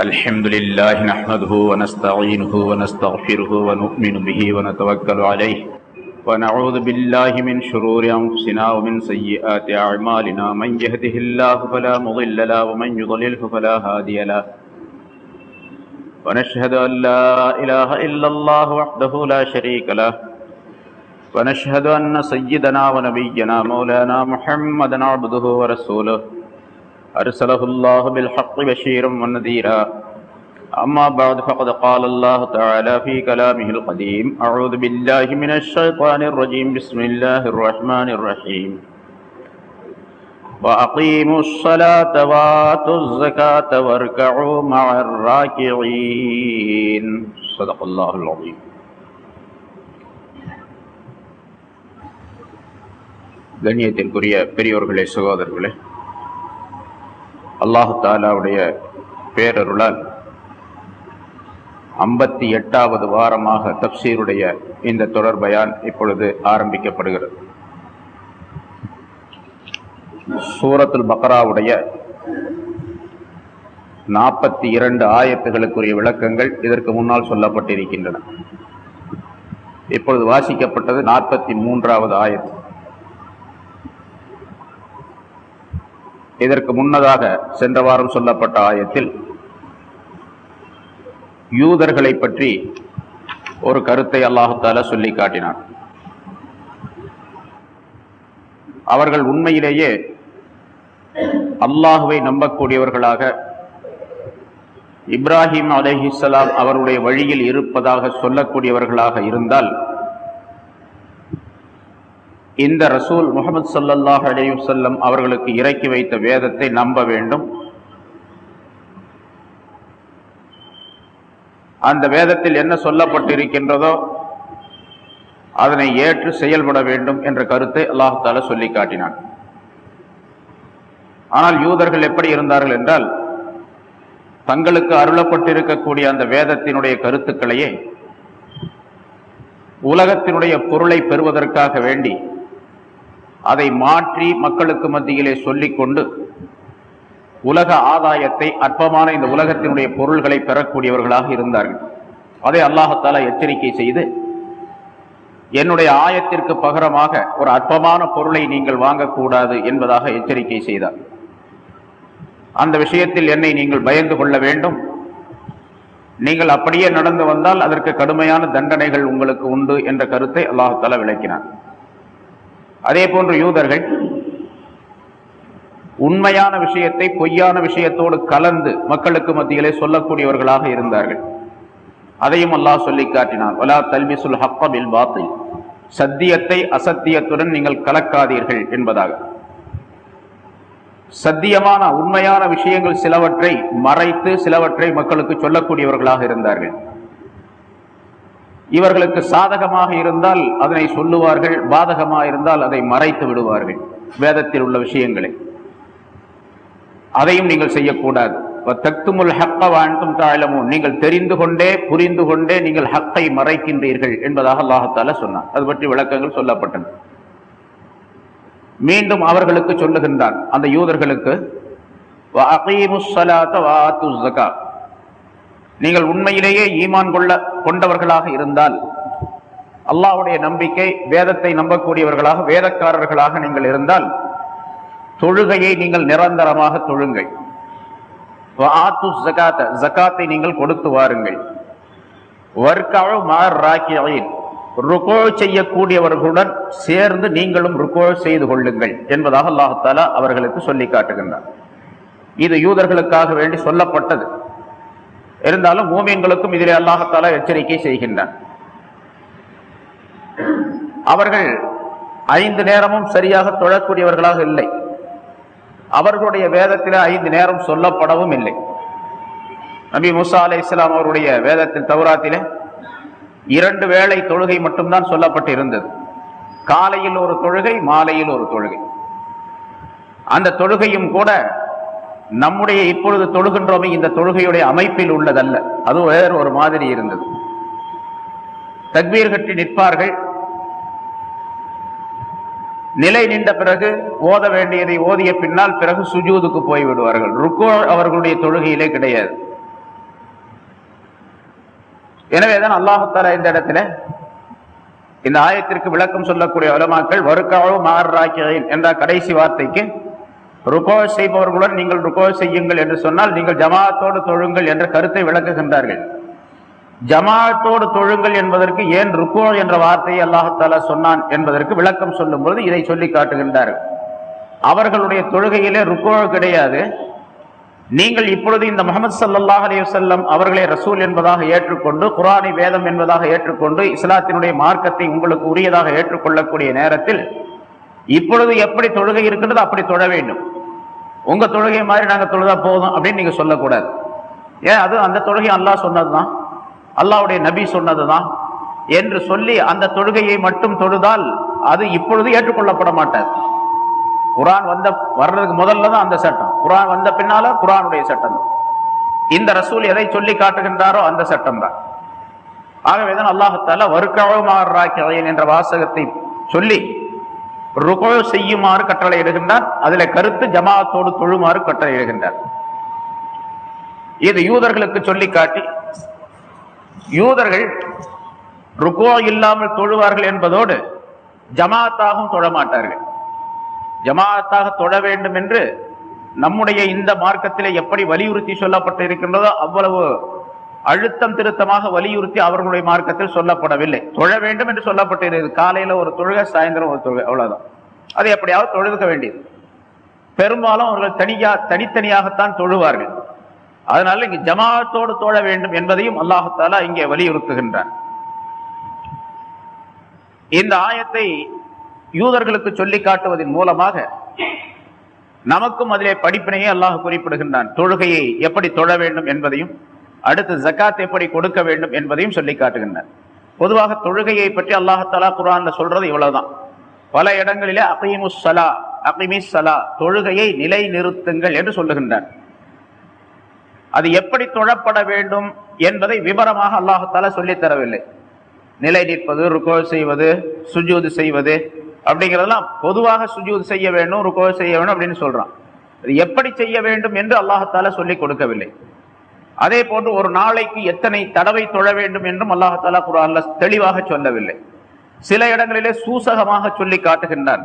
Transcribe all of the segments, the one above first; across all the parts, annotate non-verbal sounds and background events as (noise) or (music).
الحمد لله نحمده ونستعينه ونستغفره ونؤمن به ونتوكل عليه ونعوذ بالله من شرور أنفسنا ومن سيئات أعمالنا من يهده الله فلا مضل له ومن يضلله فلا هادي له ونشهد أن لا إله إلا الله وحده لا شريك له ونشهد أن سيدنا ونبينا مولانا محمدا عبده ورسوله أرسله الله بالحق بشيرا ونذيرا أما بعد فقد قال الله تعالى في كلامه القديم أعوذ بالله من الشيطان الرجيم بسم الله الرحمن الرحيم وأقيموا الصلاة وآتوا الزكاة واركعوا مع الراكعين صدق الله العظيم கண்ணியத்திற்குரிய பெரியோர்களே சகோதரர்களே அல்லாஹு தாலாவுடைய பேரருளால் ஐம்பத்தி எட்டாவது வாரமாக தப்சீருடைய இந்த தொடர்பயான் இப்பொழுது ஆரம்பிக்கப்படுகிறது. சூரத்துல் பக்ராவுடைய நாற்பத்தி இரண்டு ஆயத்துகளுக்குரிய விளக்கங்கள் இதற்கு முன்னால் சொல்லப்பட்டிருக்கின்றன. இப்பொழுது வாசிக்கப்பட்டது நாற்பத்தி மூன்றாவது ஆயத்து. இதற்கு முன்னதாக சென்ற வாரம் சொல்லப்பட்ட ஆயத்தில் யூதர்களை பற்றி ஒரு கருத்தை அல்லாஹால சொல்லி காட்டினார் அவர்கள் உண்மையிலேயே அல்லாஹுவை நம்பக்கூடியவர்களாக இப்ராஹிம் அலஹிசலாம் அவருடைய வழியில் இருப்பதாக சொல்லக்கூடியவர்களாக இருந்தால் இந்த ரசூல் முகமது சல்லல்லாஹ் அலையுசல்லம் அவர்களுக்கு இறக்கி வைத்த வேதத்தை நம்ப வேண்டும். அந்த வேதத்தில் என்ன சொல்லப்பட்டிருக்கின்றதோ அதனை ஏற்று செயல்பட வேண்டும் என்ற கருத்தை அல்லாஹால சொல்லி காட்டினான். ஆனால் யூதர்கள் எப்படி இருந்தார்கள் என்றால் தங்களுக்கு அருளப்பட்டிருக்கக்கூடிய அந்த வேதத்தினுடைய கருத்துக்களையே உலகத்தினுடைய பொருளை பெறுவதற்காக வேண்டி அதை மாற்றி மக்களுக்கு மத்தியிலே சொல்லிக்கொண்டு உலக ஆதாயத்தை அற்பமான இந்த உலகத்தினுடைய பொருள்களை பெறக்கூடியவர்களாக இருந்தார்கள். அதை அல்லாஹத்தாலா எச்சரிக்கை செய்து என்னுடைய ஆயத்திற்கு பகரமாக ஒரு அற்பமான பொருளை நீங்கள் வாங்கக்கூடாது என்பதாக எச்சரிக்கை செய்தார். அந்த விஷயத்தில் என்னை நீங்கள் பயந்து கொள்ள வேண்டும். நீங்கள் அப்படியே நடந்து வந்தால் அதற்கு கடுமையான தண்டனைகள் உங்களுக்கு உண்டு என்ற கருத்தை அல்லாஹால விளக்கினார். அதே போன்று யூதர்கள் உண்மையான விஷயத்தை பொய்யான விஷயத்தோடு கலந்து மக்களுக்கு மத்தியிலே சொல்லக்கூடியவர்களாக இருந்தார்கள். அதையும் அல்லாஹ் சொல்லி காட்டினார் வலா தல்பிசுல் ஹப்பபில் பாத்தில். சத்தியத்தை அசத்தியத்துடன் நீங்கள் கலக்காதீர்கள் என்பதாக. சத்தியமான உண்மையான விஷயங்கள் சிலவற்றை மறைத்து சிலவற்றை மக்களுக்கு சொல்லக்கூடியவர்களாக இருந்தார்கள். இவர்களுக்கு சாதகமாக இருந்தால் அதனை சொல்லுவார்கள் பாதகமாக இருந்தால் அதை மறைத்து விடுவார்கள். வேதத்தில் உள்ள விஷயங்களை. அதையும் நீங்கள் செய்யக்கூடாது. தக்துமுல் ஹக்க வாழ்த்தும் தாழமும் நீங்கள் தெரிந்து கொண்டே புரிந்து கொண்டே நீங்கள் ஹக்கை மறைக்கின்றீர்கள் என்பதாக அல்லாஹத்தால சொன்னார் அது பற்றி விளக்கங்கள் சொல்லப்பட்டன. மீண்டும் அவர்களுக்கு சொல்லுகின்றான். அந்த யூதர்களுக்கு நீங்கள் உண்மையிலேயே ஈமான் கொள்ள கொண்டவர்களாக இருந்தால் அல்லாஹுடைய நம்பிக்கை வேதத்தை நம்பக்கூடியவர்களாக வேதக்காரர்களாக நீங்கள் இருந்தால் தொழுகையை நீங்கள் நிரந்தரமாக தொழுங்கள். ஜக்காத்தை நீங்கள் கொடுத்து வாருங்கள். வர்க்காவோ மார் ராக்கியின் ருக்கோ செய்யக்கூடியவர்களுடன் சேர்ந்து நீங்களும் ருக்கோ செய்து கொள்ளுங்கள் என்பதாக அல்லாஹாலா அவர்களுக்கு சொல்லி காட்டுகின்றார் இது யூதர்களுக்காக வேண்டி சொல்லப்பட்டது. இருந்தாலும் மூமியன்களுக்கும் இதிலே அல்லாஹாலா எச்சரிக்கை செய்கின்றான். அவர்கள் ஐந்து நேரமும் சரியாக தொழக்கூடியவர்களாக இல்லை. அவர்களுடைய வேதத்தில் ஐந்து நேரம் சொல்லப்படவும் இல்லை. நபி முசா அலை இஸ்லாம் அவருடைய வேதத்தில் தௌராத்திலே இரண்டு வேளை தொழுகை மட்டும்தான் சொல்லப்பட்டு இருந்தது காலையில் ஒரு தொழுகை மாலையில் ஒரு தொழுகை. அந்த தொழுகையும் கூட நம்முடைய இப்பொழுது தொழுகின்றோமே இந்த தொழுகையுடைய அமைப்பில் உள்ளதல்ல. அது வேறு ஒரு மாதிரி இருந்தது. தக்பீர் கட்டி நிற்பார்கள். நிலை நின்ற பிறகு ஓத வேண்டியதை ஓதிய பின்னால் பிறகு சுஜூதுக்கு போய் விடுவார்கள். ருக்கோ அவர்களுடைய தொழுகையிலே கிடையாது. எனவேதான் அல்லாஹால இந்த இடத்துல இந்த ஆயத்திற்கு விளக்கம் சொல்லக்கூடிய உலமாக்கள் வருக்காவும் மாறாக்கிறேன் என்ற கடைசி வார்த்தைக்கு ருக்கோ செய்பவர்களுடன் நீங்கள் ருக்கோ செய்யுங்கள் என்று சொன்னால் நீங்கள் ஜமாத்தோடு தொழுங்கள் என்ற கருத்தை விளக்குகின்றார்கள். ஜமாத்தோடு தொழுங்கள் என்பதற்கு ஏன் ருக்கோ என்ற வார்த்தையை அல்லாஹால சொன்னான் என்பதற்கு விளக்கம் சொல்லும் பொழுது இதை சொல்லி காட்டுகின்றார்கள் அவர்களுடைய தொழுகையிலே ருக்கோ கிடையாது. நீங்கள் இப்பொழுது இந்த முகமது சல்லாஹ் அலி வல்லம் அவர்களை ரசூல் என்பதாக ஏற்றுக்கொண்டு குரானை வேதம் என்பதாக ஏற்றுக்கொண்டு இஸ்லாத்தினுடைய மார்க்கத்தை உங்களுக்கு உரியதாக ஏற்றுக்கொள்ளக்கூடிய நேரத்தில் இப்பொழுது எப்படி தொழுகை இருக்கின்றது அப்படி தொழ வேண்டும். உங்க தொழுகை மாதிரி நாங்க தொழுதா போதும் அப்படின்னு நீங்க சொல்லக்கூடாது. ஏன்? அது அந்த தொழுகை அல்லாஹ் சொன்னதுதான். அல்லாஹ்வுடைய நபி சொன்னதுதான். என்று சொல்லி அந்த தொழுகையை மட்டும் தொழுதால் அது இப்பொழுது ஏற்றுக்கொள்ளப்பட மாட்டாது குரான் வந்த வர்றதுக்கு முதல்ல தான் அந்த சட்டம். குரான் வந்த பின்னால குரானுடைய சட்டம். இந்த ரசூல் எதை சொல்லி காட்டுகின்றாரோ அந்த சட்டம் தான். ஆகவேதான் அல்லாஹத்தால வருக்கவமாறாக்கியன் என்ற வாசகத்தை சொல்லி ருகோ செய்யுமாறு கட்டளை இடுகின்றார் அதுல கருத்து ஜமாத்தோடு தொழுமாறு கட்டளை இடுகின்றார் இது யூதர்களுக்கு சொல்லி காட்டி யூதர்கள் ருகோ இல்லாமல் தொழுவார்கள் என்பதோடு ஜமாத்தாகவும் தொழ மாட்டார்கள். ஜமாத்தாக தொழ வேண்டும் என்று நம்முடைய இந்த மார்க்கத்திலே எப்படி வலியுறுத்தி சொல்லப்பட்டு இருக்கின்றதோ அவ்வளவு அழுத்தம் திருத்தமாக வலியுறுத்தி அவர்களுடைய மார்க்கத்தில் சொல்லப்படவில்லை. தொழ வேண்டும் என்று சொல்லப்பட்டிருக்கிறது காலையில ஒரு தொழுகை சாயந்தரம் ஒரு தொழுகை அவ்வளவுதான். அதை எப்படியாவது தொழுதுக்க வேண்டியது. பெரும்பாலும் அவர்கள் தனியா தனித்தனியாகத்தான் தொழுவார்கள். அதனால இங்கு ஜமாத்தோடு தொழ வேண்டும் என்பதையும் அல்லாஹாலா இங்கே வலியுறுத்துகின்றார் இந்த ஆயத்தை யூதர்களுக்கு சொல்லி காட்டுவதன் மூலமாக நமக்கும் அதிலே படிப்பினையே அல்லாஹ் குறிப்பிடுகின்றான். தொழுகையை எப்படி தொழ வேண்டும் என்பதையும் அடுத்து ஜக்காத் எப்படி கொடுக்க வேண்டும் என்பதையும் சொல்லி காட்டுகின்றனர். பொதுவாக தொழுகையை பற்றி அல்லாஹாலா குரான்ல சொல்றது இவ்வளவுதான். பல இடங்களிலே அகிமுஸ் சலா அகிமிஸ் சலா தொழுகையை நிலை நிறுத்துங்கள் என்று சொல்லுகின்றான் அது எப்படி தொழப்பட வேண்டும் என்பதை விவரமாக அல்லாஹாலா சொல்லித் தரவில்லை. நிலை நிற்பது ருக்கோ செய்வது சுஜூது செய்வது அப்படிங்கிறதெல்லாம் பொதுவாக சுஜூது செய்ய வேண்டும் ருக்கோ செய்ய வேணும் அப்படின்னு சொல்றான். அது எப்படி செய்ய வேண்டும் என்று அல்லாஹால சொல்லி கொடுக்கவில்லை. அதே போன்று ஒரு நாளைக்கு எத்தனை தடவை தொழ வேண்டும் என்றும் அல்லாஹாலா குரான்ல தெளிவாக சொல்லவில்லை. சில இடங்களிலே சூசகமாக சொல்லி காட்டுகின்றான்.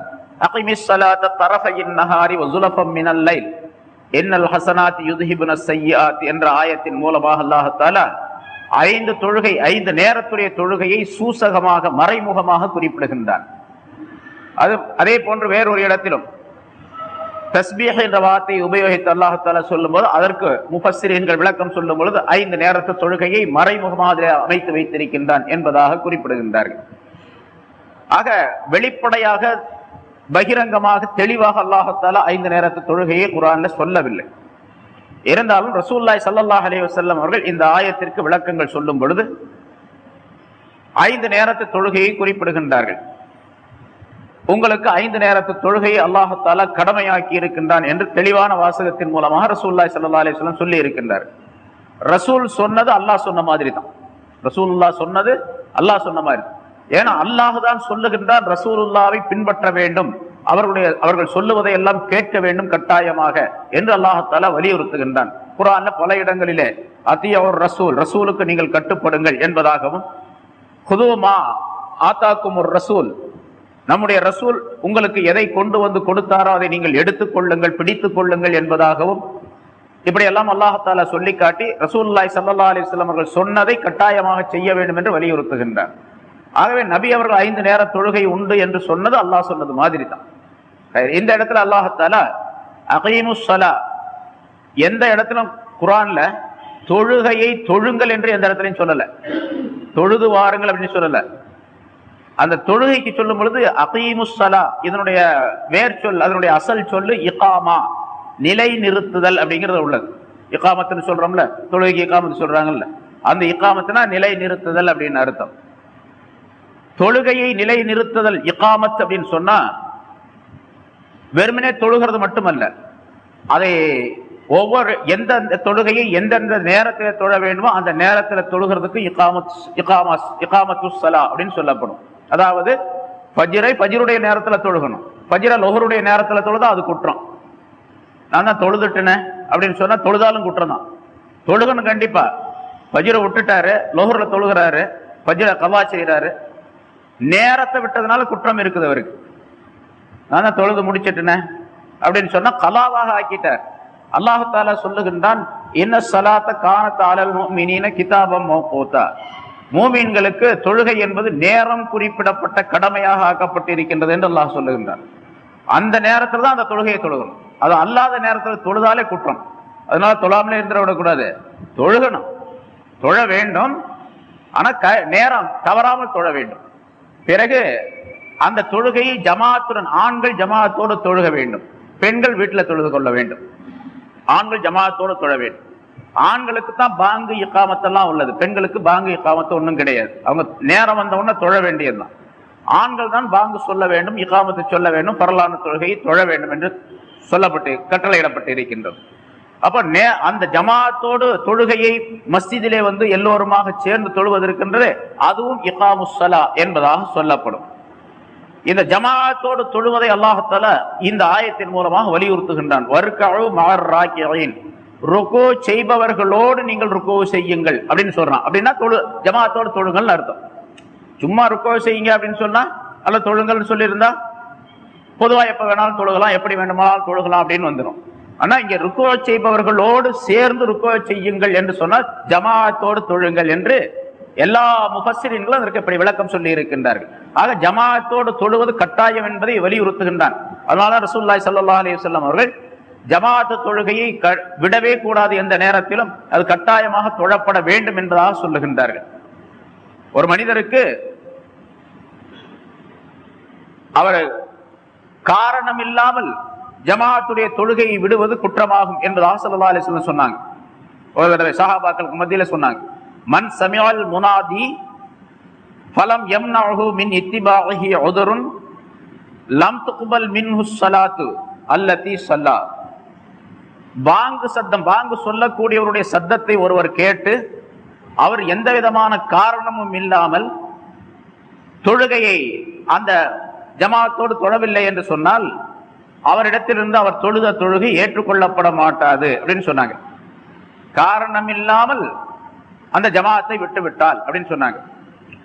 நஹாரி மினல் என்ற ஆயத்தின் மூலமாக அல்லாஹ் ஐந்து தொழுகை ஐந்து நேரத்துடைய தொழுகையை சூசகமாக மறைமுகமாக குறிப்பிடுகின்றான். அது அதே போன்று வேறொரு இடத்திலும் தஸ்பீஹ் என்ற வார்த்தையை உபயோகித்து அல்லாஹால சொல்லும் போது அதற்கு முஃபஸ்ஸிரீன்கள் விளக்கம் சொல்லும் பொழுது ஐந்து நேரத்து தொழுகையை மறைமுகமாக அமைத்து வைத்திருக்கின்றான் என்பதாக குறிப்பிடுகின்றார்கள். ஆக வெளிப்படையாக பகிரங்கமாக தெளிவாக அல்லாஹத்தால ஐந்து நேரத்து தொழுகையை குரான்ல சொல்லவில்லை. இருந்தாலும் ரசூல்லாய் சல்லாஹ் அலி வசல்லம் அவர்கள் இந்த ஆயத்திற்கு விளக்கங்கள் சொல்லும் பொழுது ஐந்து நேரத்து தொழுகையை குறிப்பிடுகின்றார்கள். உங்களுக்கு ஐந்து நேரத்து தொழுகையை அல்லாஹால கடமையாக்கி இருக்கின்றான் என்று தெளிவான வாசகத்தின் மூலமாக ரசூல்லாய் சல்லா அலிஸ்லாம் சொல்லி இருக்கின்றார். ரசூல் சொன்னது அல்லாஹ் சொன்ன மாதிரி தான் ரசூலுல்லா சொன்னது அல்லாஹ் சொன்ன மாதிரி. ஏன்னா அல்லாஹ் தான் சொல்லுகின்றான் ரசூலுல்லாவை பின்பற்ற வேண்டும். அவர்களுடைய அவர்கள் சொல்லுவதை எல்லாம் கேட்க வேண்டும் கட்டாயமாக என்று அல்லாஹால வலியுறுத்துகின்றான். குரான்ல பல இடங்களிலே அத்தியவர் ரசூல் ரசூலுக்கு நீங்கள் கட்டுப்படுங்கள் என்பதாகவும் குதுமா ஆத்தாக்கும் ஒரு ரசூல் நம்முடைய ரசூல் உங்களுக்கு எதை கொண்டு வந்து கொடுத்தாரோ அதை நீங்கள் எடுத்துக் கொள்ளுங்கள் பிடித்துக் கொள்ளுங்கள் என்பதாகவும் இப்படியெல்லாம் அல்லாஹால சொல்லி காட்டி ரசூல்லாய் சல்லா அலிஸ்லாம் அவர்கள் சொன்னதை கட்டாயமாக செய்ய வேண்டும் என்று வலியுறுத்துகின்றார். ஆகவே நபி அவர்கள் ஐந்து நேர தொழுகை உண்டு என்று சொன்னது அல்லாஹ் சொன்னது மாதிரி தான் இந்த இடத்துல அல்லாஹால அகீமுசலா எந்த இடத்திலும் குரான்ல தொழுகையை தொழுங்கள் என்று எந்த இடத்துலையும் சொல்லலை. தொழுது வாருங்கள் அப்படின்னு சொல்லலை. அந்த தொழுகைக்கு சொல்லும் பொழுது அகீமுசலா இதனுடைய வேர் சொல் அதனுடைய அசல் சொல்லு இகாமா நிலை நிறுத்துதல் அப்படிங்கிறது உள்ளது. இக்காமத்துன்னு சொல்றோம்ல தொழுகைக்கு இக்காமத்து சொல்றாங்கல்ல. அந்த இக்காமத்துனா நிலை நிறுத்துதல் அப்படின்னு அர்த்தம். தொழுகையை நிலை நிறுத்துதல் இக்காமத் அப்படின்னு சொன்னா வெறுமனே தொழுகிறது மட்டுமல்ல. அதை ஒவ்வொரு எந்தெந்த தொழுகையை எந்தெந்த நேரத்தில் தொழ வேண்டுமோ அந்த நேரத்தில் தொழுகிறதுக்கு இக்காமத் இக்காமஸ் இக்காமத்து சலா அப்படின்னு சொல்லப்படும். அதாவது பஜிரை பஜிருடைய நேரத்தில் தொழுகணும். பஜிர லொஹருடைய நேரத்தில் தொழுதா அது குற்றம். நான் தான் தொழுதுட்டேனே அப்படின்னு சொன்னா தொழுதாலும் குற்றம் தான் தொழுகணும் கண்டிப்பா. பஜ்ரை விட்டுட்டாரு லோஹர்ல தொழுகிறாரு பஜ்ர கவா செய்கிறாரு நேரத்தை விட்டதுனால குற்றம் இருக்குது அவருக்கு. நான் தான் தொழுது முடிச்சிட்டேனே அப்படின்னு சொன்னா கலாவாக ஆக்கிட்டார். அல்லாஹாலா சொல்லுகின்றான் என்ன சலாத்த காணத்தாளல் மீனின கிதாபம் போத்தா மூமீன்களுக்கு தொழுகை என்பது நேரம் குறிப்பிடப்பட்ட கடமையாக ஆக்கப்பட்டிருக்கின்றது என்று அல்லாஹ் சொல்லுகின்றான். அந்த நேரத்தில் தான் அந்த தொழுகையை தொழுகணும். அது அல்லாத நேரத்தில் தொழுதாலே குற்றம். அதனால தொழாமலே இருந்துட விடக்கூடாது. தொழுகணும். தொழ வேண்டும். ஆனா க- நேரம் தவறாமல் தொழ வேண்டும். பிறகு அந்த தொழுகையை ஜமாத்துடன் ஆண்கள் ஜமாத்தோடு தொழுக வேண்டும். பெண்கள் வீட்டில் தொழுது கொள்ள வேண்டும். ஆண்கள் ஜமாத்தோடு தொழ வேண்டும். ஆண்களுக்கு தான் பாங்கு இக்காமத்தெல்லாம் உள்ளது. பெண்களுக்கு பாங்கு இக்காமத்து ஒன்றும் கிடையாது. அவங்க நேரம் வந்த உடனே தொழ வேண்டியதுதான். ஆண்கள் தான் பாங்கு சொல்ல வேண்டும் இக்காமத்தை சொல்ல வேண்டும் பரலான தொழுகையை தொழ வேண்டும் என்று சொல்லப்பட்டு கட்டளையிடப்பட்டு இருக்கின்றது. அப்ப நே அந்த ஜமாத்தோடு தொழுகையை மஸ்ஜிதிலே வந்து எல்லோருமாக சேர்ந்து தொழுவதற்கின்றது அதுவும் இகாமுசலா என்பதாக சொல்லப்படும். இந்த ஜமாத்தோடு தொழுவதை அல்லாஹத்தால இந்த ஆயத்தின் மூலமாக வலியுறுத்துகின்றான். வர்க்கழு மார் ராக்கியின். ருக்கோ செய்பவர்களோடு நீங்கள் ருக்கோ செய்யுங்கள் அப்படின்னு சொல்றான். அப்படின்னா தொழு ஜமாத்தோடு தொழுங்கள்னு அர்த்தம். சும்மா ருக்கோ செய்யுங்க அப்படின்னு சொன்னா அல்ல தொழுங்கள்னு சொல்லியிருந்தா பொதுவா எப்ப வேணாலும் தொழுகலாம் எப்படி வேண்டுமானாலும் தொழுகலாம் அப்படின்னு வந்துடும் ஆனா இங்க ருக்கோ செய்பவர்களோடு சேர்ந்து ருக்கோ செய்யுங்கள் என்று சொன்னால் ஜமாத்தோடு தொழுங்கள் என்று எல்லா முஃபஸ்ஸிரீன்களும் அதற்கு இப்படி விளக்கம் சொல்லி இருக்கின்றார்கள். ஆக ஜமாத்தோடு தொழுவது கட்டாயம் என்பதை வலியுறுத்துகின்றான். அதனால ரசூல்லாய் சல்லா அலி வல்லம் அவர்கள் ஜமாஅத்து தொழுகையை க- விடவே கூடாது எந்த நேரத்திலும் அது கட்டாயமாக தொழப்பட வேண்டும் என்பதாக சொல்லுகின்றார்கள். ஒரு மனிதருக்கு அவர் காரணம் இல்லாமல் ஜமாஅத்துடைய தொழுகையை விடுவது குற்றமாகும் என்பதாக ஸல்லல்லாஹு அலைஹி சொன்னாங்க. ஒரு தடவை சஹாபாக்களுக்கு மத்தியில சொன்னாங்க. மன் சமியால் முனாதி ஃபலம் யம்னஹு மின் இத்திபாஹி உதுருன் லம் துக்பல் மின்ஹு ஸலாத்து அல்லதி ஸல்லா. பாங்கு சத்தம் பாங்கு சொல்லக்கூடியவருடைய சத்தத்தை ஒருவர் கேட்டு அவர் எந்த விதமான காரணமும் இல்லாமல் தொழுகையை அந்த ஜமாத்தோடு தொழவில்லை என்று சொன்னால் அவரிடத்திலிருந்து அவர் தொழுத தொழுகை ஏற்றுக்கொள்ளப்பட மாட்டாது அப்படின்னு சொன்னாங்க. காரணம் இல்லாமல் அந்த ஜமாத்தை விட்டு விட்டால் அப்படின்னு சொன்னாங்க.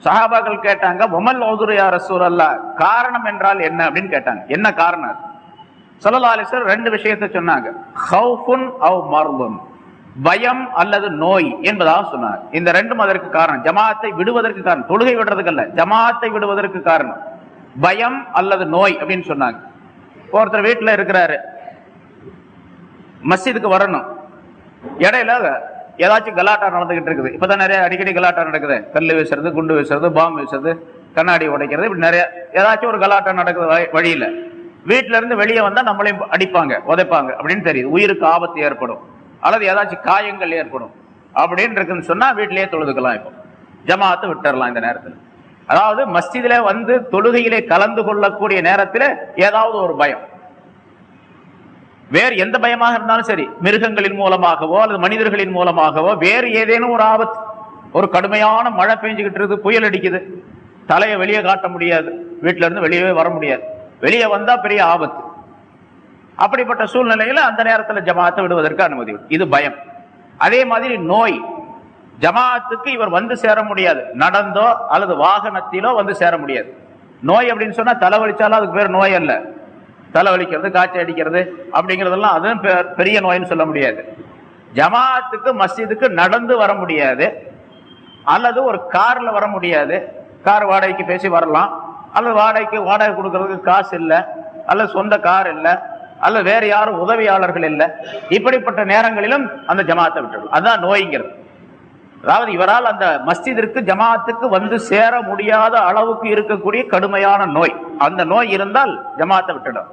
சஹாபாக்கள் கேட்டாங்க உமல் ஓதுரையா யார் ரசூல் அல்லா காரணம் என்றால் என்ன? அப்படின்னு கேட்டாங்க. என்ன காரணம் அது? ரெண்டு விஷயத்தை சொன்னாங்க. பயம் அல்லது நோய் என்பதாக சொன்னாங்க. இந்த ரெண்டும் அதற்கு காரணம். ஜமாத்தை விடுவதற்கு காரணம். தொழுகை விடுறதுக்கு அல்ல ஜமாத்தை விடுவதற்கு காரணம். பயம் அல்லது நோய் அப்படின்னு சொன்னாங்க. ஒருத்தர் வீட்டில் இருக்கிறாரு. மஸ்ஜிதுக்கு வரணும். இடையில ஏதாச்சும் கலாட்டா நடந்துகிட்டு இருக்குது. இப்பதான் நிறைய அடிக்கடி கலாட்டா நடக்குது. கல் வீசுறது குண்டு வீசுறது பாம்பு வீசுறது கண்ணாடி உடைக்கிறது இப்படி நிறைய ஏதாச்சும் ஒரு கலாட்டா நடக்குது வழியில. வீட்டில இருந்து வெளியே வந்தா நம்மளையும் அடிப்பாங்க உதைப்பாங்க. அப்படின்னு தெரியுது. உயிருக்கு ஆபத்து ஏற்படும். அல்லது ஏதாச்சும் காயங்கள் ஏற்படும். அப்படின்னு இருக்குன்னு சொன்னா வீட்டிலேயே தொழுதுக்கலாம் இப்போ. ஜமாத்து விட்டுறலாம் இந்த நேரத்தில். அதாவது மஸ்ஜிதிலே வந்து தொழுகையிலே கலந்து கொள்ளக்கூடிய நேரத்தில் ஏதாவது ஒரு பயம். வேறு எந்த பயமாக இருந்தாலும் சரி மிருகங்களின் மூலமாகவோ அல்லது மனிதர்களின் மூலமாகவோ வேறு ஏதேனும் ஒரு ஆபத்து. ஒரு கடுமையான மழை பெஞ்சுக்கிட்டு இருக்குது புயல் அடிக்குது. தலையை வெளியே காட்ட முடியாது. வீட்டில இருந்து வெளியவே வர முடியாது. வெளியே வந்தா பெரிய ஆபத்து. அப்படிப்பட்ட சூழ்நிலையில அந்த நேரத்தில் ஜமாத்தை விடுவதற்கு அனுமதி. இது பயம். அதே மாதிரி நோய். ஜமாத்துக்கு இவர் வந்து சேர முடியாது. நடந்தோ அல்லது வாகனத்திலோ வந்து சேர முடியாது. நோய் அப்படின்னு சொன்னா தலைவலிச்சாலும் அதுக்கு பேர் நோய் அல்ல. தலைவலிக்கிறது காய்ச்சல் அடிக்கிறது அப்படிங்கிறதெல்லாம் அதுவும் பெ- பெரிய நோய்னு சொல்ல முடியாது. ஜமாத்துக்கு மஸ்ஜிதுக்கு நடந்து வர முடியாது. அல்லது ஒரு கார்ல வர முடியாது. கார் வாடகைக்கு பேசி வரலாம். அல்லது வாடகைக்கு வாடகை கொடுக்கறதுக்கு காசு இல்லை அல்லது சொந்த கார் இல்லை அல்லது வேற யாரும் உதவியாளர்கள் இல்லை. இப்படிப்பட்ட நேரங்களிலும் அந்த ஜமாத்தை விட்டுடும் அதுதான் நோய்ங்கிறது. அதாவது இவரால் அந்த மஸ்ஜிதிற்கு ஜமாத்துக்கு வந்து சேர முடியாத அளவுக்கு இருக்கக்கூடிய கடுமையான நோய். அந்த நோய் இருந்தால் ஜமாத்தை விட்டுடும்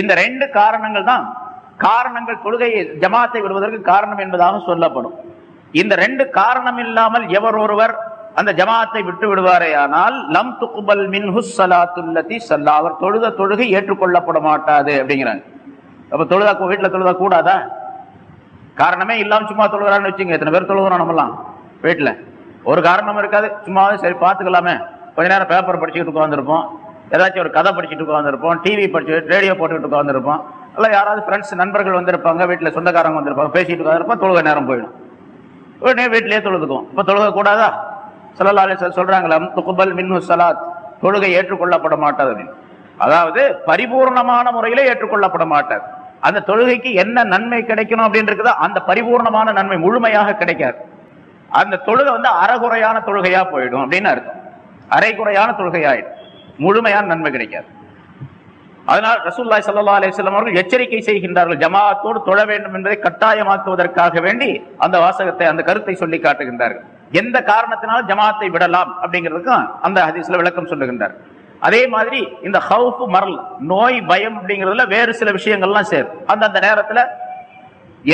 இந்த ரெண்டு காரணங்கள் தான். காரணங்கள் தொழுகையை ஜமாத்தை விடுவதற்கு காரணம் என்பதாக சொல்லப்படும். இந்த ரெண்டு காரணம் இல்லாமல் எவர் ஒருவர் அந்த ஜமாத்தை விட்டு விடுவாரே ஆனால் லம் துக்குபல் மின் ஹுஸ்ஸலாத்துல்லதி சல்லா அவர் தொழுத தொழுகை ஏற்றுக்கொள்ளப்பட மாட்டாது அப்படிங்கிறாங்க. அப்போ தொழுதா வீட்டில் தொழுதா கூடாதா? காரணமே இல்லாம சும்மா தொழுகிறான்னு வச்சுங்க எத்தனை பேர் தொழுகிறோம் நம்மலாம் வீட்டில் ஒரு காரணமும் இருக்காது சும்மாவே சரி பார்த்துக்கலாமே. கொஞ்ச நேரம் பேப்பர் படிச்சுக்கிட்டு உட்காந்துருப்போம் ஏதாச்சும் ஒரு கதை படிச்சுட்டு உட்காந்துருப்போம் டிவி படிச்சு ரேடியோ போட்டுக்கிட்டு உட்காந்துருப்போம் இல்லை யாராவது ஃப்ரெண்ட்ஸ் நண்பர்கள் வந்திருப்பாங்க வீட்டில் சொந்தக்காரங்க வந்திருப்பாங்க பேசிட்டு உட்காந்துருப்போம் தொழுக நேரம் போயிடும். உடனே வீட்டிலேயே தொழுதுக்குவோம். இப்போ தொழுக கூடாதா சல்லா அலிஸ்லாம் சொல்றாங்களா துகுபல் மின்ஹு சலாத் தொழுகை ஏற்றுக்கொள்ளப்பட மாட்டாது அப்படின்னு அதாவது பரிபூர்ணமான முறையிலே ஏற்றுக்கொள்ளப்பட மாட்டாது அந்த தொழுகைக்கு என்ன நன்மை கிடைக்கணும் அப்படின்னு இருக்குதோ அந்த பரிபூர்ணமான நன்மை முழுமையாக கிடைக்காது. அந்த தொழுகை வந்து அறகுறையான தொழுகையா போயிடும் அப்படின்னு அர்த்தம். அரைகுறையான தொழுகையாயிடும். முழுமையான நன்மை கிடைக்காது. அதனால் ரசூல்லாய் சல்லா அலிஸ்லாம் அவர்கள் எச்சரிக்கை செய்கின்றார்கள். ஜமாத்தோடு தொழ வேண்டும் என்பதை கட்டாயமாக்குவதற்காக வேண்டி அந்த வாசகத்தை அந்த கருத்தை சொல்லி காட்டுகின்றார்கள். எந்த காரணத்தினாலும் ஜமாத்தை விடலாம் அப்படிங்கிறதுக்கும் அந்த ஹதீஸ்ல விளக்கம் சொல்லுகின்றார். அதே மாதிரி இந்த ஹவுஃப் மரல் நோய் பயம் அப்படிங்கிறதுல வேறு சில விஷயங்கள்லாம் சேரும். அந்தந்த நேரத்தில்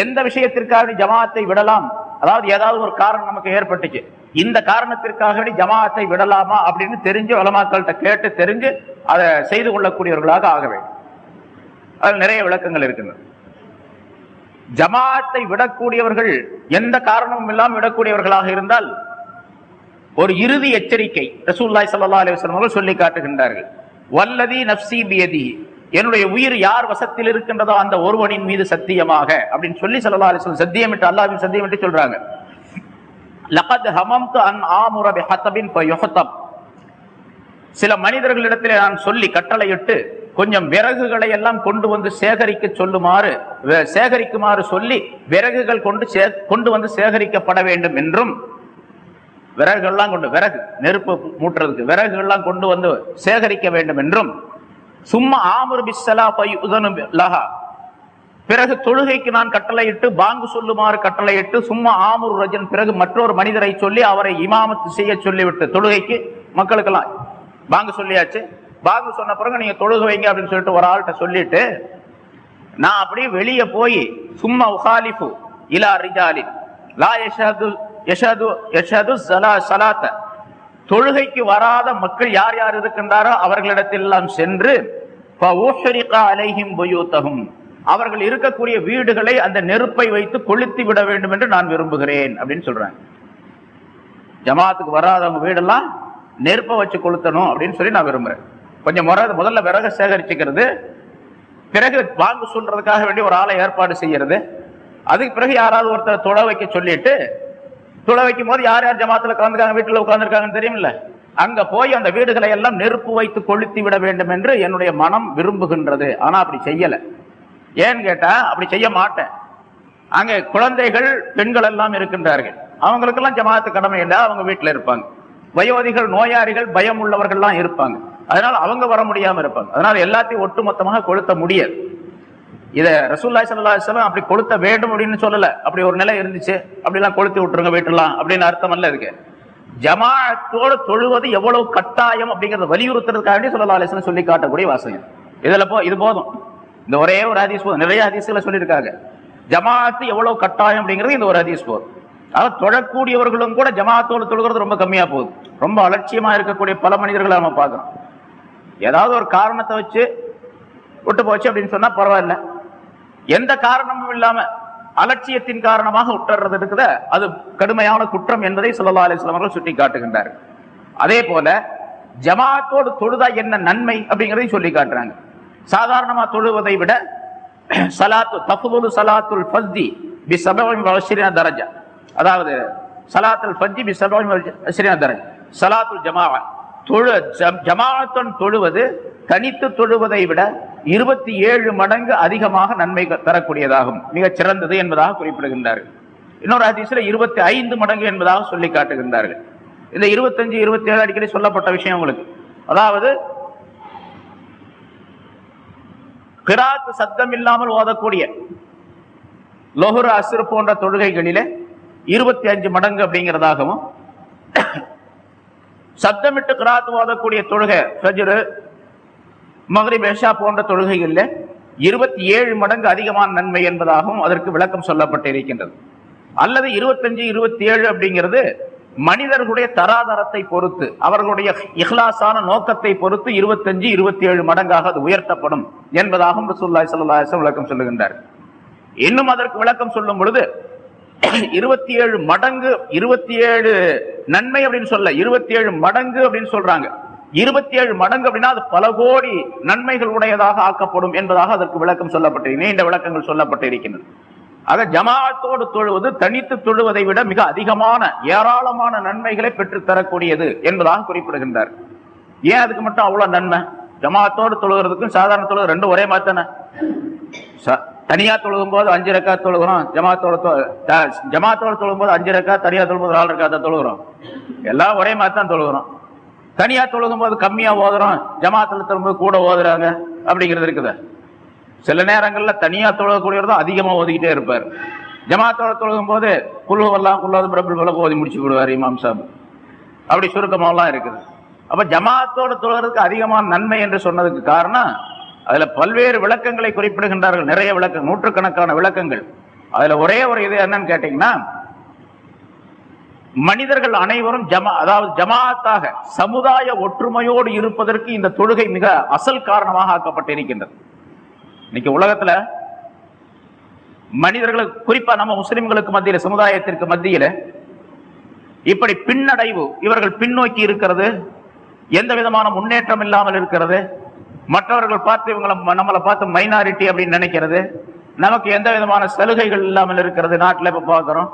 எந்த விஷயத்திற்காக நீ ஜமாத்தை விடலாம்? அதாவது ஏதாவது ஒரு காரணம் நமக்கு ஏற்பட்டுச்சு. இந்த காரணத்திற்காக நீ ஜமாத்தை விடலாமா அப்படின்னு தெரிஞ்சு வளமாக்கள்கிட்ட கேட்டு தெரிஞ்சு அதை செய்து கொள்ளக்கூடியவர்களாக ஆக வேண்டும். அதில் நிறைய விளக்கங்கள் இருக்கின்றன ஜமாத்தை விடக்கூடியவர்கள் எந்த காரணமும் இல்லாமல் விடக்கூடியவர்களாக இருந்தால் ஒரு இறுதி எச்சரிக்கை ரசூல்லாய் சல்லா அலிவசலம் அவர்கள் சொல்லி காட்டுகின்றார்கள். வல்லதி நப்சி பியதி என்னுடைய உயிர் யார் வசத்தில் இருக்கின்றதோ அந்த ஒருவனின் மீது சத்தியமாக. அப்படின்னு சொல்லி சல்லா அலிஸ்லம் சத்தியமிட்டு அல்லாவின் சத்தியமிட்டு சொல்றாங்க. லகத் ஹமம்து அன் ஆமுர பிஹத்தபின் சில மனிதர்களிடத்தில் நான் சொல்லி கட்டளையிட்டு கொஞ்சம் விறகுகளை எல்லாம் கொண்டு வந்து சேகரிக்க சொல்லுமாறு சேகரிக்குமாறு சொல்லி விறகுகள் கொண்டு சே- கொண்டு வந்து சேகரிக்கப்பட வேண்டும் என்றும் விறகுகள்லாம் கொண்டு விறகு நெருப்பு மூட்டுறதுக்கு விறகுகள்லாம் கொண்டு வந்து சேகரிக்க வேண்டும் என்றும் சும்மா ஆமர் பிஸ்ஸலா பயுதனு லஹா. பிறகு தொழுகைக்கு நான் கட்டளையிட்டு பாங்கு சொல்லுமாறு கட்டளையிட்டு சும்மா ஆமூர் ரஜன். பிறகு மற்றொரு மனிதரை சொல்லி அவரை இமாமத்து செய்ய சொல்லிவிட்டு தொழுகைக்கு மக்களுக்கெல்லாம் பாங்கு சொல்லியாச்சு. பாபு சொன்ன பிறகு நீங்க தொழுக வைங்க அப்படின்னு சொல்லிட்டு ஒரு ஆள்கிட்ட சொல்லிட்டு நான் அப்படியே வெளியே போய் சும்மா உஹாலிஃபு இலா ரிஜாலி லா யஷது யஷது யஷது சலா சலாத்த. தொழுகைக்கு வராத மக்கள் யார் யார் இருக்கின்றாரோ அவர்களிடத்தெல்லாம் சென்று அலைஹிம் புயூத்தஹும். அவர்கள் இருக்கக்கூடிய வீடுகளை அந்த நெருப்பை வைத்து கொளுத்தி விட வேண்டும் என்று நான் விரும்புகிறேன் அப்படின்னு சொல்றாங்க. ஜமாத்துக்கு வராதவங்க வீடெல்லாம் நெருப்பை வச்சு கொளுத்தணும் அப்படின்னு சொல்லி நான் விரும்புறேன். கொஞ்சம் முறை முதல்ல விறகு சேகரிச்சுக்கிறது. பிறகு வாங்க சொல்றதுக்காக வேண்டி ஒரு ஆளை ஏற்பாடு செய்யறது. அதுக்கு பிறகு யாராவது ஒருத்தர் தொலை வைக்க சொல்லிட்டு தொலை வைக்கும் போது யார் யார் ஜமாத்துல கலந்துருக்காங்க வீட்டுல உட்காந்துருக்காங்கன்னு தெரியுமில்ல? அங்க போய் அந்த வீடுகளை எல்லாம் நெருப்பு வைத்து கொளுத்தி விட வேண்டும் என்று என்னுடைய மனம் விரும்புகின்றது. ஆனா அப்படி செய்யல. ஏன்னு கேட்டா அப்படி செய்ய மாட்டேன். அங்க குழந்தைகள் பெண்கள் எல்லாம் இருக்கின்றார்கள். அவங்களுக்கெல்லாம் ஜமாத்து கடமை இல்லை அவங்க வீட்டுல இருப்பாங்க. வயோதிகள் நோயாளிகள் பயம் உள்ளவர்கள்லாம் இருப்பாங்க. அதனால அவங்க வர முடியாம இருப்பாங்க. அதனால எல்லாத்தையும் ஒட்டுமொத்தமாக கொளுத்த முடியாது. இதை ரசூல்லாய் ஸல்லல்லாஹு அலைஹி அப்படி கொளுத்த வேண்டும் அப்படின்னு சொல்லல. அப்படி ஒரு நிலை இருந்துச்சு. அப்படிலாம் கொளுத்தி விட்டுருங்க வீட்டுலாம் அப்படின்னு அர்த்தம் அல்ல இருக்கு ஜமாஅத்தோடு தொழுவது எவ்வளவு கட்டாயம் அப்படிங்கறத வலியுறுத்துறதுக்காக வேண்டி ஸல்லல்லாஹு சொல்லி காட்டக்கூடிய வாசகம். இதுல போ இது போதும். இந்த ஒரே ஒரு ஹதீஸ் போதும். நிறைய ஹதீஸ்களை சொல்லியிருக்காங்க. ஜமாஅத்து எவ்வளவு கட்டாயம் அப்படிங்கிறது இந்த ஒரு ஹதீஸ் போதும். அதாவது தொழக்கூடியவர்களும் கூட ஜமாத்தோடு தொழுகிறது ரொம்ப கம்மியா போகுது. ரொம்ப அலட்சியமா இருக்கக்கூடிய பல மனிதர்களை நம்ம பார்க்கிறோம். ஏதாவது ஒரு காரணத்தை வச்சு விட்டு போச்சு அப்படின்னு சொன்னா பரவாயில்ல. எந்த காரணமும் இல்லாம அலட்சியத்தின் காரணமாக விட்டுறது இருக்குத? அது கடுமையான குற்றம் என்பதை ஸல்லல்லாஹு அலைஹி அவர்கள் சுட்டி காட்டுகின்றார்கள் அதே போல ஜமாத்தோடு தொழுதா என்ன நன்மை அப்படிங்கிறதையும் சொல்லி காட்டுறாங்க. சாதாரணமா தொழுவதை விட (clears throat) சலாத்து தஃபுலு சலாத்துல் ஃபஸ்தி பி சபவம் வ தரஜா. அதாவது சலாத்துல் ஃபஸ்தி பி சபவம் வ தரஜா. சலாத்துல் ஜமாவா தொழு ஜம்- தொழுவது தனித்து தொழுவதை விட இருபத்தி ஏழு மடங்கு அதிகமாக நன்மை தரக்கூடியதாகும். மிகச் சிறந்தது என்பதாக குறிப்பிடுகின்றார்கள். இன்னொரு அதிசயில இருபத்தி ஐந்து மடங்கு என்பதாக சொல்லி காட்டுகின்றார்கள். இந்த இருபத்தஞ்சு இருபத்தி ஏழு அடிக்கடி சொல்லப்பட்ட விஷயம் உங்களுக்கு. அதாவது கிராத்து சத்தம் இல்லாமல் ஓதக்கூடிய லொஹுர் அசுர் போன்ற தொழுகைகளிலே இருபத்தி அஞ்சு மடங்கு அப்படிங்கிறதாகவும் சத்தமிட்டு கிராத்து ஓதக்கூடிய தொழுகை ஃபஜ்ரு மக்ரிப் போன்ற தொழுகைகளில் இருபத்தி ஏழு மடங்கு அதிகமான நன்மை என்பதாகவும் அதற்கு விளக்கம் சொல்லப்பட்டு இருக்கின்றது அல்லது இருபத்தஞ்சு இருபத்தி ஏழு அப்படிங்கிறது மனிதர்களுடைய தராதரத்தை பொறுத்து அவர்களுடைய இஹ்லாசான நோக்கத்தை பொறுத்து இருபத்தஞ்சு இருபத்தி ஏழு மடங்காக அது உயர்த்தப்படும் என்பதாகவும் ரசூல்லாய் சல்லாஹம் விளக்கம் சொல்லுகின்றார். இன்னும் அதற்கு விளக்கம் சொல்லும் பொழுது (coughs) இருபத்தி ஏழு மடங்கு இருபத்தி ஏழு நன்மை அப்படின்னு சொல்ல இருபத்தி ஏழு மடங்கு அப்படின்னு சொல்றாங்க. இருபத்தி ஏழு மடங்கு அப்படின்னா அது பல கோடி நன்மைகள் உடையதாக ஆக்கப்படும் என்பதாக அதற்கு விளக்கம் சொல்லப்பட்டிருக்கிறது நீண்ட விளக்கங்கள் சொல்லப்பட்டு இருக்கின்றன ஆக ஜமாத்தோடு தொழுவது தனித்து தொழுவதை விட மிக அதிகமான ஏராளமான நன்மைகளை பெற்றுத்தரக்கூடியது என்பதாக குறிப்பிடுகின்றார். ஏன் அதுக்கு மட்டும் அவ்வளவு நன்மை? ஜமாத்தோடு தொழுகிறதுக்கும் சாதாரண தொழுவது ரெண்டும் ஒரே மாதிரி தானே? தனியாக தனியா தொழுகும் போது அஞ்சு ரக்கா தொழுகிறோம் ஜமாத்தோட ஜமாத்தோட தொழுகும் போது அஞ்சு ரக்கா தனியா தொழுகும் போது நாலு ரக்கா தான் தொழுகிறோம். எல்லாம் ஒரே மாதிரி தான் தொழுகிறோம். தனியா தொழுகும் போது கம்மியா ஓதுறோம் ஜமாத்துல தொழும்போது கூட ஓதுறாங்க அப்படிங்கிறது இருக்குது. சில நேரங்களில் தனியா தொழக்கூடியவர் தான் அதிகமா ஓதிக்கிட்டே இருப்பார். ஜமாத்தோட தொழுகும் போது குழுவெல்லாம் குல்லாது பிரபுல் விளக்கு ஓதி முடிச்சு விடுவார் இமாம் சாப். அப்படி சுருக்கமாகலாம் இருக்குது. அப்ப ஜமாத்தோட தொழுகிறதுக்கு அதிகமான நன்மை என்று சொன்னதுக்கு காரணம் அதுல பல்வேறு விளக்கங்களை குறிப்பிடுகின்றார்கள். நிறைய விளக்கம் நூற்றுக்கணக்கான விளக்கங்கள். அதுல ஒரே ஒரு இது என்னன்னு கேட்டீங்கன்னா மனிதர்கள் அனைவரும் ஜமா அதாவது ஜமாத்தாக சமுதாய ஒற்றுமையோடு இருப்பதற்கு இந்த தொழுகை மிக அசல் காரணமாக ஆக்கப்பட்டிருக்கின்றது. இன்னைக்கு உலகத்துல மனிதர்களுக்கு குறிப்பா நம்ம முஸ்லிம்களுக்கு மத்தியில் சமுதாயத்திற்கு மத்தியில் இப்படி பின்னடைவு இவர்கள் பின்னோக்கி இருக்கிறது எந்த விதமான முன்னேற்றம் இல்லாமல் இருக்கிறது மற்றவர்கள் பார்த்து இவங்களை நம்மளை பார்த்து மைனாரிட்டி அப்படின்னு நினைக்கிறது. நமக்கு எந்த விதமான சலுகைகள் இல்லாமல் இருக்கிறது நாட்டில் இப்போ பார்க்குறோம்.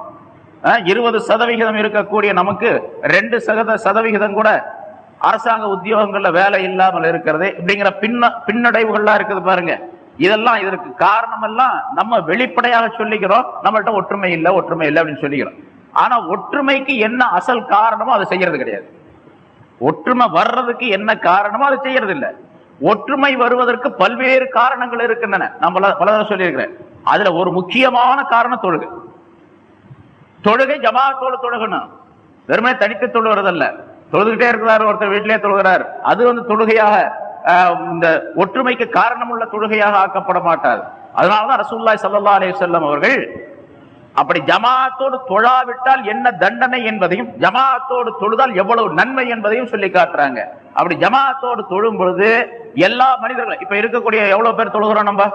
இருபது சதவிகிதம் இருக்கக்கூடிய நமக்கு ரெண்டு சதவீத சதவிகிதம் கூட அரசாங்க உத்தியோகங்களில் வேலை இல்லாமல் இருக்கிறது. இப்படிங்கிற பின்ன பின்னடைவுகள்லாம் இருக்குது பாருங்க. இதெல்லாம் இதற்கு காரணமெல்லாம் நம்ம வெளிப்படையாக சொல்லிக்கிறோம். நம்மள்ட்ட ஒற்றுமை இல்லை ஒற்றுமை இல்லை அப்படின்னு சொல்லிக்கிறோம். ஆனால் ஒற்றுமைக்கு என்ன அசல் காரணமோ அதை செய்யறது கிடையாது. ஒற்றுமை வர்றதுக்கு என்ன காரணமோ அதை செய்யறது இல்லை. ஒற்றுமை வருவதற்கு பல்வேறு காரணங்கள் இருக்கின்றன. நான் பல பல சொல்லியிருக்கிறேன். அதுல ஒரு முக்கியமான காரணம் தொழுகை. தொழுகை ஜமாத்தோடு தொழுகணும். வெறுமனே தனித்து தொழுகிறதல்ல. தொழுதுகிட்டே இருக்கிறார் ஒருத்தர் வீட்டிலே தொழுகிறார். அது வந்து தொழுகையாக இந்த ஒற்றுமைக்கு காரணமுள்ள தொழுகையாக ஆக்கப்பட மாட்டார். அதனாலதான் ரசூல்லாய் சல்லா அலைஹி செல்லம் அவர்கள் அப்படி ஜமாத்தோடு தொழாவிட்டால் என்ன தண்டனை என்பதையும் ஜமாத்தோடு தொழுதால் எவ்வளவு நன்மை என்பதையும் சொல்லி காட்டுறாங்க. அப்படி ஜமாத்தோடு தொழும் பொழுது எல்லா மனிதர்களும் இப்ப இருக்கக்கூடிய எவ்வளவு பேர் தொழுகிறோம் நம்ம?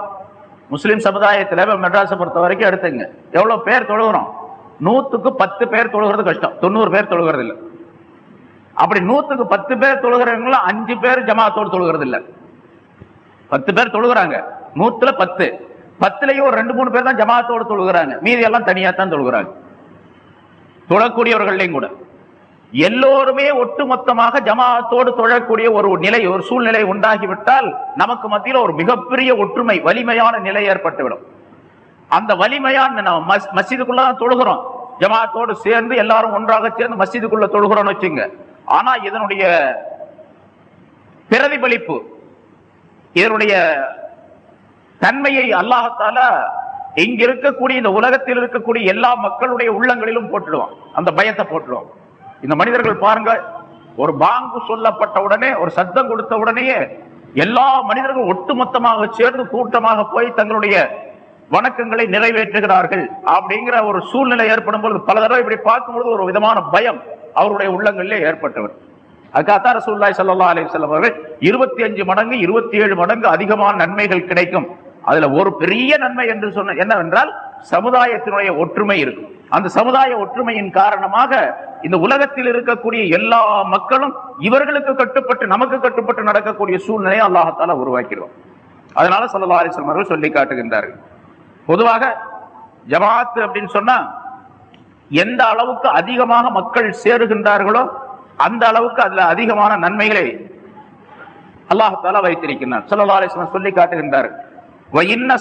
முஸ்லிம் சமுதாயத்தில் மெட்ராஸை பொறுத்த வரைக்கும் எடுத்துங்க. எவ்வளவு பேர் தொழுகிறோம்? நூத்துக்கு பத்து பேர் தொழுகிறது கஷ்டம். தொண்ணூறு பேர் தொழுகிறது இல்லை. அப்படி நூத்துக்கு பத்து பேர் தொழுகிறவங்களும் அஞ்சு பேர் ஜமாத்தோடு தொழுகிறது இல்லை. பத்து பேர் தொழுகிறாங்க. நூத்துல பத்து. பத்துலயும் ஒரு ரெண்டு மூணு பேர் தான் ஜமாத்தோடு தொழுகிறாங்க. மீதி எல்லாம் தனியா தான் தொழுகிறாங்க. தொழக்கூடியவர்களையும் கூட. எல்லோருமே ஒட்டுமொத்தமாக ஜமாத்தோடு தொழக்கூடிய ஒரு நிலை ஒரு சூழ்நிலை உண்டாகிவிட்டால் நமக்கு மத்தியில் ஒரு மிகப்பெரிய ஒற்றுமை வலிமையான நிலை ஏற்பட்டுவிடும். அந்த வலிமையான நம்ம மஸ்- தான் தொழுகிறோம். ஜமாத்தோடு சேர்ந்து எல்லாரும் ஒன்றாக சேர்ந்து மசிதுக்குள்ள தொழுகிறோம்னு வச்சுங்க. ஆனா இதனுடைய பிரதிபலிப்பு இதனுடைய தன்மையை அல்லாஹத்தால இங்க இருக்கக்கூடிய இந்த உலகத்தில் இருக்கக்கூடிய எல்லா மக்களுடைய உள்ளங்களிலும் போட்டுடுவான். அந்த பயத்தை போட்டுடுவான். இந்த மனிதர்கள் பாருங்க ஒரு பாங்கு சொல்லப்பட்ட உடனே ஒரு சத்தம் கொடுத்த உடனேயே எல்லா மனிதர்களும் ஒட்டுமொத்தமாக சேர்ந்து கூட்டமாக போய் தங்களுடைய வணக்கங்களை நிறைவேற்றுகிறார்கள் அப்படிங்கிற ஒரு சூழ்நிலை ஏற்படும் பொழுது பல தடவை இப்படி பார்க்கும்பொழுது ஒரு விதமான பயம் அவருடைய உள்ளங்களிலே ஏற்பட்டவர் அதுக்காகத்தான் ரசூலுல்லாஹி சல்லா அலி செல்லம் அவர்கள் இருபத்தி அஞ்சு மடங்கு இருபத்தி ஏழு மடங்கு அதிகமான நன்மைகள் கிடைக்கும். அதுல ஒரு பெரிய நன்மை என்று சொன்ன என்னவென்றால் சமுதாயத்தினுடைய ஒற்றுமை இருக்கும். அந்த சமுதாய ஒற்றுமையின் காரணமாக இந்த உலகத்தில் இருக்கக்கூடிய எல்லா மக்களும் இவர்களுக்கு கட்டுப்பட்டு நமக்கு கட்டுப்பட்டு நடக்கக்கூடிய சூழ்நிலையை அல்லாஹத்தால உருவாக்கிடுவோம் அதனால ஸல்லல்லாஹு அலைஹி அவர்கள் சொல்லி காட்டுகின்றார்கள். பொதுவாக ஜமாத் அப்படின்னு சொன்னா எந்த அளவுக்கு அதிகமாக மக்கள் சேருகின்றார்களோ அந்த அளவுக்கு அதுல அதிகமான நன்மைகளை அல்லாஹால வைத்திருக்கின்றார் ஸல்லல்லாஹு அலைஹி சொல்லி காட்டுகின்றார் வ இன்ன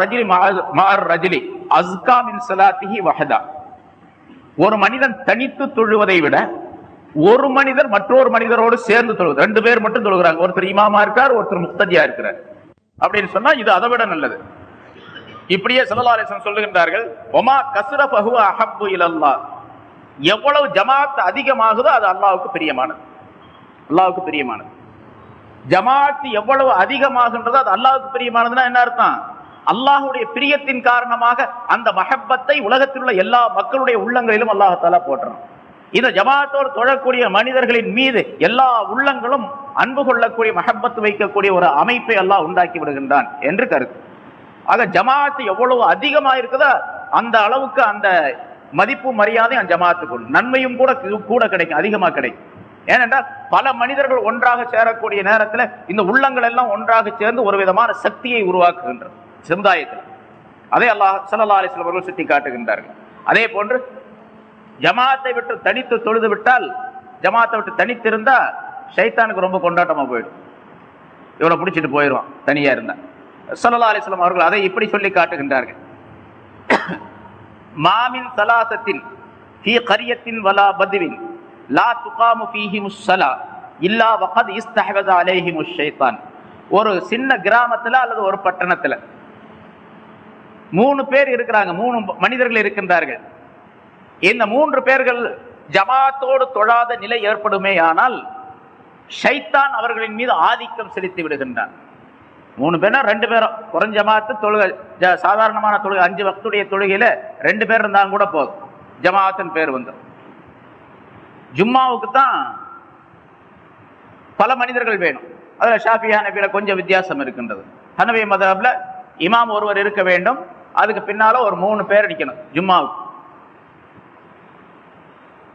ரஜிலி மார் ரஜிலி அஸ்கா மின் ஸலாத்திஹி வஹதா ஒரு மனிதன் தனித்து தொழுவதை விட ஒரு மனிதர் மற்றொரு மனிதரோடு சேர்ந்து தொழுவது. ரெண்டு பேர் மட்டும் தொழுகிறாங்க. ஒருத்தர் இமாமா இருக்கார் ஒருத்தர் முக்ததியா இருக்கிறார். அப்படின்னு சொன்னா இது அதை விட நல்லது. இப்படியே ஸல்லல்லாஹு சொல்லுகின்றார்கள் ஒமா கஸ்ர ஃபஹுவ அஹப்பு இலல்லாஹ். எவ்வளவு ஜமாத் அதிகமாகுதோ அது அல்லாவுக்கு பிரியமானது. அல்லாவுக்கு பிரியமானது. ஜமாத் எவ்வளவு அதிகமாகின்றதோ அது அல்லாவுக்கு பிரியமானதுன்னா என்ன அர்த்தம்? அல்லாஹுடைய பிரியத்தின் காரணமாக அந்த மஹப்பத்தை உலகத்தில் உள்ள எல்லா மக்களுடைய உள்ளங்களிலும் அல்லாஹால போட்டுறான். இந்த ஜமாத்தோடு தொழக்கூடிய மனிதர்களின் மீது எல்லா உள்ளங்களும் அன்பு கொள்ளக்கூடிய மஹப்பத்து வைக்கக்கூடிய ஒரு அமைப்பை எல்லாம் உண்டாக்கி விடுகின்றான் என்று கருத்து. ஆக ஜமாத்து எவ்வளவு அதிகமாக இருக்குதோ அந்த அளவுக்கு அந்த மதிப்பு மரியாதை அந்த ஜமாத்துக்கு நன்மையும் கூட கூட கிடைக்கும் அதிகமாக கிடைக்கும். ஏனென்றால் பல மனிதர்கள் ஒன்றாக சேரக்கூடிய நேரத்தில் இந்த உள்ளங்கள் எல்லாம் ஒன்றாக சேர்ந்து ஒரு விதமான சக்தியை உருவாக்குகின்றது சமுதாயத்தில். அதே அல்லாஹ் சல்லா அலைஹி அவர்கள் சுட்டி காட்டுகின்றார்கள். அதே போன்று ஜமாத்தை விட்டு தனித்து தொழுது விட்டால் ஜமாத்தை விட்டு தனித்திருந்தா ஷைத்தானுக்கு ரொம்ப கொண்டாட்டமா போயிடும். இவனை பிடிச்சிட்டு போயிடுவான் தனியா இருந்தா. சல்லா அலிஸ்லாம் அவர்கள் அதை இப்படி சொல்லி காட்டுகின்றார்கள். (coughs) மாமின் சலாசத்தின் ஃபீ கரியத்தின் வலா பதுவின் லா துகாமு ஃபீஹிமுஸ் இல்லா வகத் இஸ்தஹவத அலைஹிமுஷ் ஷைத்தான். ஒரு சின்ன கிராமத்துல அல்லது ஒரு பட்டணத்துல. மூணு பேர் இருக்கிறாங்க. மூணு மனிதர்கள் இருக்கின்றார்கள். இந்த மூன்று பேர்கள் ஜமாத்தோடு தொழாத நிலை ஏற்படுமே ஆனால் ஷைத்தான் அவர்களின் மீது ஆதிக்கம் செலுத்தி விடுகின்றான். மூணு பேர்னா ரெண்டு பேரும். குறைஞ்ச மாத்து தொழுகை ஜ- சாதாரணமான தொழுகை அஞ்சு வக்துடைய தொழுகையில ரெண்டு பேர் இருந்தாலும் கூட போதும். ஜமாத்தின் பேர் வந்து. ஜும்மாவுக்கு தான் பல மனிதர்கள் வேணும். அதில் ஷாஃபியா நபியில கொஞ்சம் வித்தியாசம் இருக்கின்றது. ஹனவி மதபில் இமாம் ஒருவர் இருக்க வேண்டும். அதுக்கு பின்னால ஒரு மூணு பேர் அடிக்கணும் ஜும்மாவுக்கு.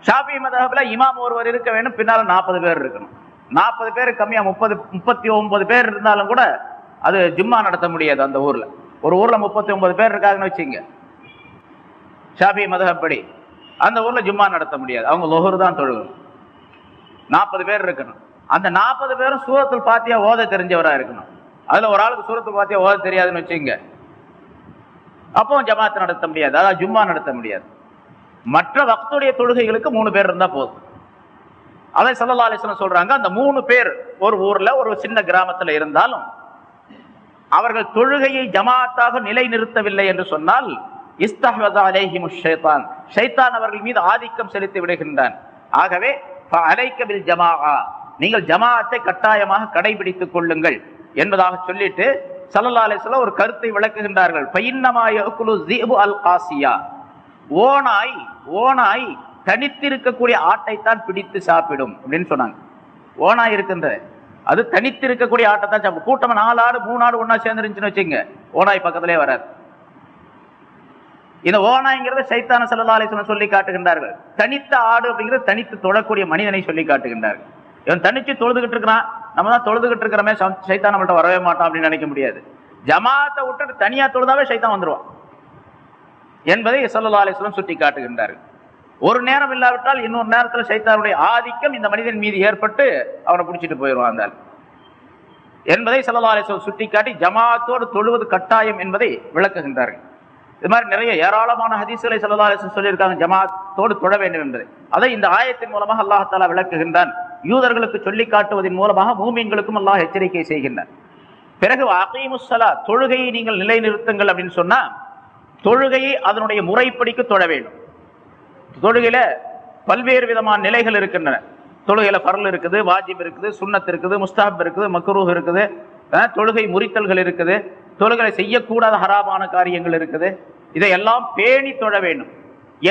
ஷாஃபி மதபில் இமாம் ஒருவர் இருக்க வேண்டும். பின்னால நாற்பது பேர் இருக்கணும். நாற்பது பேர் கம்மியா முப்பது முப்பத்தி ஒன்பது பேர் இருந்தாலும் கூட அது ஜும்மா நடத்த முடியாது அந்த ஊர்ல. ஒரு ஊர்ல முப்பத்தி ஒன்பது பேர் இருக்காங்கன்னு வச்சுங்க ஷாஃபி மதகப்படி அந்த ஊர்ல ஜும்மா நடத்த முடியாது. அவங்க லொஹர் தான் தொழுகணும். நாற்பது பேர் இருக்கணும். அந்த நாற்பது பேரும் சூரத்தில் பாத்தியா ஓத தெரிஞ்சவராக இருக்கணும். அதுல ஒரு ஆளுக்கு சூரத்தில் பாத்தியா ஓத தெரியாதுன்னு வச்சுங்க அப்போ ஜமாத்து நடத்த முடியாது. அதாவது ஜும்மா நடத்த முடியாது. மற்ற வக்துடைய தொழுகைகளுக்கு மூணு பேர் இருந்தா போதும். அதை சல்லா அலிஸ்லாம் சொல்றாங்க அந்த மூணு பேர் ஒரு ஊர்ல ஒரு சின்ன கிராமத்துல இருந்தாலும் அவர்கள் தொழுகையை ஜமாத்தாக நிலைநிறுத்தவில்லை என்று சொன்னால் இஸ்தஹ்வதா அலைஹிமு ஷைத்தான். ஷைத்தான் அவர்கள் மீது ஆதிக்கம் செலுத்தி விடுகின்றான். ஆகவே அலைக்க பில் நீங்கள் ஜமாஅத்தை கட்டாயமாக கடைபிடித்துக் கொள்ளுங்கள் என்பதாக சொல்லிட்டு சல்லா அலிஸ்லாம் ஒரு கருத்தை விளக்குகின்றார்கள். பைன்னமா அல் காசியா ஓனாய் ஓனாய் தனித்திருக்கக்கூடிய ஆட்டைத்தான் பிடித்து சாப்பிடும் அப்படின்னு சொன்னாங்க. ஓனாய் இருக்கின்ற அது தனித்திருக்கக்கூடிய ஆட்டை தான் சாப்பிடும். கூட்டம் நாலு ஆடு மூணு ஆடு ஒன்னா சேர்ந்துருந்துச்சுன்னு வச்சுங்க ஓனாய் பக்கத்திலே வராது. இந்த ஓனாய்ங்கிறத சைத்தான சல்லா அலிஸ்லாம் சொல்லி காட்டுகின்றார்கள். தனித்த ஆடு அப்படிங்கிறது தனித்து தொழக்கூடிய மனிதனை சொல்லி காட்டுகின்றார்கள். இவன் தனிச்சு தொழுதுகிட்டு இருக்கிறான். நம்ம தான் தொழுதுகிட்டு இருக்கிறமே சைத்தான் நம்மள்ட்ட வரவே மாட்டான் அப்படின்னு நினைக்க முடியாது. ஜமாத்தை விட்டுட்டு தனியா தொழுதாவே சைத்தான் வந்துருவான். என்பதை சல்லா சுட்டி காட்டுகின்றார்கள். ஒரு நேரம் இல்லாவிட்டால் இன்னொரு நேரத்தில் சைத்தானுடைய ஆதிக்கம் இந்த மனிதன் மீது ஏற்பட்டு அவனை பிடிச்சிட்டு போயிடுவான் அந்த என்பதை சல்லா அலிஸ்லாம் சுட்டி காட்டி ஜமாத்தோடு தொழுவது கட்டாயம் என்பதை விளக்குகின்றார்கள். இது மாதிரி நிறைய ஏராளமான ஹதீசுகளை சல்லா அலிஸ்லாம் சொல்லியிருக்காங்க. ஜமாத்தோடு தொழ வேண்டும் என்பதை. அதை இந்த ஆயத்தின் மூலமாக அல்லாஹ் தாலா விளக்குகின்றான். யூதர்களுக்கு சொல்லி காட்டுவதன் மூலமாக மூமின்களுக்கும் அல்லாஹ் எச்சரிக்கை செய்கின்றான். பிறகு அகீமுஸ்ஸலா தொழுகையை நீங்கள் நிலைநிறுத்துங்கள் அப்படின்னு சொன்னா தொழுகையை அதனுடைய முறைப்படிக்கு தொழ வேண்டும். தொழுகையில பல்வேறு விதமான நிலைகள் இருக்கின்றன. தொழுகையில பரல் இருக்குது வாஜிப் இருக்குது சுன்னத் இருக்குது முஸ்தாப் இருக்குது மக்ரூஹ் இருக்குது. தொழுகை முறித்தல்கள் இருக்குது. தொழுகளை செய்யக்கூடாத ஹராமான காரியங்கள் இருக்குது. இதையெல்லாம் பேணி தொழ வேண்டும்.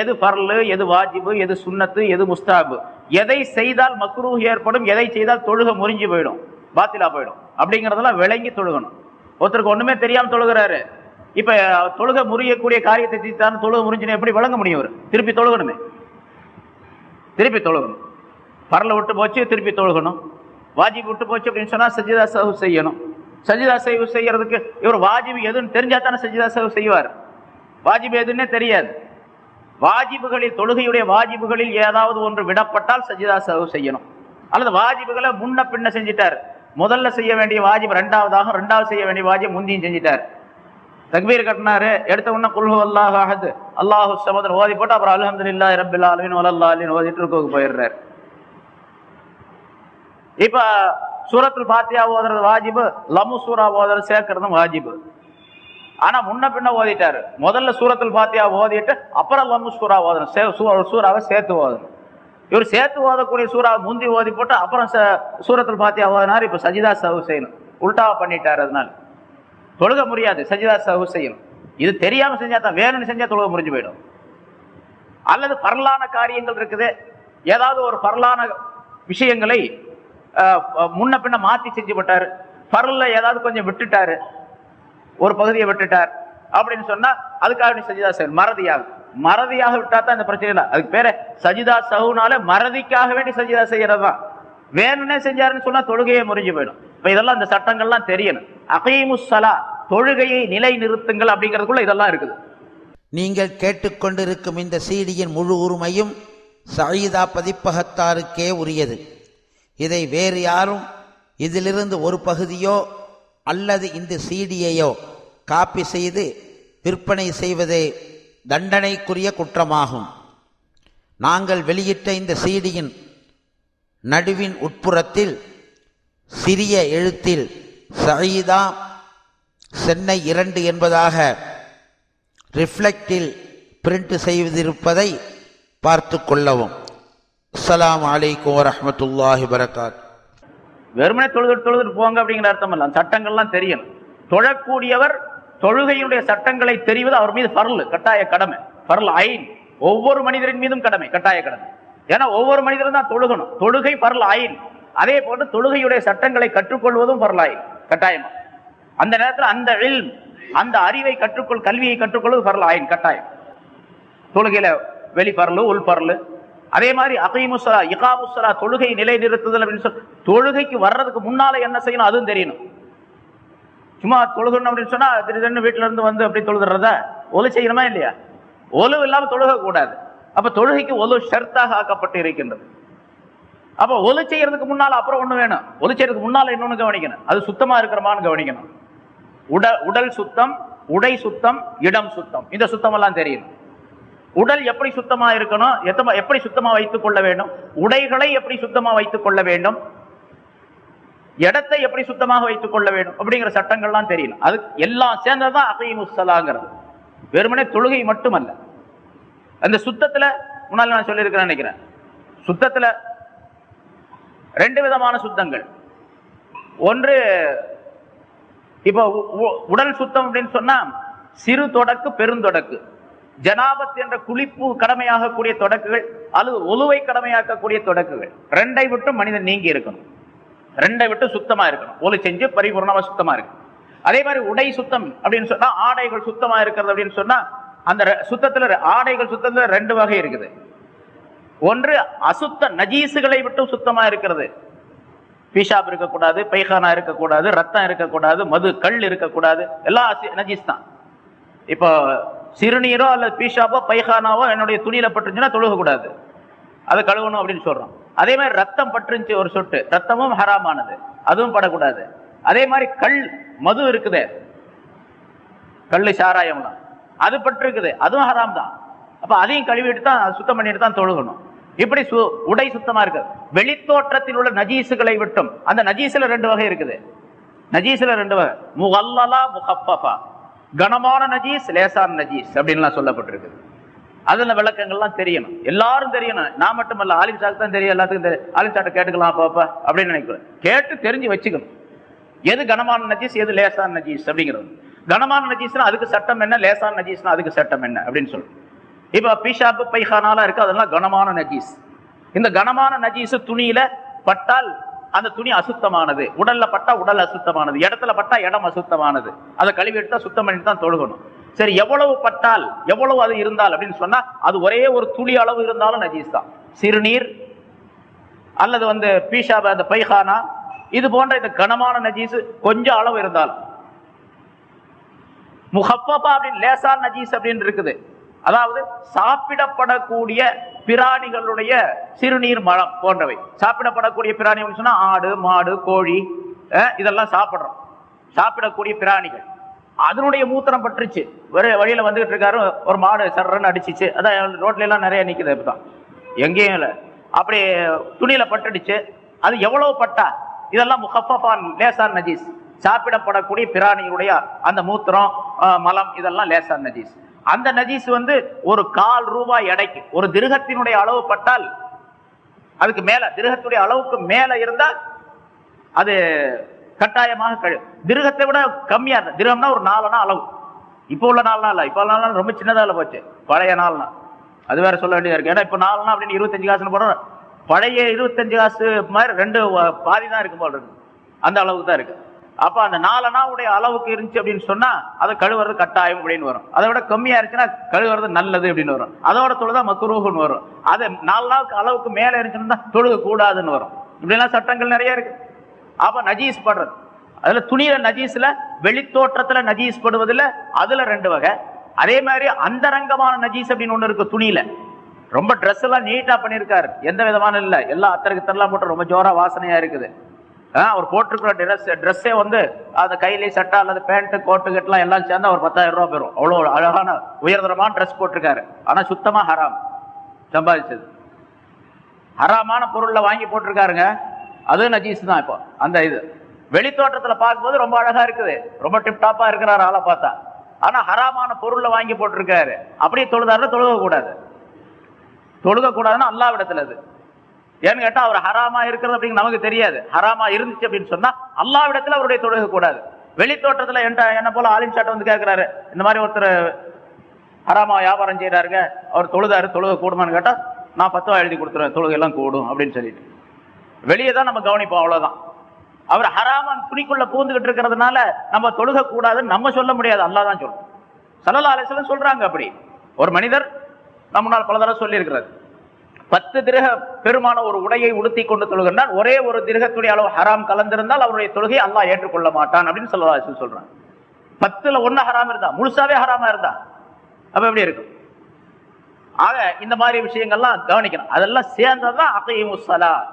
எது பரல் எது வாஜிபு எது சுண்ணத்து எது முஸ்தாபு. எதை செய்தால் மக்ரூஹ் ஏற்படும் எதை செய்தால் தொழுக முறிஞ்சு போயிடும் பாத்திலா போயிடும். அப்படிங்கிறதெல்லாம் விளங்கி தொழுகணும். ஒருத்தருக்கு ஒன்றுமே தெரியாமல் தொழுகிறாரு. இப்போ தொழுக முறியக்கூடிய காரியத்தை செய்தான் தொழுக முறிஞ்சுன்னு எப்படி விளங்க முடியும் திருப்பி தொழுகணுமே. திருப்பி தொழுகணும். பரல விட்டு போச்சு திருப்பி தொழுகணும். வாஜிப் விட்டு போச்சு அப்படின்னு சொன்னால் சஜிதா சஹு செய்யணும். சஜிதா சஹு செய்யறதுக்கு இவர் வாஜிப் எதுன்னு தெரிஞ்சா தானே சஜிதா சஹு செய்வார்? வாஜிப் எதுன்னே தெரியாது. வாஜிபுகளில் தொழுகையுடைய வாஜிபுகளில் ஏதாவது ஒன்று விடப்பட்டால் சஜிதா சஹு செய்யணும். அல்லது வாஜிபுகளை முன்ன பின்ன செஞ்சிட்டார். முதல்ல செய்ய வேண்டிய வாஜிப் ரெண்டாவதாக ரெண்டாவது செய்ய வேண்டிய வாஜிப் முந்தியும் செஞ்சிட்டார். தக்பீர் கட்டினாரு எடுத்த உடனே குல்ஹு அல்லாஹ் அஹத் அல்லாஹு சமதன் ஓதி போட்டு அப்புறம் அல்ஹம்துலில்லாஹி ரப்பில் ஆலமீன் வலல்லாலின் ஓதிட்டு இருக்கோக்கு போயிடுறாரு. இப்போ சூரத்தில் பாத்தியா ஓதுறது வாஜிபு லமு சூரா ஓதுறது சேர்க்கறதும் வாஜிபு. ஆனா முன்ன பின்ன ஓதிட்டாரு. முதல்ல சூரத்தில் பாத்தியா ஓதிட்டு அப்புறம் லம்மு சூரா ஓதணும். சே- சூறாவை சேர்த்து ஓதணும். இவர் சேர்த்து ஓதக்கூடிய சூறா முந்தி ஓதி போட்டு அப்புறம் ச- பாத்தியா ஓதினார் இப்ப சஜிதா சவு செய்யணும். உல்டாவா பண்ணிட்டாரு அதனால. தொழுக முடியாது சஜிதா சவு செய்யணும். இது தெரியாம செஞ்சா தான் வேணும்னு செஞ்சா தொழுக முடிஞ்சு போயிடும். அல்லது பரலான காரியங்கள் இருக்குது. ஏதாவது ஒரு பரலான விஷயங்களை முன்ன பின்ன மாத்தி செஞ்சு விட்டாரு பரல்ல ஏதாவது கொஞ்சம் விட்டுட்டாரு. ஒரு பகுதியை விட்டுட்டார். அப்படின்னு சொன்னா அதுக்காக நீ சஜிதா செய்யணும் மறதியாக. மறதியாக விட்டா தான் இந்த பிரச்சனை இல்லை அதுக்கு பேரு சஜிதா சகுனால மறதிக்காக வேண்டி சஜிதா செய்யறது தான். வேணும்னே செஞ்சாருன்னு சொன்னா தொழுகையே முறிஞ்சு போயிடும். இப்ப இதெல்லாம் இந்த சட்டங்கள்லாம் தெரியணும் அகைமுசலா தொழுகையை நிலை நிறுத்துங்கள் அப்படிங்கிறதுக்குள்ள இதெல்லாம் இருக்குது. நீங்கள் கேட்டுக்கொண்டிருக்கும் இந்த சீடியின் முழு உரிமையும் சஜிதா பதிப்பகத்தாருக்கே உரியது. இதை வேறு யாரும் இதிலிருந்து ஒரு பகுதியோ அல்லது இந்த சீடியையோ காப்பி செய்து விற்பனை செய்வதே தண்டனைக்குரிய குற்றமாகும். நாங்கள் வெளியிட்ட இந்த சீடியின் நடுவின் உட்புறத்தில் சிறிய எழுத்தில் சயீதா சென்னை இரண்டு என்பதாக ரிஃப்ளெக்டில் பிரிண்ட் செய்திருப்பதை பார்த்து கொள்ளவும். அஸ்லாம் வலைக்கம் வரமத்துல்லாஹி வரகாத் வெறுமனே தொழுது தொழுது போங்க அப்படிங்கிற அர்த்தம் இல்ல. சட்டங்கள்லாம் தெரியும் தொழக்கூடியவர் தொழுகையினுடைய சட்டங்களை தெரிவது அவர் மீது பரல் கட்டாய கடமை. பரல் ஐன். ஒவ்வொரு மனிதரின் மீதும் கடமை கட்டாய கடமை. ஏன்னா ஒவ்வொரு மனிதரும் தான் தொழுகணும். தொழுகை பரல் ஐன். அதே போன்று தொழுகையுடைய சட்டங்களை கற்றுக்கொள்வதும் பரல் ஐன். கட்டாயமா? அந்த நேரத்தில் அந்த இல்ம் அந்த அறிவை கற்றுக்கொள் கல்வியை கற்றுக்கொள்வது பரல் ஆயின் கட்டாயம். தொழுகையில வெளிப்பரலு உள்பரலு அதே மாதிரி அகைமுசலா இகாமுசலா தொழுகை நிலை நிறுத்துதல் அப்படின்னு சொல்லி தொழுகைக்கு வர்றதுக்கு முன்னால என்ன செய்யணும்? அதுவும் தெரியணும். சும்மா தொழுகணும் அப்படின்னு சொன்னா திடீர்னு வீட்டுல இருந்து வந்து அப்படி தொழுதுறதா ஒலு செய்யணுமா இல்லையா? ஒலு இல்லாம தொழுக கூடாது அப்ப தொழுகைக்கு ஒலு ஷர்த்தாக ஆக்கப்பட்டு இருக்கின்றது. அப்ப ஒலு செய்யறதுக்கு முன்னால அப்புறம் ஒண்ணு வேணும். ஒலு செய்யறதுக்கு முன்னால இன்னொன்னு கவனிக்கணும். அது சுத்தமா இருக்கிறமான்னு கவனிக்கணும். உடல் உடல் சுத்தம் உடை சுத்தம் இடம் சுத்தம். இந்த சுத்தம் எல்லாம் தெரியணும். உடல் எப்படி சுத்தமா இருக்கணும்? எத்தமா எப்படி சுத்தமா வைத்துக் கொள்ள வேண்டும்? உடைகளை எப்படி சுத்தமா வைத்துக் கொள்ள வேண்டும்? இடத்தை எப்படி சுத்தமாக வைத்துக் கொள்ள வேண்டும்? அப்படிங்கிற சட்டங்கள்லாம் தெரியல. அது எல்லாம் சேர்ந்ததுதான் அகைமுசலாங்கிறது வெறுமனே தொழுகை மட்டுமல்ல. அந்த சுத்தத்துல முன்னால் நான் சொல்லியிருக்கிறேன் நினைக்கிறேன். சுத்தத்துல ரெண்டு விதமான சுத்தங்கள். ஒன்று இப்போ உ- உ- உடல் சுத்தம் அப்படின்னு சொன்னா சிறு தொடக்கு பெருந்தொடக்கு ஜனாபத் என்ற குளிப்பு கடமையாகக்கூடிய தொடக்குகள் அல்லது ஒலுவை கடமையாக்கக்கூடிய தொடக்குகள். ரெண்டை விட்டு மனிதன் நீங்கி இருக்கணும். ரெண்டை விட்டு சுத்தமா இருக்கணும். ஒலு செஞ்சு பரிபூர்ணமா சுத்தமா இருக்கு அதே மாதிரி உடை சுத்தம் அப்படின்னு சொன்னா ஆடைகள் சுத்தமா இருக்கிறது அப்படின்னு சொன்னா அந்த சுத்தத்துல ஆடைகள் சுத்தத்துல ரெண்டு வகை இருக்குது. ஒன்று அசுத்த நஜீசுகளை விட்டு சுத்தமா இருக்கிறது. பீஷாப் இருக்கக்கூடாது பைகானா இருக்கக்கூடாது ரத்தம் இருக்கக்கூடாது மது கல் இருக்கக்கூடாது. எல்லாம் நஜீஸ் தான். இப்போ சிறுநீரோ அல்லது பீஷாப்போ பைகானாவோ என்னுடைய துணியில பட்டுருச்சுன்னா தொழுகக்கூடாது. அதை கழுவணும் அப்படின்னு சொல்றோம். அதே மாதிரி ரத்தம் பட்டுருந்துச்சு ஒரு சொட்டு. ரத்தமும் ஹராமானது. அதுவும் படக்கூடாது. அதே மாதிரி கல் மது இருக்குது. கல் சாராயம்லாம். அது பட்டிருக்குது. அதுவும் ஹராம் தான். அப்ப அதையும் கழுவிட்டு தான் சுத்தம் பண்ணிட்டு தான் தொழுகணும். இப்படி சு உடை சுத்தமா இருக்கு. வெளித்தோற்றத்தில் உள்ள நஜீசுகளை விட்டும். அந்த நஜீஸ்ல ரெண்டு வகை இருக்குது. நஜீஸ்ல ரெண்டு வகை. முகல்லலா முகப்பஃபா. கனமான நஜீஸ் லேசான நஜீஸ் அப்படின்லாம் சொல்லப்பட்டிருக்கு. அதில் விளக்கங்கள்லாம் தெரியணும். எல்லாரும் தெரியணும். நான் மட்டுமல்ல ஆலிம் சாக்கு தான் தெரியும் எல்லாத்துக்கும் தெரியும். ஆலிம் சாட்டை கேட்டுக்கலாம் பாப்பா அப்படின்னு நினைக்கிறேன். கேட்டு தெரிஞ்சு வச்சுக்கணும். எது கனமான நஜீஸ் எது லேசான நஜீஸ் அப்படிங்கிறது. கனமான நஜீஸ்னா அதுக்கு சட்டம் என்ன லேசான நஜீஸ்னா அதுக்கு சட்டம் என்ன அப்படின்னு சொல்லணும். இப்போ பீஷாப்பு பைஹானாலாம் இருக்கு அதெல்லாம் கனமான நஜீஸ். இந்த கனமான நஜீஸ் துணியில பட்டால் அந்த துணி அசுத்தமானது. உடல்ல பட்டா உடல் அசுத்தமானது. இடத்துல பட்டா இடம் அசுத்தமானது. அதை கழுவி எடுத்தா சுத்தம் பண்ணிட்டு தான் தொழுகணும். சரி எவ்வளவு பட்டால் எவ்வளவு அது இருந்தால் அப்படின்னு சொன்னா அது ஒரே ஒரு துளி அளவு இருந்தாலும் நஜீஸ் தான். சிறுநீர் அல்லது வந்து பீஷா அந்த பைஹானா இது போன்ற இந்த கனமான நஜீஸ் கொஞ்சம் அளவு இருந்தாலும். முகப்பா அப்படின்னு லேசான் நஜீஸ் அப்படின்னு இருக்குது. அதாவது சாப்பிடப்படக்கூடிய பிராணிகளுடைய சிறுநீர் மலம் போன்றவை. சாப்பிடப்படக்கூடிய பிராணி சொன்னால் சொன்னா ஆடு மாடு கோழி இதெல்லாம் சாப்பிட்றோம். சாப்பிடக்கூடிய பிராணிகள். அதனுடைய மூத்திரம் பட்டுருச்சு. ஒரு வழியில் வந்துகிட்டு இருக்காரு. ஒரு மாடு சர்றன்னு அடிச்சிச்சு. அதான் ரோட்ல எல்லாம் நிறைய இப்போ தான் எங்கேயும் இல்லை. அப்படி துணியில் பட்டுடுச்சு. அது எவ்வளோ பட்டா? இதெல்லாம் முகப்பான் லேசான் நஜீஸ். சாப்பிடப்படக்கூடிய பிராணிகளுடைய அந்த மூத்திரம் மலம் இதெல்லாம் லேசான் நஜீஸ். அந்த நஜீஸ் வந்து ஒரு கால் ரூபாய் எடைக்கு ஒரு திருகத்தினுடைய அளவு பட்டால் அதுக்கு மேல திருகத்துடைய அளவுக்கு மேல இருந்தால் அது கட்டாயமாக கழு திருகத்தை விட கம்மியா இருக்கு திருகம்னா ஒரு நாலனா அளவு. இப்போ உள்ள நாலனா இல்லை இப்போ நாள் ரொம்ப சின்னதால போச்சு பழைய நாள்னா அது வேற சொல்ல வேண்டியதா இருக்கு. ஏன்னா இப்போ நாலுனா அப்படின்னு இருபத்தஞ்சு காசுன்னு போடுறோம். பழைய இருபத்தஞ்சு காசு மாதிரி ரெண்டு பாதி தான் இருக்கும் போல இருக்கு. அந்த அளவுக்கு தான் இருக்கு. அப்ப அந்த நாலனாவுடைய அளவுக்கு இருந்துச்சு அப்படின்னு சொன்னா அதை கழுவுறது கட்டாயம் அப்படின்னு வரும். அதை விட கம்மியா இருந்துச்சுன்னா கழுவுறது நல்லது அப்படின்னு வரும். அதோட தொழுதான் மக்குரூகுன்னு வரும். அது நாலு நாளுக்கு அளவுக்கு மேல இருந்துச்சுன்னா தொழுக கூடாதுன்னு வரும். இப்படிலாம் சட்டங்கள் நிறைய இருக்கு. அப்ப நஜீஸ் படுறது. அதுல துணியில நஜீஸ்ல வெளித்தோற்றத்துல நஜீஸ் படுவதில்ல அதுல ரெண்டு வகை. அதே மாதிரி அந்தரங்கமான நஜீஸ் அப்படின்னு ஒண்ணு இருக்கு துணியில. ரொம்ப ட்ரெஸ் எல்லாம் நீட்டா பண்ணியிருக்காரு. எந்த விதமான இல்லை. எல்லாம் அத்தருக்கு தரலாம் போட்டு ரொம்ப ஜோரா வாசனையா இருக்குது. அவர் போட்டிருக்கிற ட்ரெஸ் ட்ரெஸ்ஸே வந்து அந்த கையிலே சட்டை அல்லது பேண்ட்டு கோட்டு கட்டெலாம் எல்லாம் சேர்ந்து அவர் பத்தாயிரம் ரூபாய் பெறும் அவ்வளோ அழகான உயர்தரமான ட்ரெஸ் போட்டிருக்காரு. ஆனால் சுத்தமாக ஹராம் சம்பாதிச்சது. ஹராமான பொருளில் வாங்கி போட்டிருக்காருங்க. அது நஜீஸ் தான் இப்போ அந்த இது. வெளித்தோட்டத்தில் பார்க்கும்போது ரொம்ப அழகாக இருக்குது. ரொம்ப டிப் இருக்கிறார் ஆளை பார்த்தா. ஆனால் ஹராமான பொருளில் வாங்கி போட்டிருக்காரு. அப்படியே தொழுதாருன்னா தொழுகக்கூடாது. தொழுகக்கூடாதுன்னா அல்லாவிடத்தில் அது. ஏன்னு கேட்டா அவர் ஹராமா இருக்கிறது அப்படின்னு நமக்கு தெரியாது. ஹராமா இருந்துச்சு அப்படின்னு சொன்னா அல்லாவிடத்துல அவருடைய தொழுக கூடாது. வெளித்தோட்டத்துல என்ன என்ன போல ஆலிம் சாட்டை வந்து கேட்கிறாரு இந்த மாதிரி ஒருத்தர் ஹராமா வியாபாரம் செய்யறாருங்க அவர் தொழுதாரு தொழுக கூடுமான்னு கேட்டா நான் பத்து ரூபா எழுதி கொடுத்துருவேன் தொழுகை எல்லாம் கூடும் அப்படின்னு சொல்லிட்டு. வெளியே தான் நம்ம கவனிப்போம் அவ்வளவுதான். அவர் ஹராமன் துணிக்குள்ள பூந்துகிட்டு இருக்கிறதுனால நம்ம தொழுக கூடாதுன்னு நம்ம சொல்ல முடியாது. அல்லா தான் சொல்லும் சல்லல்லா அலிஸ்லாம் சொல்றாங்க அப்படி. ஒரு மனிதர் நம்ம முன்னால் பல தடவை சொல்லியிருக்கிறார். பத்து திருக பெருமான ஒரு உடையை உடுத்தி கொண்டு தொழுகின்றான். ஒரே ஒரு திருகத்துடைய அளவு ஹராம் கலந்திருந்தால் அவருடைய தொழுகை அல்லா ஏற்றுக்கொள்ள மாட்டான் அப்படின்னு சல்லல்லா சொல்றான் பத்துல ஒண்ணு ஹராம் இருந்தா முழுசாவே ஹராமா இருந்தா? அப்ப எப்படி இருக்கும்? ஆக இந்த மாதிரி விஷயங்கள்லாம் கவனிக்கணும். அதெல்லாம் சேர்ந்ததுதான் அகையும்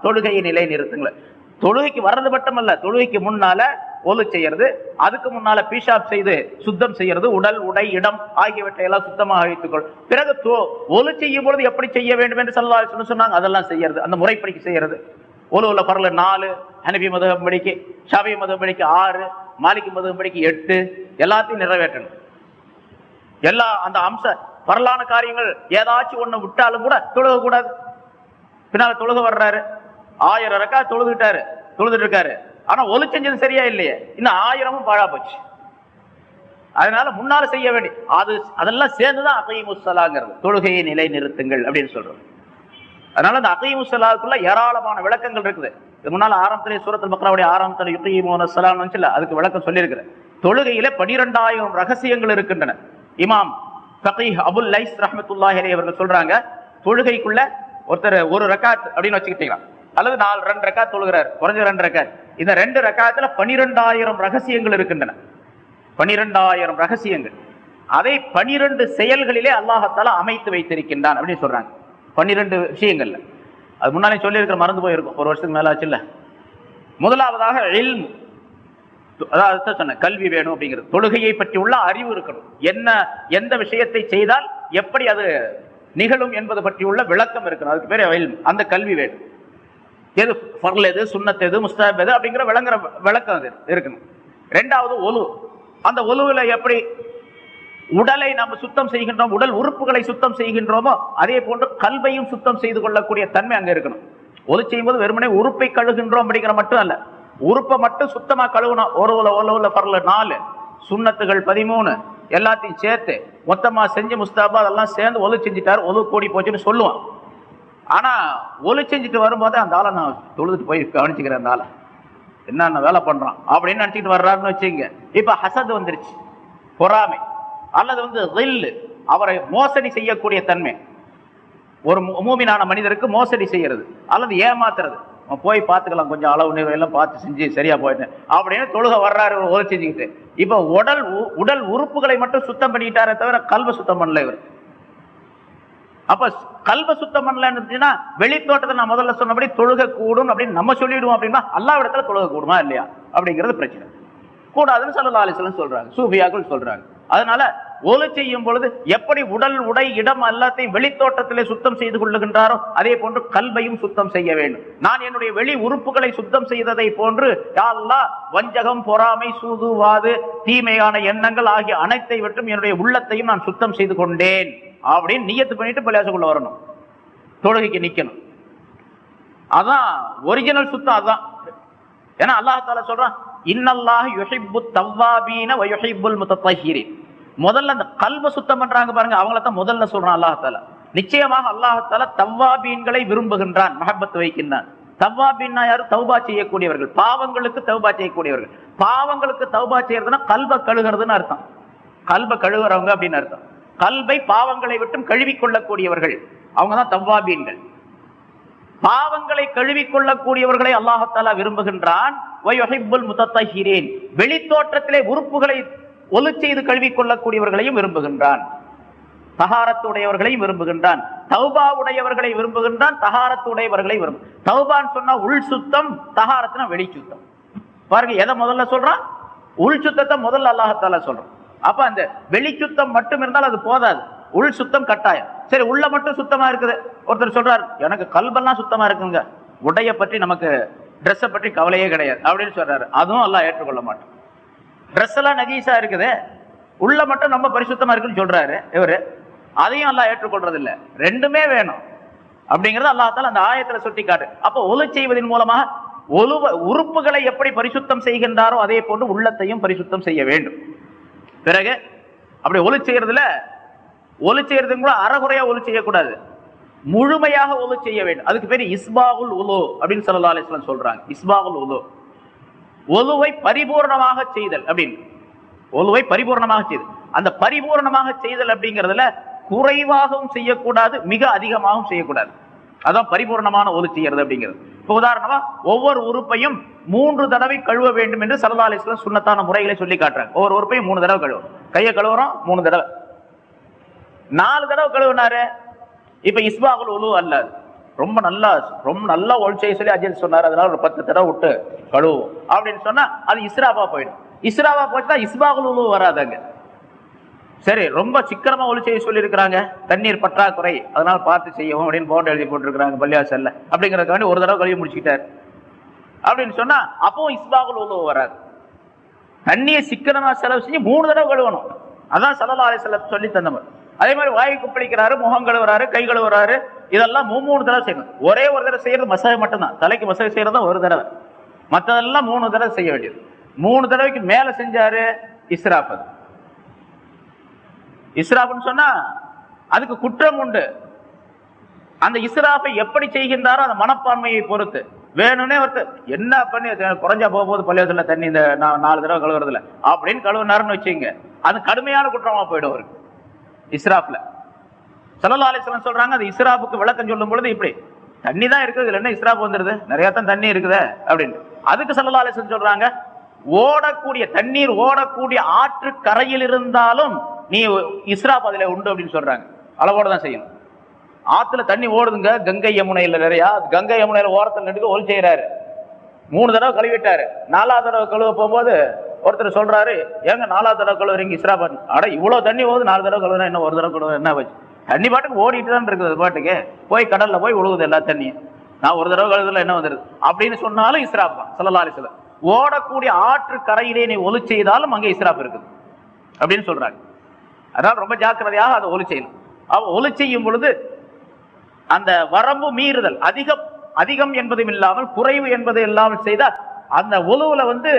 தொழுகையை நிலை நிறுத்துங்களேன் தொழுகைக்கு வர்றது மட்டுமல்ல தொழுகைக்கு முன்னால ஒலு செய்யறது அதுக்கு முன்னால பீஷாப் செய்து சுத்தம் செய்யறது உடல் உடை இடம் ஆகியவற்றை எல்லாம் சுத்தமாக வைத்துக்கொள். பிறகு தொ- ஒலு செய்யும் பொழுது எப்படி செய்ய வேண்டும் என்று சொல்லா சொன்னாங்க. அதெல்லாம் செய்யறது. அந்த முறைப்படிக்கு செய்யறது. உள்ள பரல நாலு ஹனபி மதுகம்படிக்கு ஷாபி மதுகம்படிக்கு ஆறு மாலிக் மதுகம்படிக்கு எட்டு எல்லாத்தையும் நிறைவேற்றணும். எல்லா அந்த அம்ச வரலான காரியங்கள் ஏதாச்சும் ஒண்ணு விட்டாலும் கூட தொழுக கூடாது பின்னால தொழுக வர்றாரு. ஆயிரம் ரக்கா தொழுதுட்டாரு தொழுதுட்டு இருக்காரு ஆனா ஒலு செஞ்சது சரியா இல்லையே. இன்னும் ஆயிரமும் பாழா போச்சு. அதனால முன்னால செய்ய வேண்டிய அது அதெல்லாம் சேர்ந்துதான் அகைமுசலாங்கிறது தொழுகையை நிலை நிறுத்துங்கள் அப்படின்னு சொல்றோம். அதனால அந்த அகைமுசலாவுக்குள்ள ஏராளமான விளக்கங்கள் இருக்குது. இது முன்னால ஆரம்பத்திலே சூரத்தில் மக்களுடைய ஆரம்பத்தில் யுகைமோன சலாம் அதுக்கு விளக்கம் சொல்லியிருக்கிறேன் தொழுகையில பனிரெண்டாயிரம் ரகசியங்கள் இருக்கின்றன. இமாம் ஃபகீஹ் அபுல் லைஸ் ரஹமத்துல்லாஹி அவர்கள் சொல்றாங்க தொழுகைக்குள்ள ஒருத்தர் ஒரு ரக்காத் அப்படின்னு வச்சுக்கிட்டீங்களா? அல்லது நாலு ரெண்டு ரெக்கா தொழுகிறார். குறைஞ்ச ரெண்டு ரக்காத். இந்த ரெண்டு ரக்காத்துல பனிரெண்டாயிரம் ரகசியங்கள் இருக்கின்றன. பனிரெண்டாயிரம் ரகசியங்கள். அதை பனிரெண்டு செயல்களிலே அல்லாஹத்தால அமைத்து வைத்திருக்கின்றான் அப்படின்னு சொல்றாங்க. பன்னிரெண்டு விஷயங்கள்ல. அது முன்னாலே சொல்லியிருக்கிற மறந்து போயிருக்கும். ஒரு வருஷத்துக்கு மேல ஆச்சுல்ல முதலாவதாக இல்ம். அதாவது அதுதான் சொன்னேன். கல்வி வேணும் அப்படிங்கிறது. தொழுகையை பற்றி உள்ள அறிவு இருக்கணும். என்ன எந்த விஷயத்தை செய்தால் எப்படி அது நிகழும் என்பது பற்றி உள்ள விளக்கம் இருக்கணும். அதுக்கு பேர் எல்ம் அந்த கல்வி வேணும். எது? ஃபர்ல் எது? சுண்ணத் எது? முஸ்தாப் எது? அப்படிங்கிற விளங்குற விளக்கம் அது. இருக்கணும். ரெண்டாவது ஒலு. அந்த ஒலுவில் எப்படி உடலை நம்ம சுத்தம் செய்கின்றோம் உடல் உறுப்புகளை சுத்தம் செய்கின்றோமோ அதே போன்று கல்வையும் சுத்தம் செய்து கொள்ளக்கூடிய தன்மை அங்கே இருக்கணும். ஒலு செய்யும்போது வெறுமனே உறுப்பை கழுகின்றோம் அப்படிங்கிற மட்டும் அல்ல. உறுப்பை மட்டும் சுத்தமாக கழுவணும் ஒரு உல ஒரு பரல நாலு. சுண்ணத்துகள் பதிமூணு. எல்லாத்தையும் சேர்த்து மொத்தமாக செஞ்சு முஸ்தாபா அதெல்லாம் சேர்ந்து ஒலு செஞ்சுட்டார். ஒலு கூடி போச்சுன்னு சொல்லுவான். ஆனா ஒலி செஞ்சுட்டு வரும்போது அந்த ஆளை நான் தொழுதுட்டு போய் கவனிச்சுக்கிறேன் அந்த ஆளை. என்னென்ன வேலை பண்றான்? அப்படின்னு நினச்சிக்கிட்டு வர்றாருன்னு வச்சுங்க. இப்ப ஹசது வந்துருச்சு. பொறாமை. அல்லது வந்து ரில்லு அவரை மோசடி செய்யக்கூடிய தன்மை. ஒரு மூமினான மனிதருக்கு மோசடி செய்யறது. அல்லது ஏமாத்துறது. போய் பார்த்துக்கலாம் கொஞ்சம் அளவு நிறை எல்லாம் பார்த்து செஞ்சு சரியா போயிட்டேன். அப்படின்னு தொழுக வர்றாரு ஒரு செஞ்சுக்கிட்டு. இப்ப உடல் உ- உடல் உறுப்புகளை மட்டும் சுத்தம் பண்ணிக்கிட்டாரே தவிர கல்வை சுத்தம் பண்ணல இவர். அப்ப கல்வ சுத்தம் பண்ணலன்னு இருந்துச்சுன்னா வெளித்தோட்டத்தை நான் முதல்ல சொன்னபடி தொழுக கூடும் அப்படின்னு நம்ம சொல்லிடுவோம் அப்படின்னா எல்லா இடத்துல தொழுக கூடுமா இல்லையா அப்படிங்கிறது பிரச்சனை. கூடாதுன்னு சல்லா அலிஸ்லாம் சொல்றாங்க. சூஃபியாக்கள் சொல்றாங்க. அதனால ஒலு செய்யும் பொழுது எப்படி உடல் உடை இடம் எல்லாத்தையும் வெளித்தோட்டத்திலே சுத்தம் செய்து கொள்ளுகின்றாரோ அதே போன்று கல்வையும் சுத்தம் செய்ய வேண்டும். நான் என்னுடைய வெளி உறுப்புகளை சுத்தம் செய்ததை போன்று யாரெல்லாம் வஞ்சகம் பொறாமை சூதுவாது தீமையான எண்ணங்கள் ஆகிய அனைத்தை விட்டும் என்னுடைய உள்ளத்தையும் நான் சுத்தம் செய்து கொண்டேன். அப்படின்னு நியத்து பண்ணிட்டு பள்ளியாசுக்குள்ள வரணும். தொழுகைக்கு நிக்கணும். அதான் ஒரிஜினல் சுத்தம் அதான். ஏன்னா அல்லாஹ் சொல்றான் இன்னல்லாஹ் யுஹிப்பு தவ்வாபீன வ யுஹிப்புல் முத்தத்தஹிரின். முதல்ல அந்த கல்வ சுத்தம் பண்றாங்க பாருங்க அவங்கள தான் முதல்ல சொல்றான் அல்லாஹால நிச்சயமாக அல்லாஹ் தவ்வாபீன்களை விரும்புகின்றான் மஹப்பத் வைக்கின்றான் தவ்வாபீன்னா யாரு? தௌபா செய்யக்கூடியவர்கள். பாவங்களுக்கு தௌபா செய்யக்கூடியவர்கள். பாவங்களுக்கு தௌபா செய்யறதுன்னா கல்வ கழுகிறதுன்னு அர்த்தம். கல்வ கழுகுறவங்க அப்படின்னு அர்த்தம். கல்வை பாவங்களை விட்டும் கழுவி கொள்ளக்கூடியவர்கள். அவங்க தான் தவ்வாபீன்கள். பாவங்களை கழுவிக்கொள்ளக்கூடியவர்களை அல்லாஹத்தாலா விரும்புகின்றான். வயுஹிப்புல் முத்தத்தஹிரீன். வெளித்தோற்றத்திலே உறுப்புகளை ஒலு செய்து கழுவிக்கொள்ளக்கூடியவர்களையும் விரும்புகின்றான். தகாரத்துடையவர்களையும் விரும்புகின்றான். தௌபா உடையவர்களை விரும்புகின்றான். தகாரத்துடையவர்களை விரும்பு தௌபான்னு சொன்னா உள் சுத்தம் தகாரத்தினா வெளி சுத்தம். பாருங்க எதை முதல்ல சொல்றான்? உள் சுத்தத்தை முதல்ல அல்லாஹத்தாலா சொல்றான். அப்ப அந்த வெளி சுத்தம் மட்டும் இருந்தால் அது போதாது. உள் சுத்தம் கட்டாயம். சரி உள்ள மட்டும் சுத்தமா இருக்குது. ஒருத்தர் சொல்றாரு எனக்கு கல்பெல்லாம் சுத்தமா இருக்குங்க. உடைய பற்றி நமக்கு ட்ரெஸ்ஸை பற்றி கவலையே கிடையாது. அப்படின்னு சொல்றாரு. அதுவும் எல்லாம் ஏற்றுக்கொள்ள மாட்டோம் ட்ரெஸ் எல்லாம் நகீஸா இருக்குது. உள்ள மட்டும் நம்ம பரிசுத்தமா இருக்குன்னு சொல்றாரு. இவரு அதையும் எல்லாம் ஏற்றுக்கொள்றது இல்லை ரெண்டுமே வேணும். அப்படிங்கிறது அல்லாத்தால அந்த ஆயத்துல சுட்டி காட்டு அப்போ ஒலு செய்வதன் மூலமாக ஒலுவ உறுப்புகளை எப்படி பரிசுத்தம் செய்கின்றாரோ அதே போன்று உள்ளத்தையும் பரிசுத்தம் செய்ய வேண்டும். பிறகு அப்படி ஒலு செய்யறதுல ஒலி செய்யறதும் கூட அறகுறையா ஒலி செய்யக்கூடாது. முழுமையாக ஒலு செய்ய வேண்டும். அதுக்கு பேர் இஸ்பாகுல் உலு அப்படின்னு சொல்லலா அலிஸ்லாம் சொல்றாங்க. இஸ்பாகுல் உலு. ஒலுவை பரிபூர்ணமாக செய்தல் அப்படின்னு. ஒலுவை பரிபூர்ணமாக செய்தல். அந்த பரிபூர்ணமாக செய்தல் அப்படிங்கிறதுல குறைவாகவும் செய்யக்கூடாது மிக அதிகமாகவும் செய்யக்கூடாது. அதான் பரிபூர்ணமான ஒலு செய்யறது அப்படிங்கிறது. இப்போ உதாரணமா ஒவ்வொரு உறுப்பையும் மூன்று தடவை கழுவ வேண்டும் என்று சல்லா அலிஸ்லாம் சுண்ணத்தான முறைகளை சொல்லி காட்டுறாங்க. ஒவ்வொரு உறுப்பையும் மூணு தடவை கழுவும் கையை கழுவுறோம் மூணு தடவை. நாலு தடவை கழுவினாரு. இப்ப இஸ்பாகுல் உலு அல்ல. ரொம்ப நல்லா ரொம்ப நல்லா ஒழிச்சை சொல்லி அஜித் சொன்னார். அதனால ஒரு பத்து தடவை விட்டு கழுவும் அப்படின்னு சொன்னா அது இஸ்ராபா போயிடும். இஸ்ராபா போச்சுன்னா இஸ்பாகுல் உலு வராதாங்க. சரி ரொம்ப சிக்கனமா ஒளி செய்ய சொல்லி இருக்கிறாங்க தண்ணீர் பற்றாக்குறை. அதனால பார்த்து செய்யவும் அப்படின்னு போர்டு எழுதி போட்டிருக்கிறாங்க பள்ளியாசல்ல அப்படிங்கறதுக்காண்டி ஒரு தடவை கழுவி முடிச்சுக்கிட்டார். அப்படின்னு சொன்னா அப்பவும் இஸ்பாகுல் உலு வராது. தண்ணியை சிக்கனமா செலவு செஞ்சு மூணு தடவை கழுவணும். அதான் சல்லா அலிசல்ல சொல்லி தந்தவர். அதே மாதிரி வாய் குப்பளிக்கிறாரு முகம் கழுவுறாரு கை கழுவுறாரு இதெல்லாம் மூணு மூணு தடவை செய்யணும். ஒரே ஒரு தடவை செய்யறது மசாஜ் மட்டும்தான். தலைக்கு மசாஜ் செய்யறது தான் ஒரு தடவை. மற்றதெல்லாம் மூணு தடவை செய்ய வேண்டியது. மூணு தடவைக்கு மேல செஞ்சாரு இஸ்ராப் அது. சொன்னா அதுக்கு குற்றம் உண்டு. அந்த இஸ்ராஃபை எப்படி செய்கின்றாரோ அந்த மனப்பான்மையை பொறுத்து. வேணும்னே ஒருத்தர் என்ன பண்ணி குறைஞ்சா போக போது பள்ளியத்தில் தண்ணி இந்த நாலு தடவை கழுவுறதுல அப்படின்னு கழுவுனாருன்னு வச்சுங்க அது கடுமையான குற்றமா போயிடும் அவருக்கு. இஸ்ராஃப்ல. சல்லல்லா அலிஸ்லாம் சொல்றாங்க அது இஸ்ராஃபுக்கு விளக்கம் சொல்லும் பொழுது இப்படி தண்ணி தான் இருக்குது இதுல என்ன இஸ்ராப் வந்துருது? நிறைய தான் தண்ணி இருக்குது அப்படின்னு அதுக்கு சல்லல்லா அலிஸ்லாம் சொல்றாங்க ஓடக்கூடிய தண்ணீர் ஓடக்கூடிய ஆற்று கரையில் இருந்தாலும் நீ இஸ்ராப் அதுல உண்டு அப்படின்னு சொல்றாங்க. அளவோட தான் செய்யணும் ஆத்துல தண்ணி ஓடுதுங்க கங்கை யமுனையில நிறையா கங்கை யமுனையில ஓரத்தில் நின்று ஒல் செய்யறாரு மூணு தடவை கழுவிட்டாரு. நாலாவது தடவை கழுவ போகும்போது ஒருத்தர் சொல்றாரு ஏங்க நாலாவது தடவை கழுவுறீங்க இஸ்ராபாத் அட இவ்வளவு தண்ணி போகுது நாலு தடவை கழுவுனா என்ன ஒரு தடவை கழுவுற என்ன வச்சு தண்ணி பாட்டுக்கு ஓடிட்டு தான் இருக்குது அது பாட்டுக்கு. போய் கடல்ல போய் உழுகுது எல்லா தண்ணியும். நான் ஒரு தடவை கழுவுதுல என்ன வந்துருது? அப்படின்னு சொன்னாலும் இஸ்ராப் தான் சல்லல்லா ஓடக்கூடிய ஆற்று கரையிலே நீ ஒலி செய்தாலும் அங்கே இஸ்ராப் இருக்குது. அப்படின்னு சொல்றாங்க. அதனால ரொம்ப ஜாக்கிரதையாக அதை ஒலி செய்யணும். அவ ஒலி செய்யும் பொழுது அந்த வரம்பு மீறுதல் அதிகம் அதிகம் என்பதும் இல்லாமல் குறைவு என்பது இல்லாமல் செய்தால் அந்த உலுவுல வந்து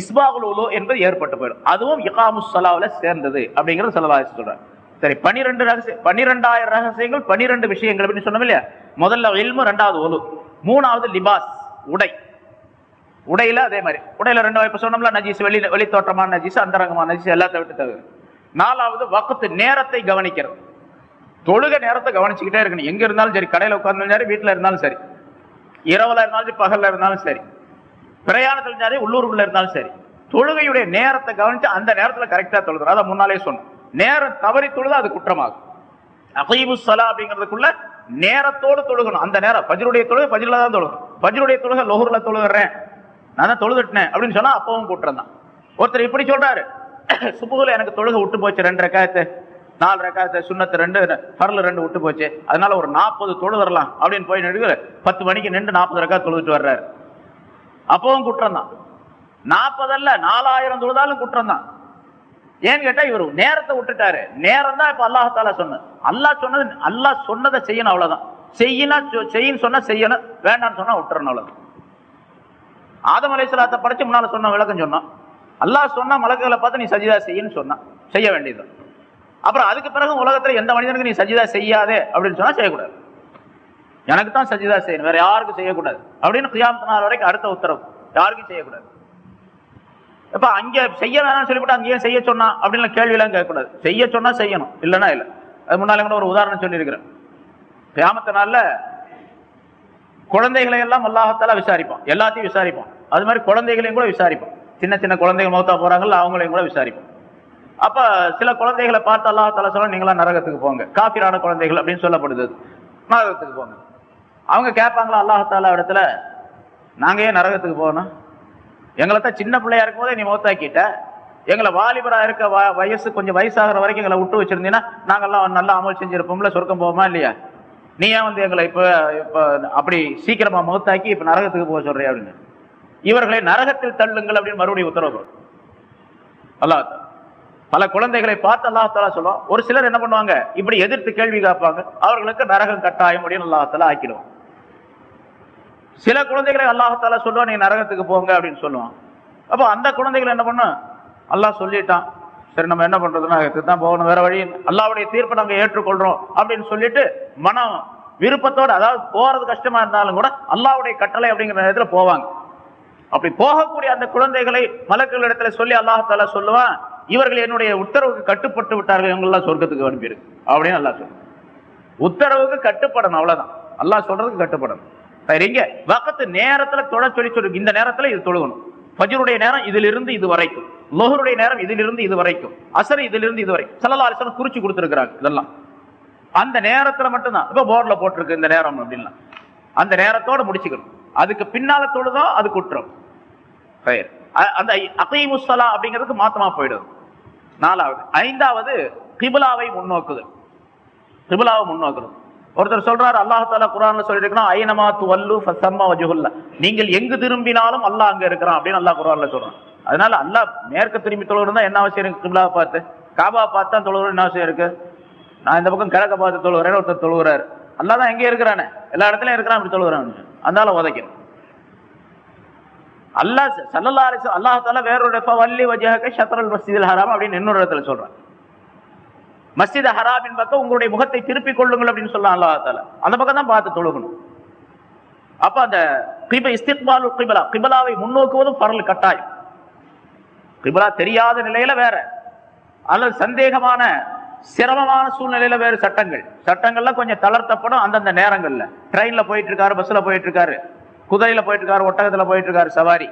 இஸ்பாகுலோ என்பது ஏற்பட்டு போயிடும். அதுவும் இகாமு சலாவில் சேர்ந்தது அப்படிங்கிறது சொல்லலாசி சொல்றாங்க சரி பன்னிரெண்டு ரகசிய பன்னிரெண்டாயிரம் ரகசியங்கள் பன்னிரெண்டு விஷயங்கள் அப்படின்னு சொன்னோம் இல்லையா? முதல்ல இல்மு ரெண்டாவது ஒலு. மூணாவது லிபாஸ் உடை. உடையில அதே மாதிரி. உடையில ரெண்டு இப்போ சொன்னோம்ல நஜீஸ் வெளி வெளி தோற்றமான நஜீஸ் அந்தரங்கமான நஜீஸ் எல்லாத்த விட்டு தவிர நாலாவது வக்கத்து நேரத்தை கவனிக்கிறது. தொழுக நேரத்தை கவனிச்சுக்கிட்டே இருக்கணும். எங்க இருந்தாலும் சரி கடையில உட்கார்ந்தாலும் சரி வீட்டில் இருந்தாலும் சரி. இரவுல இருந்தாலும் சரி பகல்ல இருந்தாலும் சரி. பிரயாணத்தில் இருந்தாலே சரி உள்ளூருக்குள்ள இருந்தாலும் சரி. தொழுகையுடைய நேரத்தை கவனித்து அந்த நேரத்தில் கரெக்டாக தொழுதுறோம் அதை முன்னாலே சொன்னோம். நேரம் தவறி தொழுது அது குற்றமாகும். அகீபு சலா அப்படிங்கிறதுக்குள்ள நேரத்தோடு தொழுகணும். அந்த நேரம் பஜ்ருடைய தொழுகை பஜ்ரில் தான் தொழுகணும். பஜ்ருடைய தொழுகை லோஹூர்ல தொழுகிறேன். நான் தான் தொழுதுட்டேன் அப்படின்னு சொன்னா அப்பவும் குற்றம் தான். ஒருத்தர் இப்படி சொல்றாரு. சுபுகுல எனக்கு தொழுகை விட்டு போச்சு ரெண்டு ரக்காயத்து நாலு ரக்காயத்து சுண்ணத்து ரெண்டு பரல ரெண்டு விட்டு போச்சு. அதனால ஒரு நாற்பது தொழுதரலாம் அப்படின்னு போய் நின்று பத்து மணிக்கு நின்று நாற்பது ரக்கா தொழுதுட்டு வர்றாரு. அப்பவும் குற்றம் தான் நாற்பதல்ல நாலாயிரம் தொழுதாலும் குற்றம் தான் ஏன்னு கேட்டா இவர் நேரத்தை விட்டுட்டாரு. நேரம் தான் இப்ப அல்லாஹால சொன்னது. அல்லாஹ் சொன்னது அல்லாஹ் சொன்னதை செய்யணும் அவ்வளவுதான். செய்யினா சொ- சொன்னா செய்யணும். வேண்டாம்னு சொன்னா விட்டுறணும் அவ்வளவுதான். ஆதம் அலைஹிஸ்ஸலாத்தை படைச்சு முன்னால சொன்ன விளக்கம் சொன்னான். அல்லாஹ் சொன்ன மலக்குகளை பார்த்து நீ சஜிதா செய்யன்னு சொன்னான். செய்ய வேண்டியது அப்புறம் அதுக்கு பிறகு உலகத்துல எந்த மனிதனுக்கு நீ சஜிதா செய்யாதே அப்படின்னு சொன்னா செய்யக்கூடாது. எனக்கு தான் சஜிதா செய்யணும். வேற யாருக்கும் செய்யக்கூடாது. அப்படின்னு கியாமத்து நாள் வரைக்கும் அடுத்த உத்தரவு. யாருக்கும் செய்யக்கூடாது. இப்ப அங்க செய்ய வேணாம்னு சொல்லிவிட்டு அங்கேயே செய்ய சொன்னா அப்படின்னு கேள்வி எல்லாம் கேட்கக்கூடாது. செய்ய சொன்னா செய்யணும். இல்லைன்னா இல்லை. அது முன்னால கூட ஒரு உதாரணம் சொல்லியிருக்கிறேன். கியாமத்து நாள்ல குழந்தைகளை எல்லாம் அல்லாஹத்தால விசாரிப்போம் எல்லாத்தையும் விசாரிப்போம் அது மாதிரி குழந்தைகளையும் கூட விசாரிப்போம் சின்ன சின்ன குழந்தைகள் மௌத்தா போறாங்கல்ல அவங்களையும் கூட விசாரிப்போம் அப்ப சில குழந்தைகளை பார்த்து அல்லாஹால சொல்ல நீங்களா நரகத்துக்கு போங்க. காபிரான குழந்தைகள் அப்படின்னு சொல்லப்படுது. நரகத்துக்கு போங்க. அவங்க கேட்பாங்களா அல்லாஹால இடத்துல நாங்கள் ஏன் நரகத்துக்கு போகணும்? எங்களை தான் சின்ன பிள்ளையா இருக்கும் போதே நீ மௌத்தாக்கிட்ட எங்களை வாலிபராக இருக்க வ- வயசு கொஞ்சம் வயசாகிற வரைக்கும் எங்களை விட்டு வச்சிருந்தீங்கன்னா நாங்கள்லாம் நல்லா அமல் செஞ்சுருப்போம்ல சொர்க்கம் போவோமா இல்லையா? நீ ஏன் வந்து எங்களை இப்போ இப்போ அப்படி சீக்கிரமாக மௌத்தாக்கி இப்போ நரகத்துக்கு போக சொல்றியா? அப்படின்னு. இவர்களை நரகத்தில் தள்ளுங்கள் அப்படின்னு மறுபடியும் உத்தரவு அல்லா பல குழந்தைகளை பார்த்து அல்லாஹாலா சொல்லுவோம் ஒரு சிலர் என்ன பண்ணுவாங்க? இப்படி எதிர்த்து கேள்வி கேட்பாங்க. அவர்களுக்கு நரகம் கட்டாயம் அப்படின்னு அல்லாஹாலா ஆக்கிடுவோம் சில குழந்தைகளை அல்லாஹாலா சொல்லுவான் நீங்கள் நரகத்துக்கு போங்க அப்படின்னு சொல்லுவான். அப்போ அந்த குழந்தைகள் என்ன பண்ணும் அல்லாஹ் சொல்லிட்டான். சரி நம்ம என்ன பண்றதுன்னா தான் போகணும் வேற வழி அல்லாவுடைய தீர்ப்பை நாங்கள் ஏற்றுக்கொள்றோம் அப்படின்னு சொல்லிட்டு மனம் விருப்பத்தோடு அதாவது போறது கஷ்டமா இருந்தாலும் கூட அல்லாவுடைய கட்டளை அப்படிங்கிற நேரத்தில் போவாங்க. அப்படி போகக்கூடிய அந்த குழந்தைகளை மலக்கள் இடத்துல சொல்லி அல்லாஹால சொல்லுவான் இவர்கள் என்னுடைய உத்தரவுக்கு கட்டுப்பட்டு விட்டார்கள் இவங்கெல்லாம் சொர்க்கத்துக்கு அனுப்பியிருக்கு அப்படின்னு அல்லாஹ் சொல்லு உத்தரவுக்கு கட்டுப்படணும் அவ்வளவுதான். அல்லாஹ் சொல்றதுக்கு கட்டுப்படணும். சரிங்க? வக்கத்து நேரத்துல தொட சொல்லி சொல்லு. இந்த நேரத்துல இது தொழுகணும். பஜருடைய நேரம் இதிலிருந்து இது வரைக்கும். லோகருடைய நேரம் இதிலிருந்து இது வரைக்கும். அசர் இதிலிருந்து இது வரைக்கும். சல்லல்லாஹு அலைஹி குறிச்சு கொடுத்துருக்காங்க இதெல்லாம். அந்த நேரத்துல மட்டும்தான். இப்ப போர்டில் போட்டிருக்கு இந்த நேரம் அப்படின்னா அந்த நேரத்தோட முடிச்சுக்கணும். அதுக்கு பின்னால தொழுதோ அது குற்றம். சரி. அ- அந்த அகைமுஸ்ஸலா அப்படிங்கிறதுக்கு மாத்தமா போயிடும். நாலாவது. ஐந்தாவது கிபிலாவை முன்னோக்குதல். கிபிலாவை முன்னோக்குறது ஒருத்தர் சொல்றாரு அல்லாஹால குரான் சொல்லிருக்கணும் ஐனமா துவல்லு ஃபசம்மா வஜுகுல்ல நீங்கள் எங்கு திரும்பினாலும் அல்லாஹ் அங்க இருக்கிறான் அப்படின்னு அல்லாஹ் குரான்ல சொல்றான். அதனால அல்லாஹ் மேற்கு திரும்பி தொழுகிறதா என்ன அவசியம் இருக்கு? கிபிலாவை பார்த்து. காபா பார்த்து தான் தொழுகிறது என்ன அவசியம் இருக்கு? நான் இந்த பக்கம் கிழக்க பார்த்து தொழுகிறேன் ஒருத்தர் தொழுகிறாரு. அல்லாஹ் தான் எங்கே இருக்கிறானே. எல்லா இடத்துலயும் இருக்கிறான் அப்படி தொழுகிறான். அதனால உதைக்கணும். அல்லாஹ் சல்லல்லா அலிஸ் அல்லாஹ் வேறொரு வள்ளி வஜக சத்ரல் மஸ்ஜிதில் ஹராம் அப்படின்னு இன்னொரு இடத்துல சொல்றான். மஸ்ஜித் ஹராபின் பக்கம் உங்களுடைய முகத்தை திருப்பிக் கொள்ளுங்கள் அப்படின்னு சொல்லலாம் அல்லாஹால அந்த பக்கம் தான் பார்த்து தொழுகணும். அப்ப அந்த கிப இஸ்திக்பாலு கிபலா கிபலாவை முன்னோக்குவதும் பரல் கட்டாயம். கிபலா தெரியாத நிலையில வேற. அல்லது சந்தேகமான சிரமமான சூழ்நிலையில வேறு சட்டங்கள். சட்டங்கள்லாம் கொஞ்சம் தளர்த்தப்படும் அந்தந்த நேரங்கள்ல. ட்ரெயின்ல போயிட்டு இருக்காரு பஸ்ல போயிட்டு இருக்காரு குதிரையில போயிட்டு இருக்காரு ஒட்டகத்துல போயிட்டு இருக்காரு சவாரி.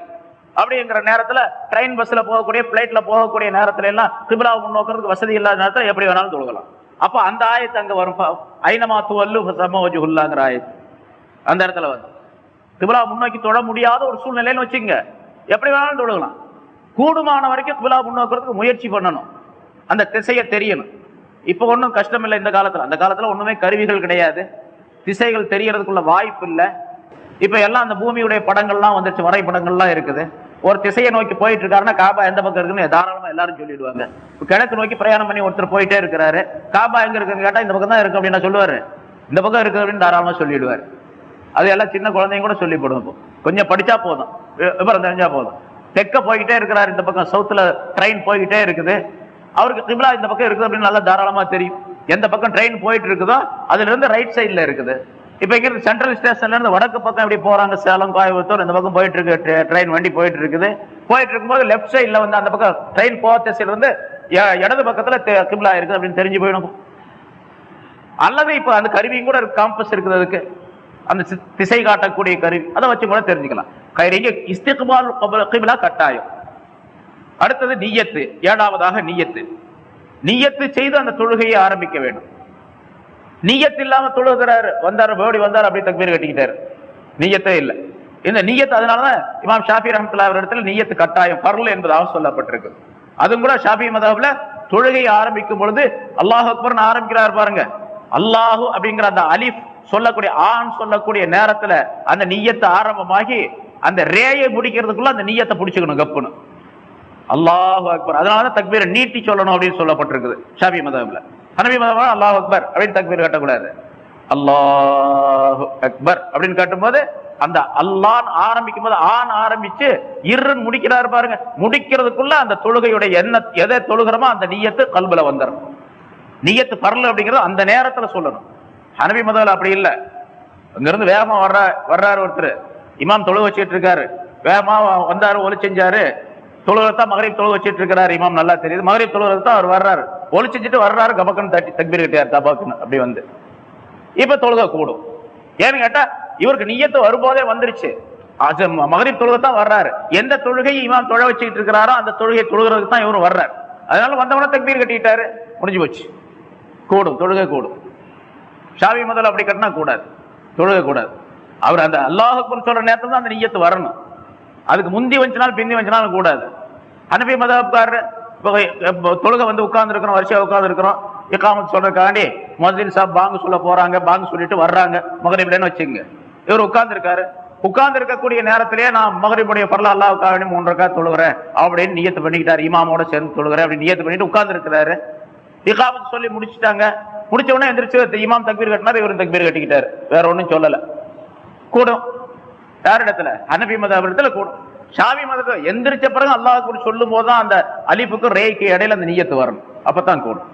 அப்படிங்கிற நேரத்துல ட்ரெயின் பஸ்ல போகக்கூடிய பிளைட்ல போகக்கூடிய நேரத்துல எல்லாம் கிபிலாவை முன்னோக்கிறதுக்கு வசதி இல்லாத நேரத்துல எப்படி வேணாலும் தொழுகலாம். அப்ப அந்த ஆயத்து அங்க வரும். ப- ஐனமா துவல்லு சமவஜுல்லாங்கிற ஆயத்து. அந்த இடத்துல வந்து கிபிலா முன்னோக்கி தொழ முடியாத ஒரு சூழ்நிலைன்னு வச்சுங்க எப்படி வேணாலும் தொழுகலாம். கூடுமான வரைக்கும் கிபிலா முன்னோக்கிறதுக்கு முயற்சி பண்ணணும். அந்த திசையை தெரியணும். இப்போ ஒன்றும் கஷ்டம் இல்லை இந்த காலத்துல. அந்த காலத்துல ஒண்ணுமே கருவிகள் கிடையாது. திசைகள் தெரியறதுக்குள்ள வாய்ப்பு இல்லை. இப்போ எல்லாம் அந்த பூமியுடைய படங்கள்லாம் வந்துருச்சு. வரைபடங்கள்லாம் இருக்குது. ஒரு திசையை நோக்கி போயிட்டு இருக்காருன்னா காபா எந்த பக்கம் இருக்குன்னு தாராளமா எல்லாரும் சொல்லிடுவாங்க. கிழக்கு நோக்கி பிரயாணம் பண்ணி ஒருத்தர் போயிட்டே இருக்கிறாரு. காபா எங்க இருக்குன்னு கேட்டா இந்த பக்கம் தான் இருக்கு அப்படின்னு சொல்லுவாரு. இந்த பக்கம் இருக்கு அப்படின்னு தாராளமா சொல்லிடுவாரு. அது எல்லாம் சின்ன குழந்தைங்க கூட சொல்லி போடும் கொஞ்சம் படிச்சா போதும். வி- விவரம் தெரிஞ்சா போதும். தெற்க போய்கிட்டே இருக்கிறாரு இந்த பக்கம் சவுத்துல ட்ரெயின் போய்கிட்டே இருக்குது. அவருக்கு கிபிலா இந்த பக்கம் இருக்குது அப்படின்னு நல்லா தாராளமா தெரியும். எந்த பக்கம் ட்ரெயின் போயிட்டு இருக்குதோ அதுல இருந்து ரைட் சைட்ல இருக்குது. இப்போ இங்க இருந்து சென்ட்ரல் ஸ்டேஷன்லேருந்து வடக்கு பக்கம் எப்படி போகிறாங்க சேலம் கோயம்புத்தூர் இந்த பக்கம் போயிட்டு இருக்கு ட்ரெயின் வண்டி போயிட்டு இருக்குது போயிட்டு இருக்கும்போது லெஃப்ட் சைடில் வந்து அந்த பக்கம் ட்ரெயின் போக திசையிலிருந்து எ- இடது பக்கத்தில் தெ- இருக்குது அப்படின்னு தெரிஞ்சு போயிடும். அல்லது இப்போ அந்த கருவியும் கூட காம்பஸ் இருக்குது அதுக்கு. அந்த சி- திசை காட்டக்கூடிய கருவி. அதை வச்சு கூட தெரிஞ்சுக்கலாம். கைரீங்க இஸ்திக்பால் கப- கிபிலா கட்டாயம். அடுத்தது நீயத்து. ஏழாவதாக நீயத்து. நீயத்து செய்து அந்த தொழுகையை ஆரம்பிக்க வேண்டும். நியத்து இல்லாம தொழுகிறாரு. வந்தாரு ஓடி வந்தாரு அப்படியே தக்பீர் கட்டிக்கிட்டாரு. நியத்தே இல்லை. இந்த நீயத்து அதனாலதான் இமாம் ஷாஃபி ரஹமத்துல்லா இடத்துல நியத்து கட்டாயம் பரல் என்பதாக சொல்லப்பட்டிருக்கு. அதுவும் கூட ஷாஃபி மதகுல தொழுகையை ஆரம்பிக்கும் பொழுது அல்லாஹ் அக்பர்னு ஆரம்பிக்கிறார் பாருங்க. அல்லாஹு அப்படிங்கிற அந்த அலிஃப் சொல்லக்கூடிய ஆண் சொல்லக்கூடிய நேரத்துல அந்த நீயத்தை ஆரம்பமாகி அந்த ரேயை முடிக்கிறதுக்குள்ள அந்த நீயத்தை பிடிச்சுக்கணும் கப்புன்னு. அல்லாஹு அக்பர். அதனாலதான் தக்பீரை நீட்டி சொல்லணும் அப்படின்னு சொல்லப்பட்டிருக்குது ஷாபி மதாபில் ஹனபி மதமா அல்லாஹ் அக்பர் அப்படின்னு தக்பீர் கட்டக்கூடாது. அல்லாஹ் அக்பர் அப்படின்னு காட்டும்போது அந்த அல்லான் ஆரம்பிக்கும் போது ஆண் ஆரம்பிச்சு இருன்னு முடிக்கிறாரு பாருங்க. முடிக்கிறதுக்குள்ள அந்த தொழுகையுடைய என்ன எதை தொழுகிறோமோ அந்த நீயத்து கல்புல வந்துடும் நியத்து பரல அப்படிங்கிறது அந்த நேரத்துல சொல்லணும். ஹனபி மதவில் அப்படி இல்லை. அங்கிருந்து வேகமா வர்ற வர்றாரு ஒருத்தர். இமாம் தொழு வச்சுட்டு இருக்காரு. வேகமா வந்தாரு ஒலி செஞ்சாரு. தொழுவத்தான் மகரீப் தொழு வச்சுட்டு இருக்கிறார் இமாம் நல்லா தெரியுது. மகரீப் தொழுவத்தான் அவர் வர்றாரு. ஒலி வர்றாரு கபக்கன்னு தட்டி தக்பீர் கட்டியார் தபாக்குன்னு அப்படி வந்து. இப்ப தொழுக கூடும் ஏன்னு கேட்டா இவருக்கு நியத்து வரும்போதே வந்துருச்சு. மகரீப் ம- தொழுகை தான் வர்றாரு. எந்த தொழுகையை இமாம் தொழ வச்சுக்கிட்டு இருக்கிறாரோ அந்த தொழுகையை தொழுகிறதுக்கு தான் இவரும் வர்றாரு. அதனால வந்தவன தக்பீர் கட்டிட்டாரு. முடிஞ்சு போச்சு. கூடும் தொழுகை கூடும் ஷாவி முதல்ல அப்படி கட்டினா கூடாது. தொழுகை கூடாது அவர் அந்த அல்லாஹ் சொல்ற நேரத்தில் தான் அந்த நீயத்து வரணும். அதுக்கு முந்தி வச்சுனாலும் பிந்தி வச்சுனாலும் கூடாது. அனபி மதப்காரர் தொழுகை வந்து உட்கார்ந்துருக்கிறோம் வரிசையா உட்கார்ந்து இருக்கிறோம் சொல்றதுக்காண்டி முதலின் சாப் பாங்கு சொல்ல போறாங்க பாங்கு சொல்லிட்டு வர்றாங்க மகரிப்லன்னு வச்சுங்க இவர் உட்கார்ந்துருக்காரு. உட்கார்ந்து இருக்கக்கூடிய நேரத்திலே நான் மகரிபுடைய பரல அல்லாவுக்காக வேண்டி மூன்று ரக்கா தொழுகிறேன். அப்படின்னு நியத்து பண்ணிக்கிட்டாரு இமாமோட சேர்ந்து தொழுகிறேன் அப்படின்னு நியத்து பண்ணிட்டு உட்கார்ந்து இருக்கிறாரு சொல்லி முடிச்சிட்டாங்க. முடிச்ச உடனே எந்திரிச்சு இமாம் தக்பீர் கட்டினார் இவரும் தக்பீர் கட்டிக்கிட்டாரு. வேற ஒன்றும் சொல்லலை. கூடும் யார் இடத்துல ஹனபி மத கூடும் ஷாவி மதத்தில் எந்திரிச்ச பிறகு அல்லாஹ் சொல்லும் போது தான் அந்த அலிப்புக்கும் ரேக்கு இடையில அந்த நியத்து வரணும் அப்பதான் கூடும்.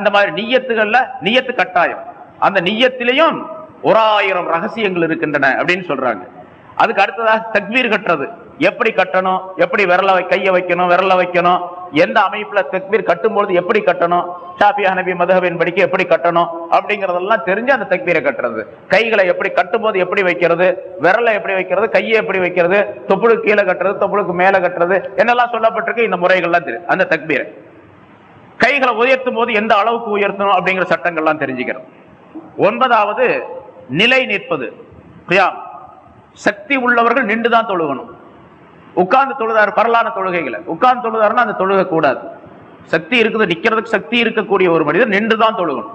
இந்த மாதிரி நீயத்துகள்ல நீயத்து கட்டாயம். அந்த நீயத்திலையும் ஒரு ஆயிரம் ரகசியங்கள் இருக்கின்றன அப்படின்னு சொல்றாங்க. அதுக்கு அடுத்ததாக தக்வீர் கட்டுறது. எப்படி கட்டணும்? எப்படி விரல கையை வைக்கணும்? விரல வைக்கணும்? எந்த அமைப்புல தக்பீர் கட்டும்பொழுது எப்படி கட்டணும்? ஷாஃபி நபி மதுஹபின் படிக்க எப்படி கட்டணும்? அப்படிங்கறதெல்லாம் தெரிஞ்சு அந்த தக்பீரை கட்டுறது. கைகளை எப்படி கட்டும்போது எப்படி வைக்கிறது? விரலை எப்படி வைக்கிறது? கையை எப்படி வைக்கிறது? தொப்புளுக்கு கீழே கட்டுறது தொப்புளுக்கு மேல கட்டுறது என்னெல்லாம் சொல்லப்பட்டிருக்கு இந்த முறைகள்லாம் தெரியும் அந்த தக்பீரை. கைகளை உயர்த்தும் போது எந்த அளவுக்கு உயர்த்தணும் அப்படிங்கிற சட்டங்கள்லாம் தெரிஞ்சுக்கிறோம் ஒன்பதாவது நிலை நிற்பது. கியாம். சக்தி உள்ளவர்கள் நின்று தான் தொழுகணும். உட்கார்ந்து தொழுதார் பரலான தொழுகைகளை. உட்கார்ந்து தொழுதாருன்னா அந்த தொழுக கூடாது. சக்தி இருக்குது நிக்கிறதுக்கு சக்தி இருக்கக்கூடிய ஒரு மனிதர் நின்று தான் தொழுகணும்.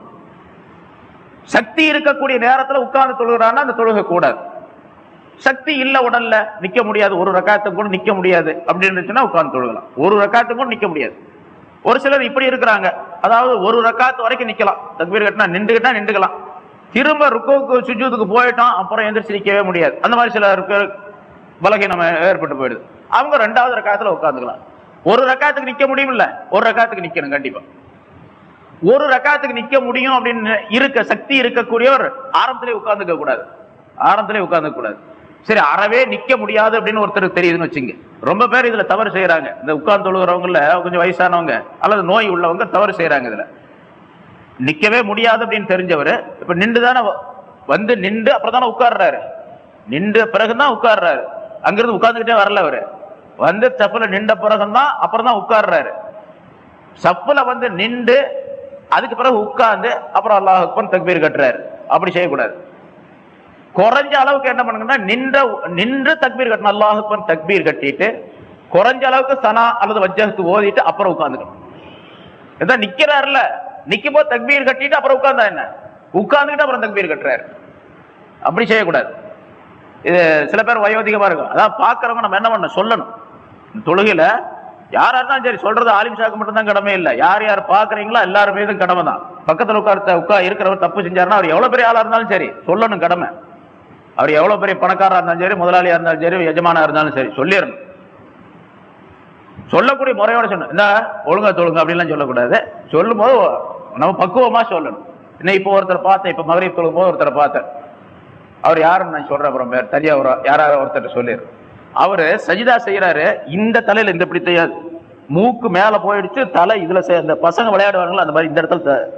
சக்தி இருக்கக்கூடிய நேரத்துல உட்கார்ந்து தொழுகிறான்னா அந்த தொழுக கூடாது. சக்தி இல்ல உடல்ல நிக்க முடியாது. ஒரு ரக்காத்துக்கு கூட நிக்க முடியாது. அப்படின்னு இருந்துச்சுன்னா உட்கார்ந்து தொழுகலாம். ஒரு ரக்காத்துக்கு கூட நிக்க முடியாது. ஒரு சிலர் இப்படி இருக்கிறாங்க. அதாவது ஒரு ரக்காத்து வரைக்கும் நிக்கலாம். தக்பீர் கட்டினா நின்றுகிட்டா நின்றுக்கலாம். திரும்ப ருக்கோவுக்கு சுஜூத்துக்கு போயிட்டோம் அப்புறம் எந்திரிச்சு நிக்கவே முடியாது. அந்த மாதிரி சிலருக்கு பலகீனம் ஏற்பட்டு போயிடுது. அவங்க ரெண்டாவது ரக்காயத்தில் உட்காந்துக்கலாம் ஒரு ரக்காயத்துக்கு நிக்க முடியுமில்ல ஒரு ரக்காயத்துக்கு நிக்கணும் கண்டிப்பா. ஒரு ரக்காயத்துக்கு நிக்க முடியும் அப்படின்னு இருக்க சக்தி இருக்கக்கூடியவர் ஆரம்பத்திலே உட்கார்ந்துக்க கூடாது. ஆரம்பத்திலே உட்கார்ந்துக்க கூடாது. சரி அறவே நிக்க முடியாது அப்படின்னு ஒருத்தருக்கு தெரியுதுன்னு வச்சுங்க. ரொம்ப பேர் இதுல தவறு செய்யறாங்க இந்த உட்கார்ந்து தொழுகிறவங்கள கொஞ்சம் வயசானவங்க அல்லது நோய் உள்ளவங்க தவறு செய்யறாங்க இதுல. நிக்கவே முடியாது அப்படின்னு தெரிஞ்சவர் இப்ப நின்று தானே வந்து நின்று அப்புறம் தானே உட்கார்றாரு. நின்று பிறகுதான் உட்கார்றாரு. அங்கிருந்து உட்காந்துக்கிட்டே வரல அவரு. வந்து சப்புல நின்ற பிறகுதான் அப்புறம் தான் உட்கார்றாரு. சப்புல வந்து நின்று அதுக்கு பிறகு உட்கார்ந்து அப்புறம் அல்லாஹ் அக்பர் தக்பீர் கட்டுறாரு. அப்படி செய்யக்கூடாது. குறைஞ்ச அளவுக்கு என்ன பண்ணுங்கன்னா நின்ற நின்று தக்பீர் கட்டணும். அல்லாஹ் அக்பர் தக்பீர் கட்டிட்டு குறைஞ்ச அளவுக்கு சனா அல்லது வஜ்ஜகத்து ஓதிட்டு அப்புறம் உட்காந்துக்கணும் இதான் நிக்கிறாருல நிக்கும் போது தக்பீர் கட்டிட்டு அப்புறம் உட்கார்ந்தா என்ன? உட்கார்ந்துக்கிட்டு அப்புறம் தக்பீர் கட்டுறாரு. அப்படி செய்யக்கூடாது. இது சில பேர் வயோதிகமாக இருக்கும். அதான் பார்க்குறவங்க நம்ம என்ன பண்ண சொல்லணும். தொழுகையில் யாராக யாரா இருந்தாலும் சரி சொல்றது ஆலிம் ஷாக்கு மட்டும்தான் கடமை இல்லை. யார் யார் பார்க்குறீங்களோ எல்லாரும் மீதும் கடமை தான். பக்கத்தில் உட்கார்த்த உட்கா இருக்கிறவர் தப்பு செஞ்சாருன்னா அவர் எவ்வளோ பெரிய ஆளாக இருந்தாலும் சரி சொல்லணும் கடமை. அவர் எவ்வளோ பெரிய பணக்காரா இருந்தாலும் சரி முதலாளியாக இருந்தாலும் சரி எஜமானாக இருந்தாலும் சரி சொல்லிடணும். சொல்லக்கூடிய முறையோட சொல்லணும். இந்த ஒழுங்கா தொழுங்க அப்படின்லாம் சொல்லக்கூடாது. சொல்லும் போது நம்ம பக்குவமாக சொல்லணும். இன்னும் இப்போ ஒருத்தர் பார்த்தேன் இப்போ மகரீப் தொழுகும் போது ஒருத்தரை பார்த்தேன். அவர் யாருன்னு நான் சொல்கிறேன் அப்புறம் பேர் தனியா ஒரு யாராவது ஒருத்தர் சொல்லிடு. அவரு சஜிதா செய்யறாரு இந்த தலையில இந்த இப்படி தெரியாது. மூக்கு மேல போயிடுச்சு தலை இதுல செய்- இந்த பசங்க விளையாடுவாங்களோ அந்த மாதிரி இந்த இடத்துல த-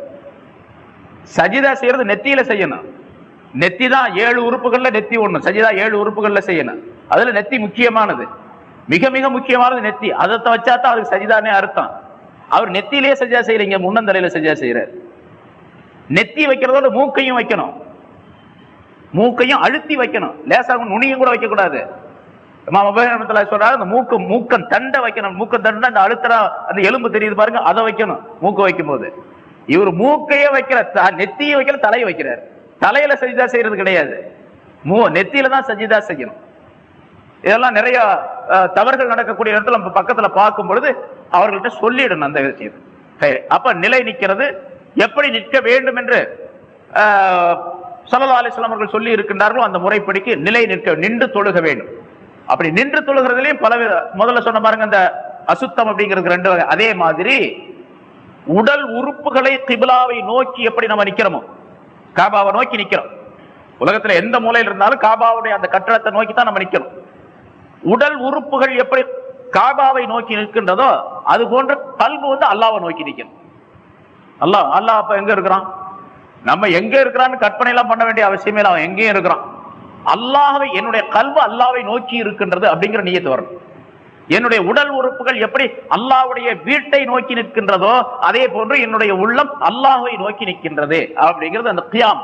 சஜிதா செய்யறது நெத்தியில செய்யணும். நெத்தி தான் ஏழு உறுப்புகள்ல நெத்தி ஒண்ணு சஜிதா ஏழு உறுப்புகள்ல செய்யணும். அதுல நெத்தி முக்கியமானது. மிக மிக முக்கியமானது நெத்தி. அதை வச்சா தான் அதுக்கு சஜிதானே அர்த்தம். அவர் நெத்திலேயே சஜிதா செய்யறீங்க முன்னந்தலையில சஜிதா செய்யறாரு. நெத்தி வைக்கிறதோட மூக்கையும் வைக்கணும். மூக்கையும் அழுத்தி வைக்கணும். லேசாக நுனியும் கூட வைக்கக்கூடாது. சொல்றாரு அந்த மூக்கு மூக்கம் தண்டை வைக்கணும். மூக்க தண்டை அந்த அழுத்தற அந்த எலும்பு தெரியுது பாருங்க அதை வைக்கணும். மூக்கு வைக்கும் போது இவர் மூக்கையே வைக்கிற த- நெத்தியை வைக்கிற தலையை வைக்கிறார். தலையில சஜிதா செய்யறது கிடையாது. மூ நெத்தியில தான் சஜிதா செய்யணும். இதெல்லாம் நிறைய தவறுகள் நடக்கக்கூடிய இடத்துல நம்ம பக்கத்துல பார்க்கும் பொழுது அவர்கள்ட்ட சொல்லிடணும் அந்த விஷயம் சரி, அப்ப நிலை நிற்கிறது. எப்படி நிற்க வேண்டும் என்று சல்லா அலிஸ்லாம் அவர்கள் சொல்லி இருக்கின்றார்களோ அந்த முறைப்படிக்கு நிலை நிற்க நின்று தொழுக வேண்டும். அப்படி நின்று தொழுகிறதுலையும் பல வித- முதல்ல சொன்ன பாருங்க அந்த அசுத்தம் அப்படிங்கிறது ரெண்டு வகை. அதே மாதிரி உடல் உறுப்புகளை கிபிலாவை நோக்கி எப்படி நம்ம நிக்கிறோமோ காபாவை நோக்கி நிக்கிறோம். உலகத்துல எந்த மூலையில் இருந்தாலும் காபாவுடைய அந்த கட்டடத்தை நோக்கி தான் நம்ம நிக்கிறோம். உடல் உறுப்புகள் எப்படி காபாவை நோக்கி நிற்கின்றதோ அது போன்ற கல்வி வந்து அல்லாவை நோக்கி நிற்கணும் அல்லாஹ் அல்லாஹ் அப்ப எங்க இருக்கிறான்? நம்ம எங்க இருக்கிறான்னு கற்பனை எல்லாம் பண்ண வேண்டிய அவசியமே இல்லை. அவன் எங்கேயும் இருக்கிறான். அல்லாஹ்வை என்னுடைய கல்வி அல்லாவை நோக்கி இருக்கின்றது அப்படிங்கிற நீயத்து வரணும். என்னுடைய உடல் உறுப்புகள் எப்படி அல்லாவுடைய வீட்டை நோக்கி நிற்கின்றதோ அதே போன்று என்னுடைய உள்ளம் அல்லாஹை நோக்கி நிற்கின்றது அப்படிங்கிறது அந்த கியாம்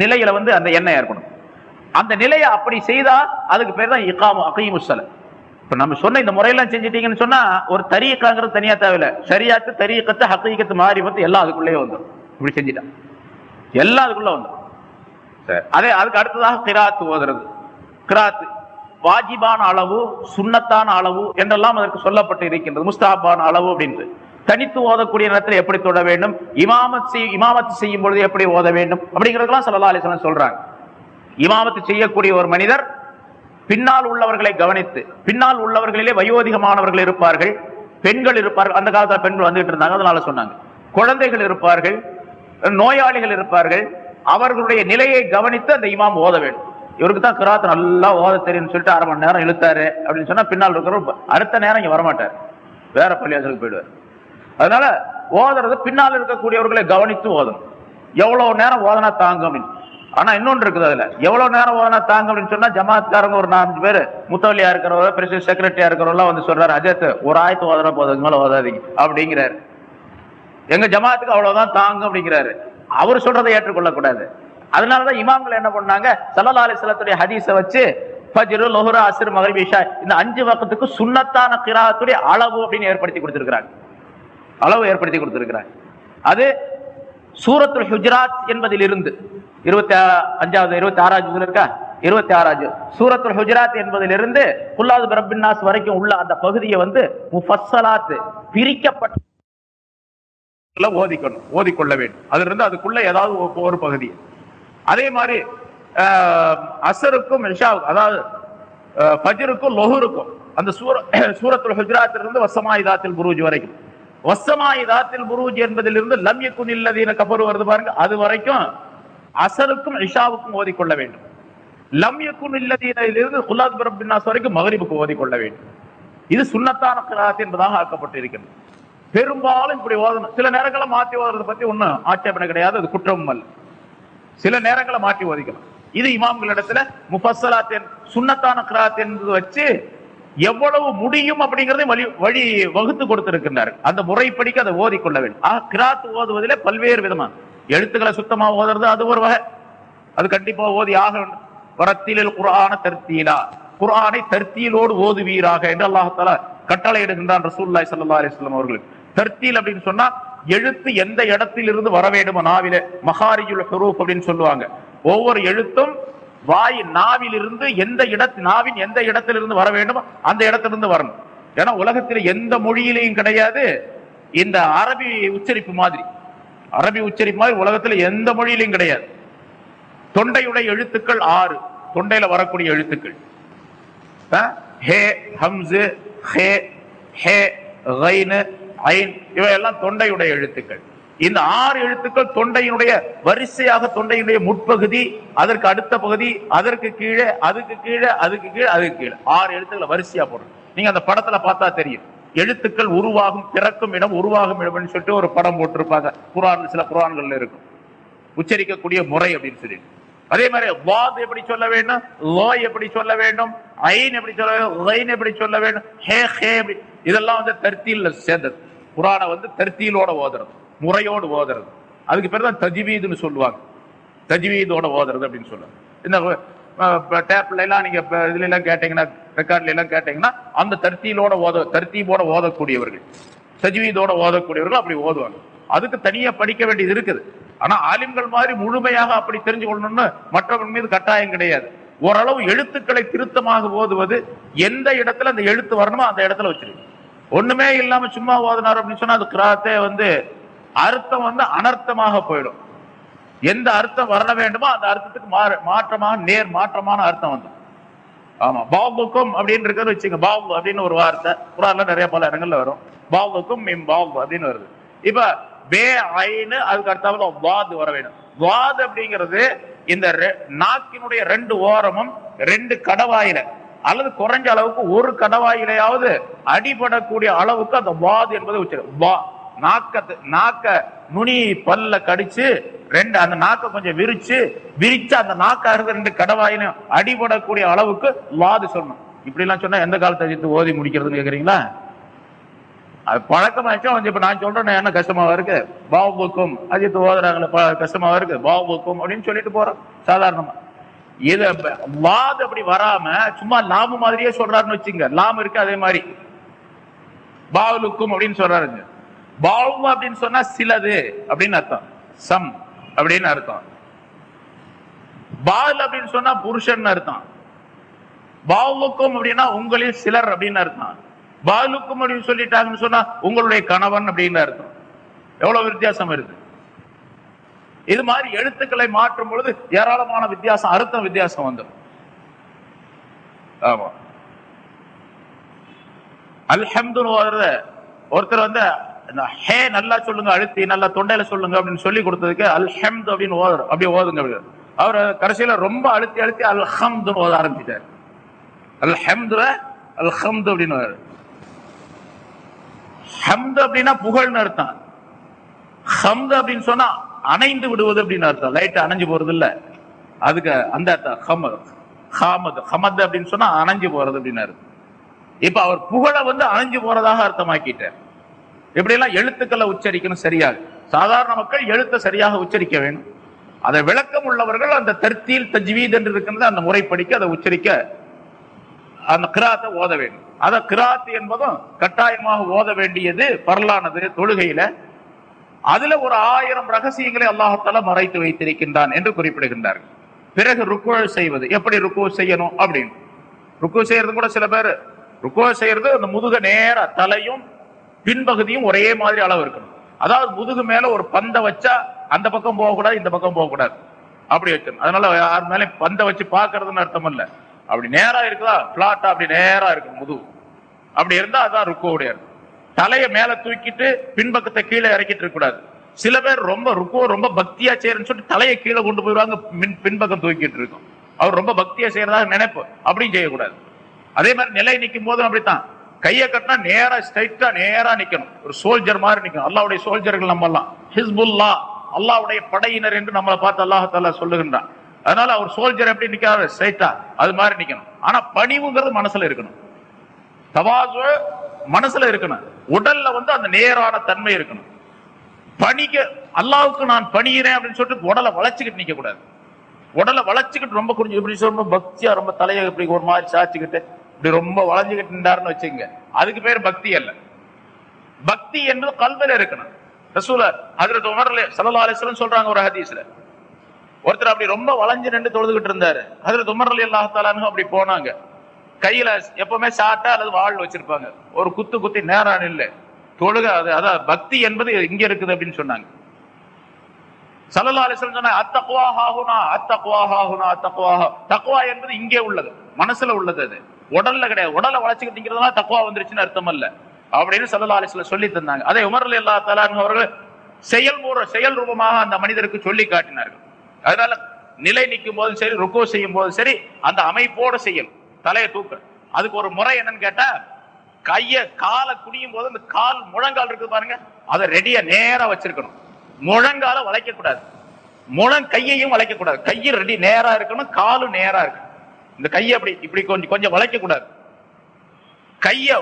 நிலையில வந்து அந்த எண்ணம் ஏற்படும். அந்த நிலையை அப்படி செய்தா அதுக்கு பேர் தான் இக்காமு அகைமுசல இப்ப நம்ம சொன்ன இந்த முறையெல்லாம் செஞ்சிட்டீங்கன்னு சொன்னா ஒரு தரீக்காங்கிறது தனியா தேவையில்ல. சரியாத்து தரீக்கத்து ஹக்கீக்கத்து மாறி பத்து எல்லாம் அதுக்குள்ளேயே வந்துடும் இப்படி செஞ்சுட்டான் எல்லாம் அதுக்குள்ள வந்துடும் சரி. அதே அதுக்கு அடுத்ததாக கிராத்து ஓதுறது. கிராத்து வாஜிபான அளவு சுன்னத்தான அளவு என்றெல்லாம் அதற்கு சொல்லப்பட்டு இருக்கின்றது. முஸ்தாபான அளவு அப்படின்ட்டு. தனித்து ஓதக்கூடிய நேரத்தில் எப்படி தொட வேண்டும்? இமாமத் செய் இமாமத்து செய்யும் பொழுது எப்படி ஓத வேண்டும்? அப்படிங்கிறதுலாம் சல்லா அலிஸ்லாம் சொல்றாங்க. இமாமத்து செய்யக்கூடிய ஒரு மனிதர் பின்னால் உள்ளவர்களை கவனித்து பின்னால் உள்ளவர்களிலே வயோதிகமானவர்கள் இருப்பார்கள் பெண்கள் இருப்பார்கள். அந்த காலத்துல பெண்கள் வந்துட்டு இருந்தாங்க அதனால சொன்னாங்க. குழந்தைகள் இருப்பார்கள் நோயாளிகள் இருப்பார்கள். அவர்களுடைய நிலையை கவனித்து அந்த இமாம் ஓத வேண்டும். இவருக்கு தான் கிராத் நல்லா ஓத தெரியும்னு சொல்லிட்டு அரை மணி நேரம் இழுத்தாரு அப்படின்னு சொன்னா பின்னால் இருக்கிறவர் அடுத்த நேரம் இங்க வரமாட்டார். வேற பள்ளியாசலுக்கு போயிடுவார். அதனால ஓதுறது பின்னால் இருக்கக்கூடியவர்களை கவனித்து ஓதணும். எவ்வளவு நேரம் ஓதனா தாங்க அப்படின்னு. ஆனா இன்னொன்று இருக்குது அதுல. எவ்வளவு நேரம் ஓதனா தாங்க அப்படின்னு சொன்னா ஜமாத்காரங்க ஒரு நாலஞ்சு பேர் முத்தவலியா இருக்கிறவங்க பிரசிடன்ட் செக்ரட்டரியா இருக்கிறவங்க வந்து சொல்றாரு அஜயத் ஒரு ஆயத்து ஓதனா போதும் மேல ஓதாதீங்க அப்படிங்கிறாரு. எங்க ஜமாத்துக்கு அவ்வளவுதான் தாங்க அப்படிங்கிறாரு. அவர் சொல்றதை ஏற்றுக்கொள்ளக்கூடாது. அதனாலதான் இமாம்கள் என்ன பண்ணாங்க? சல்லா அலிஸ்லத்துடைய ஹதீஸை வச்சு ஃபஜ்ரு இஷா இந்த அஞ்சு வக்கத்துக்கு சுண்ணத்தான கிராகத்துடைய அளவு அப்படின்னு ஏற்படுத்தி கொடுத்திருக்கிறாங்க. அளவு ஏற்படுத்தி கொடுத்திருக்கிறாங்க. அது சூரத்துல் ஹுஜராத் என்பதிலிருந்து இருபத்தி ஆ- அஞ்சாவது இருபத்தி ஆறாவது இருக்கா? இருபத்தி ஆறாவது சூரத்துல் ஹுஜராத் என்பதிலிருந்து குல்லாது பிரபின்னாஸ் வரைக்கும் உள்ள அந்த பகுதியை வந்து முஃபஸ்ஸலாத் பிரிக்கப்பட்ட ஓதிக்கணும் ஓதிக்கொள்ள வேண்டும். அதுல இருந்து அதுக்குள்ள ஏதாவது ஒரு- பகுதி. அதே மாதிரி அசருக்கும் இஷாவுக்கும் அதாவது பஜருக்கும் லொஹருக்கும் அந்த சூர சூரத்துல் ஹுஜராத்திலிருந்து வசமாயுதாத்தில் புரூஜ் வரைக்கும். வசமாயுதாத்தில் புரூஜ் என்பதிலிருந்து லம்யக்குன் இல்லதீன கபரு வருது பாருங்க அது வரைக்கும் அசருக்கும் இஷாவுக்கும் ஓதிக்கொள்ள வேண்டும். லம்யக்குன் இல்லதீனிலிருந்து குலாத் பிரபின்னாஸ் வரைக்கும் மகரிபுக்கு ஓதிக்கொள்ள வேண்டும். இது சுன்னத்தான கிராத் என்பதாக ஆக்கப்பட்டிருக்கிறது. பெரும்பாலும் இப்படி ஓதணும். சில நேரங்களை மாத்தி ஓதுறதை பத்தி ஒண்ணும் ஆட்சேபனை கிடையாது அது குற்றமும் அல்ல. சில நேரங்களை மாற்றி ஓதிக்கலாம். இது இமாம்களிடத்துல இடத்துல என்- சுண்ணத்தான கிராத் என்பது வச்சு எவ்வளவு முடியும் அப்படிங்கறதை வழி வழி வகுத்து கொடுத்திருக்கின்றார் அந்த முறைப்படிக்கு அதை ஓதிக்கொள்ள வேண்டும். ஆக கிராத் ஓதுவதிலே பல்வேறு விதமான எழுத்துக்களை சுத்தமா ஓதுறது அது ஒரு வகை. அது கண்டிப்பா ஓதி ஆக வேண்டும். வரத்திலில் குர்ஆன தர்த்தீலா. குரானை தர்த்தியிலோடு ஓதுவீராக என்று அல்லாஹால கட்டளை இடுகின்றான் ரசூல்லாய் சல்லா அலிஸ்லாம் அவர்களுக்கு தர்த்தீல் அப்படின்னு சொன்னா எழுத்து எந்த இடத்தில் இருந்து வர வேண்டுமோ நாவில. மகாரிஜுல் ஹுரூப் அப்படின்னு சொல்லுவாங்க. ஒவ்வொரு எழுத்தும் வாய் நாவிலிருந்து எந்த இடத்து நாவின் எந்த இடத்திலிருந்து வர வேண்டுமோ அந்த இடத்திலிருந்து வரணும். ஏன்னா உலகத்தில் எந்த மொழியிலையும் கிடையாது. இந்த அரபி உச்சரிப்பு மாதிரி. அரபி உச்சரிப்பு மாதிரி உலகத்தில் எந்த மொழியிலையும் கிடையாது. தொண்டையுடைய எழுத்துக்கள் ஆறு. தொண்டையில வரக்கூடிய எழுத்துக்கள். ஹே ஹம்ஸு ஹே ஹே ஐன் இவையெல்லாம் தொண்டையுடைய எழுத்துக்கள். இந்த ஆறு எழுத்துக்கள் தொண்டையினுடைய வரிசையாக தொண்டையினுடைய முற்பகுதி அதற்கு அடுத்த பகுதி அதற்கு கீழே அதுக்கு கீழே அதுக்கு கீழே அதுக்கு கீழே. ஆறு எழுத்துக்களை வரிசையா போடுறோம். நீங்க அந்த படத்துல பார்த்தா தெரியும். எழுத்துக்கள் உருவாகும் பிறக்கும் இடம் உருவாகும் இடம்னு சொல்லிட்டு ஒரு படம் போட்டிருப்பாங்க. குரான் சில குரான்கள்ல இருக்கும். உச்சரிக்கக்கூடிய முறை அப்படின்னு சொல்லி அதே மாதிரி வாத் எப்படி சொல்ல வேண்டும்? லோ எப்படி சொல்ல வேண்டும்? ஐன் எப்படி சொல்ல வேண்டும்? லைன் எப்படி சொல்ல வேண்டும்? ஹே ஹே எப்படி? இதெல்லாம் வந்து தர்த்தியில் சேர்ந்தது. குரானை வந்து தர்த்தியிலோட ஓதுறது முறையோடு ஓதுறது. அதுக்கு பேர் தான் தஜ்வீதுன்னு சொல்லுவாங்க. தஜ்வீதோட ஓதுறது அப்படின்னு சொல்லுவாங்க. இந்த டேப்ல எல்லாம் நீங்க இதுல எல்லாம் கேட்டீங்கன்னா ரெக்கார்ட்ல எல்லாம் கேட்டீங்கன்னா அந்த தர்த்தியிலோட ஓத தர்த்தீபோட ஓதக்கூடியவர்கள். தஜ்வீதோட ஓதக்கூடியவர்கள் அப்படி ஓதுவாங்க. அதுக்கு தனியா படிக்க வேண்டியது இருக்குது. ஆனா ஆலிம்கள் மாதிரி முழுமையாக அப்படி தெரிஞ்சு கொள்ளணும்னு மற்றவர்கள் மீது கட்டாயம் கிடையாது. ஓரளவு எழுத்துக்களை திருத்தமாக ஓதுவது எந்த இடத்துல அந்த எழுத்து வரணுமோ அந்த இடத்துல வச்சிருக்கு ஒண்ணுமே இல்லாம சும்மா ஓதுனார் அப்படின்னு சொன்னா அது கிராத்தே வந்து அர்த்தம் வந்து அனர்த்தமாக போயிடும். எந்த அர்த்தம் வர வேண்டுமோ அந்த அர்த்தத்துக்கு மாற- மாற்றமாக நேர் மாற்றமான அர்த்தம் வந்து ஆமா பாபுக்கும் அப்படின்னு இருக்கிறது வச்சுங்க பாபு அப்படின்னு ஒரு வார்த்தை. குரான்ல நிறைய பல இடங்கள்ல வரும். பாபுக்கும் மிம் பாபு அப்படின்னு வருது. இப்ப பே ஐன்னு அதுக்கு அடுத்தாப்புல வாது வர வேணும். வாது அப்படிங்கிறது இந்த ரெ- நாக்கினுடைய ரெண்டு ஓரமும் ரெண்டு கடவாயில அல்லது குறைஞ்ச அளவுக்கு ஒரு கடவாயிலையாவது அடிபடக்கூடிய அளவுக்கு அந்த வாது என்பது உச்சரி வா நாக்கத்து நாக்க நுனி பல்ல கடிச்சு ரெண்டு அந்த நாக்கை கொஞ்சம் விரிச்சு விரிச்சு அந்த நாக்கா இருக்கிற ரெண்டு கடவாயிலும் அடிபடக்கூடிய அளவுக்கு வாது சொல்லணும். இப்படி எல்லாம் சொன்னா எந்த காலத்தை ஓதி முடிக்கிறதுன்னு கேக்குறீங்களா? அது பழக்கமாச்சும் வந்து இப்ப நான் சொல்றேன் என்ன கஷ்டமாவா இருக்கு? பாபுக்கும் அஜித் ஓதுறாங்களே கஷ்டமாவா இருக்கு? பாவபுக்கும் அப்படின்னு சொல்லிட்டு போறோம் சாதாரணமா. இத வாது அப்படி வராம சும்மா லாபு மாதிரியே சொல்றாருன்னு வச்சுங்க லாம் இருக்கு அதே மாதிரி. பாவலுக்கும் அப்படின்னு சொல்றாருங்க. பாவம் அப்படின்னு சொன்னா சிலது அப்படின்னு அர்த்தம். சம் அப்படின்னு அர்த்தம். பால் அப்படின்னு சொன்னா புருஷன் அர்த்தம். பாவுக்கும் அப்படின்னா உங்களில் சிலர் அப்படின்னு அர்த்தம். பாலுக்கும் அப்படின்னு சொல்லிட்டாங்கன்னு சொன்னா உங்களுடைய கணவன் அப்படின்னு அர்த்தம். எவ்வளவு வித்தியாசம் இருக்கு இது மாதிரி எழுத்துக்களை மாற்றும் பொழுது ஏராளமான வித்தியாசம் அர்த்தம் வித்தியாசம் வந்துடும். ஆமா. அல்ஹம்துன்னு ஒருத்தர் வந்து ஹே நல்லா சொல்லுங்க அழுத்தி நல்லா தொண்டையில சொல்லுங்க அப்படின்னு சொல்லி கொடுத்ததுக்கு அல்ஹம்து அப்படின்னு ஓதுற அப்படியே ஓதுங்க அப்படின்னு அவர் கடைசியில ரொம்ப அழுத்தி அழுத்தி அல்ஹம்துன்னு ஓத ஆரம்பிச்சிட்டார். அல்ஹம்துல அல்ஹம்து அப்படின்னு ஹம்து அப்படின்னா புகழ்னு அர்த்தம். ஹம்து அப்படின்னு சொன்னா அணைந்து விடுவது அப்படின்னு அர்த்தம். லைட் அணைஞ்சு போறது இல்ல அதுக்கு அந்த அர்த்தம். ஹமது ஹாமத். ஹமது அப்படின்னு சொன்னா அணைஞ்சு போறது அப்படின்னு அர்த்தம். இப்ப அவர் புகழை வந்து அணைஞ்சு போறதாக அர்த்தமாக்கிட்டார். இப்படி எல்லாம் எழுத்துக்களை உச்சரிக்கணும் சரியாக. சாதாரண மக்கள் எழுத்தை சரியாக உச்சரிக்க வேணும். அதை விளக்கம் உள்ளவர்கள் அந்த தர்த்தியில் தஜ்வீத் என்று இருக்கின்றது அந்த முறைப்படிக்கு அதை உச்சரிக்க அந்த கிராத்தை ஓத வேண்டும். அத கிராத் என்பதும் கட்டாயமாக ஓத வேண்டியது பரலானது தொழுகையில. அதுல ஒரு ஆயிரம் ரகசியங்களை அல்லாஹால மறைத்து வைத்திருக்கின்றான் என்று குறிப்பிடுகின்றார்கள். பிறகு ருக்கு செய்வது எப்படி ருக்கு செய்யணும் அப்படின்னு. ருக்கு செய்யறது கூட சில பேர் ருக்கு செய்யறது அந்த முதுக நேர தலையும் பின்பகுதியும் ஒரே மாதிரி அளவு இருக்கணும். அதாவது முதுகு மேல ஒரு பந்தை வச்சா அந்த பக்கம் போகக்கூடாது இந்த பக்கம் போகக்கூடாது. அப்படி வச்சிடணும். அதனால யார் மேலே பந்தை வச்சு பாக்குறதுன்னு அர்த்தம் இல்லை. அப்படி நேரா இருக்குதா? பிளாட்டா அப்படி நேரா இருக்கும் முதுகு அப்படி இருந்தா அதுதான் ருக்கோவுடைய தலையை மேல தூக்கிட்டு பின்பக்கத்தை கீழே இறக்கிட்டு இருக்க கூடாது. சில பேர் ரொம்ப ருக்கோ ரொம்ப பக்தியா செய்யறன்னு சொல்லிட்டு தலையை கீழே கொண்டு போயிடுவாங்க பின் பின்பக்கம் தூக்கிட்டு இருக்கும். அவர் ரொம்ப பக்தியா செய்யறதாக நினைப்பு. அப்படியும் செய்யக்கூடாது. அதே மாதிரி நிலை நிற்கும் போதும் அப்படித்தான். கையை கட்டினா நேரா ஸ்ட்ரைட்டா நேரா நிக்கணும். ஒரு சோல்ஜர் மாதிரி நிக்கணும். அல்லாவுடைய சோல்ஜர்கள் நம்ம எல்லாம் ஹிஸ்புல்லா அல்லாவுடைய படையினர் என்று நம்மளை பார்த்து அல்லாஹால சொல்லுகின்றான். அதனால அவர் சோல்ஜர் எப்படி நிக்காரு? ஸ்ட்ரைட்டா அது மாதிரி நிக்கணும். ஆனா பணிவுங்கிறது மனசுல இருக்கணும். தவாசு மனசுல இருக்கணும். உடல்ல வந்து அந்த நேரான தன்மை இருக்கணும். பணிக்க அல்லாவுக்கு நான் பணியிறேன் அப்படின்னு சொல்லிட்டு உடலை வளைச்சுக்கிட்டு நிக்க கூடாது உடலை வளைச்சுக்கிட்டு ரொம்ப குறிஞ்சு இப்படி ரொம்ப பக்தியா ரொம்ப தலையை இப்படி ஒரு மாதிரி சாச்சிக்கிட்டு இப்படி ரொம்ப வளைஞ்சுக்கிட்டு நின்றாருன்னு வச்சுங்க அதுக்கு பேர் பக்தி அல்ல. பக்தி என்பது கல்வில இருக்கணும். ரசூல அதுல உமர்ல சல்லா அலிஸ்லம் சொல்றாங்க ஒரு ஹதீஸ்ல. ஒருத்தர் அப்படி ரொம்ப வளைஞ்சு நின்று தொழுதுகிட்டு இருந்தாரு. அதுல உமர் அலி அப்படி போனாங்க. கையில எப்பவுமே சாட்டா அல்லது வாழ் வச்சிருப்பாங்க. ஒரு குத்து குத்தி நேரம் இல்லை தொழுக அது அதான் பக்தி என்பது இங்க இருக்குது அப்படின்னு சொன்னாங்க. சல்லல்லா அலிஸ்லம் சொன்ன அத்தக்குவா ஹாகுனா அத்தக்குவா ஹாகுனா அத்தக்குவா தக்குவா என்பது இங்கே உள்ளது. மனசுல உள்ளது அது. உடல்ல கிடையாது. உடலை வளர்ச்சிக்கிட்டீங்கிறதுனால தக்குவா வந்துருச்சுன்னு அர்த்தம் அல்ல அப்படின்னு சல்லல்லா சொல்லி தந்தாங்க. அதே உமர் அல்லா தலான் அவர்கள் செயல் செயல் ரூபமாக அந்த மனிதருக்கு சொல்லி காட்டினார்கள். அதனால நிலை நிற்கும் போதும் சரி ருக்கோ செய்யும் போதும் சரி அந்த அமைப்போட செய்யணும். தலையை தூக்க அதுக்கு ஒரு முறை என்னன்னு கேட்டா கைய காலை குடியும் போது அந்த கால் முழங்கால் இருக்குது பாருங்க அதை ரெடியா நேரா வச்சிருக்கணும். முழங்கால வளைக்க கூடாது. முழங் கையையும் வளைக்க கூடாது. கையை ரெடி நேரா இருக்கணும் காலும் நேரா இருக்கணும். இந்த கையை அப்படி இப்படி கொஞ்சம் கொஞ்சம் வளைக்க கூடாது. கைய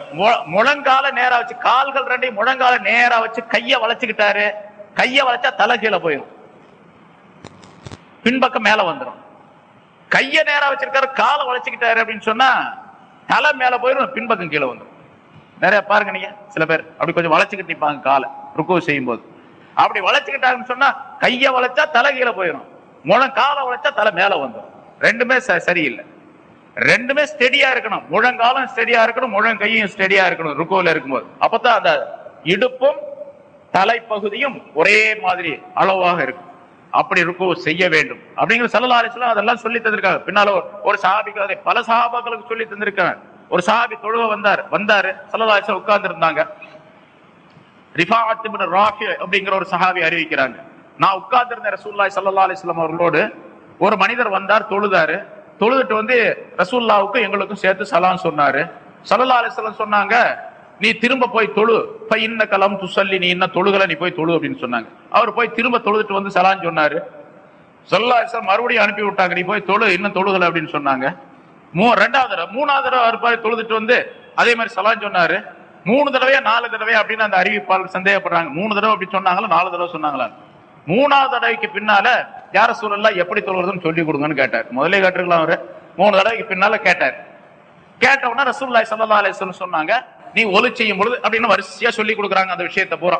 முழங்கால நேரா வச்சு கால்கள் ரெண்டையும் முழங்கால நேரா வச்சு கைய வளைச்சுக்கிட்டாரு. கைய வளைச்சா தலை கீழே போயிடும் பின்பக்கம் மேல வந்துடும் கைய நேரா வச்சிருக்காரு காலை வளைச்சுக்கிட்டாரு அப்படின்னு சொன்னா தலை மேல போயிடும் பின்பக்கம் கீழே வந்துடும் நிறைய பாருங்க நீங்க சில பேர். அப்படி கொஞ்சம் வளைச்சுக்கிட்டு நிப்பாங்க காலை ருக்கோ செய்யும் போது அப்படி வளைச்சுக்கிட்டாங்கன்னு சொன்னா கைய வளைச்சா தலை கீழே போயிடும் முழம் காலை வளைச்சா தலை மேல வந்துடும் ரெண்டுமே ச- சரியில்லை. ரெண்டுமே ஸ்டெடியா இருக்கணும். முழங்காலம் ஸ்டெடியா இருக்கணும் முழங்கையும் ஸ்டெடியா இருக்கணும் ருக்கோல இருக்கும்போது. அப்பதான் அந்த இடுப்பும் தலைப்பகுதியும் ஒரே மாதிரி அளவாக இருக்கும். அப்படி ருக்கு செய்ய வேண்டும். அப்படிங்கிற சல்லா அலிஸ்லாம் அதெல்லாம் சொல்லி தந்திருக்காங்க. பின்னால ஒரு- சாபிக்கு அதை பல சாபாக்களுக்கு சொல்லி தந்திருக்காங்க. ஒரு சாபி தொழுக வந்தார் வந்தாரு சல்லா அலிஸ்லாம் உட்கார்ந்து இருந்தாங்க ராஃபி அப்படிங்கிற ஒரு சஹாபி அறிவிக்கிறாங்க. நான் உட்கார்ந்திருந்த ரசூலுல்லாஹி ஸல்லல்லாஹு அலைஹி வஸல்லம் அவர்களோடு. ஒரு மனிதர் வந்தார் தொழுதாரு. தொழுதுட்டு வந்து ரசூல்லாவுக்கும் எங்களுக்கும் சேர்த்து சலாம் சொன்னாரு. சல்லா அலிஸ்லாம் சொன்னாங்க நீ திரும்ப போய் தொழு. இப்போ இன்ன கலம் துசல்லி நீ இன்ன தொழுகலை நீ போய் தொழு அப்படின்னு சொன்னாங்க. அவர் போய் திரும்ப தொழுதுட்டு வந்து சலான் சொன்னாரு. சொல்லா மறுபடியும் அனுப்பி விட்டாங்க. நீ போய் தொழு இன்னும் தொழுகலை அப்படின்னு சொன்னாங்க. மூ ரெண்டாவது தடவை மூணாவது தடவை அவர் போய் தொழுதுட்டு வந்து அதே மாதிரி சலான் சொன்னாரு. மூணு தடவையா நாலு தடவையா அப்படின்னு அந்த அறிவிப்பாளர் சந்தேகப்படுறாங்க. மூணு தடவை அப்படி சொன்னாங்களா நாலு தடவை சொன்னாங்களா? மூணாவது தடவைக்கு பின்னால யார சூழல்லாம் எப்படி தொழுகிறதுன்னு சொல்லி கொடுங்கன்னு கேட்டார். முதலே கேட்டிருக்கலாம் அவரு. மூணு தடவைக்கு பின்னால கேட்டார். கேட்டவுடனே ரசூல்லாய் சல்லா அலிஸ்லம் சொன்னாங்க நீ ஒலி செய்யும் பொழுது அப்படின்னு வரிசையா சொல்லி கொடுக்குறாங்க அந்த விஷயத்தை பூரா.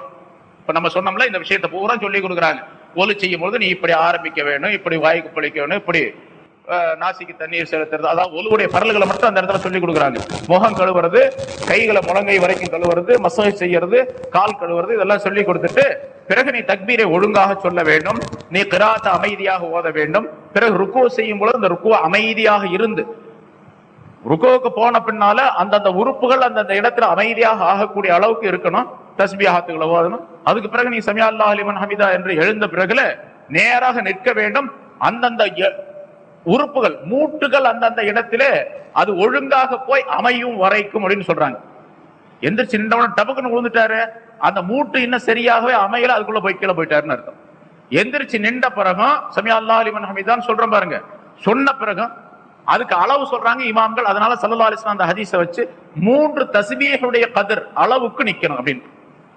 இப்ப நம்ம சொன்னோம்ல இந்த விஷயத்தை பூரா சொல்லி கொடுக்குறாங்க. ஒலி செய்யும் பொழுது நீ இப்படி ஆரம்பிக்க வேணும் இப்படி வாய்க்கு பழிக்க வேணும் இப்படி நாசிக்கு தண்ணீர் செலுத்துறது அதாவது ஒலுவுடைய பரல்களை மட்டும் அந்த இடத்துல சொல்லி கொடுக்குறாங்க. முகம் கழுவுறது கைகளை முழங்கை வரைக்கும் கழுவுறது மசாஜ் செய்யறது கால் கழுவுறது இதெல்லாம் சொல்லி கொடுத்துட்டு பிறகு நீ தக்பீரை ஒழுங்காக சொல்ல வேண்டும் நீ கிராத்த அமைதியாக ஓத வேண்டும். பிறகு ருக்குவ செய்யும் பொழுது அந்த ருக்குவ அமைதியாக இருந்து ருக்கோவுக்கு போன பின்னால அந்தந்த உறுப்புகள் அந்தந்த இடத்துல அமைதியாக ஆகக்கூடிய அளவுக்கு இருக்கணும். தஸ்பியாத்துகளை ஓதணும். அதுக்கு பிறகு நீ சமியா அல்லா அலிமன் ஹமிதா என்று எழுந்த பிறகுல நேராக நிற்க வேண்டும். அந்தந்த எ- உறுப்புகள் மூட்டுகள் அந்தந்த இடத்திலே அது ஒழுங்காக போய் அமையும் வரைக்கும் அப்படின்னு சொல்றாங்க. எந்திரிச்சு நின்றவன டபக்குன்னு விழுந்துட்டாரு அந்த மூட்டு இன்னும் சரியாகவே அமையல அதுக்குள்ள போய் கீழே போயிட்டாருன்னு அர்த்தம். எந்திரிச்சு நின்ற பிறகும் சமியா அல்லா அலிமன் ஹமிதான் சொல்றேன் பாருங்க. சொன்ன பிறகும் அதுக்கு அளவு சொல்றாங்க இமாம்கள். அதனால சல்லா அலிஸ்லாம் அந்த ஹதீஸை வச்சு மூன்று தஸ்பீகளுடைய கதிர் அளவுக்கு நிக்கணும் அப்படின்னு.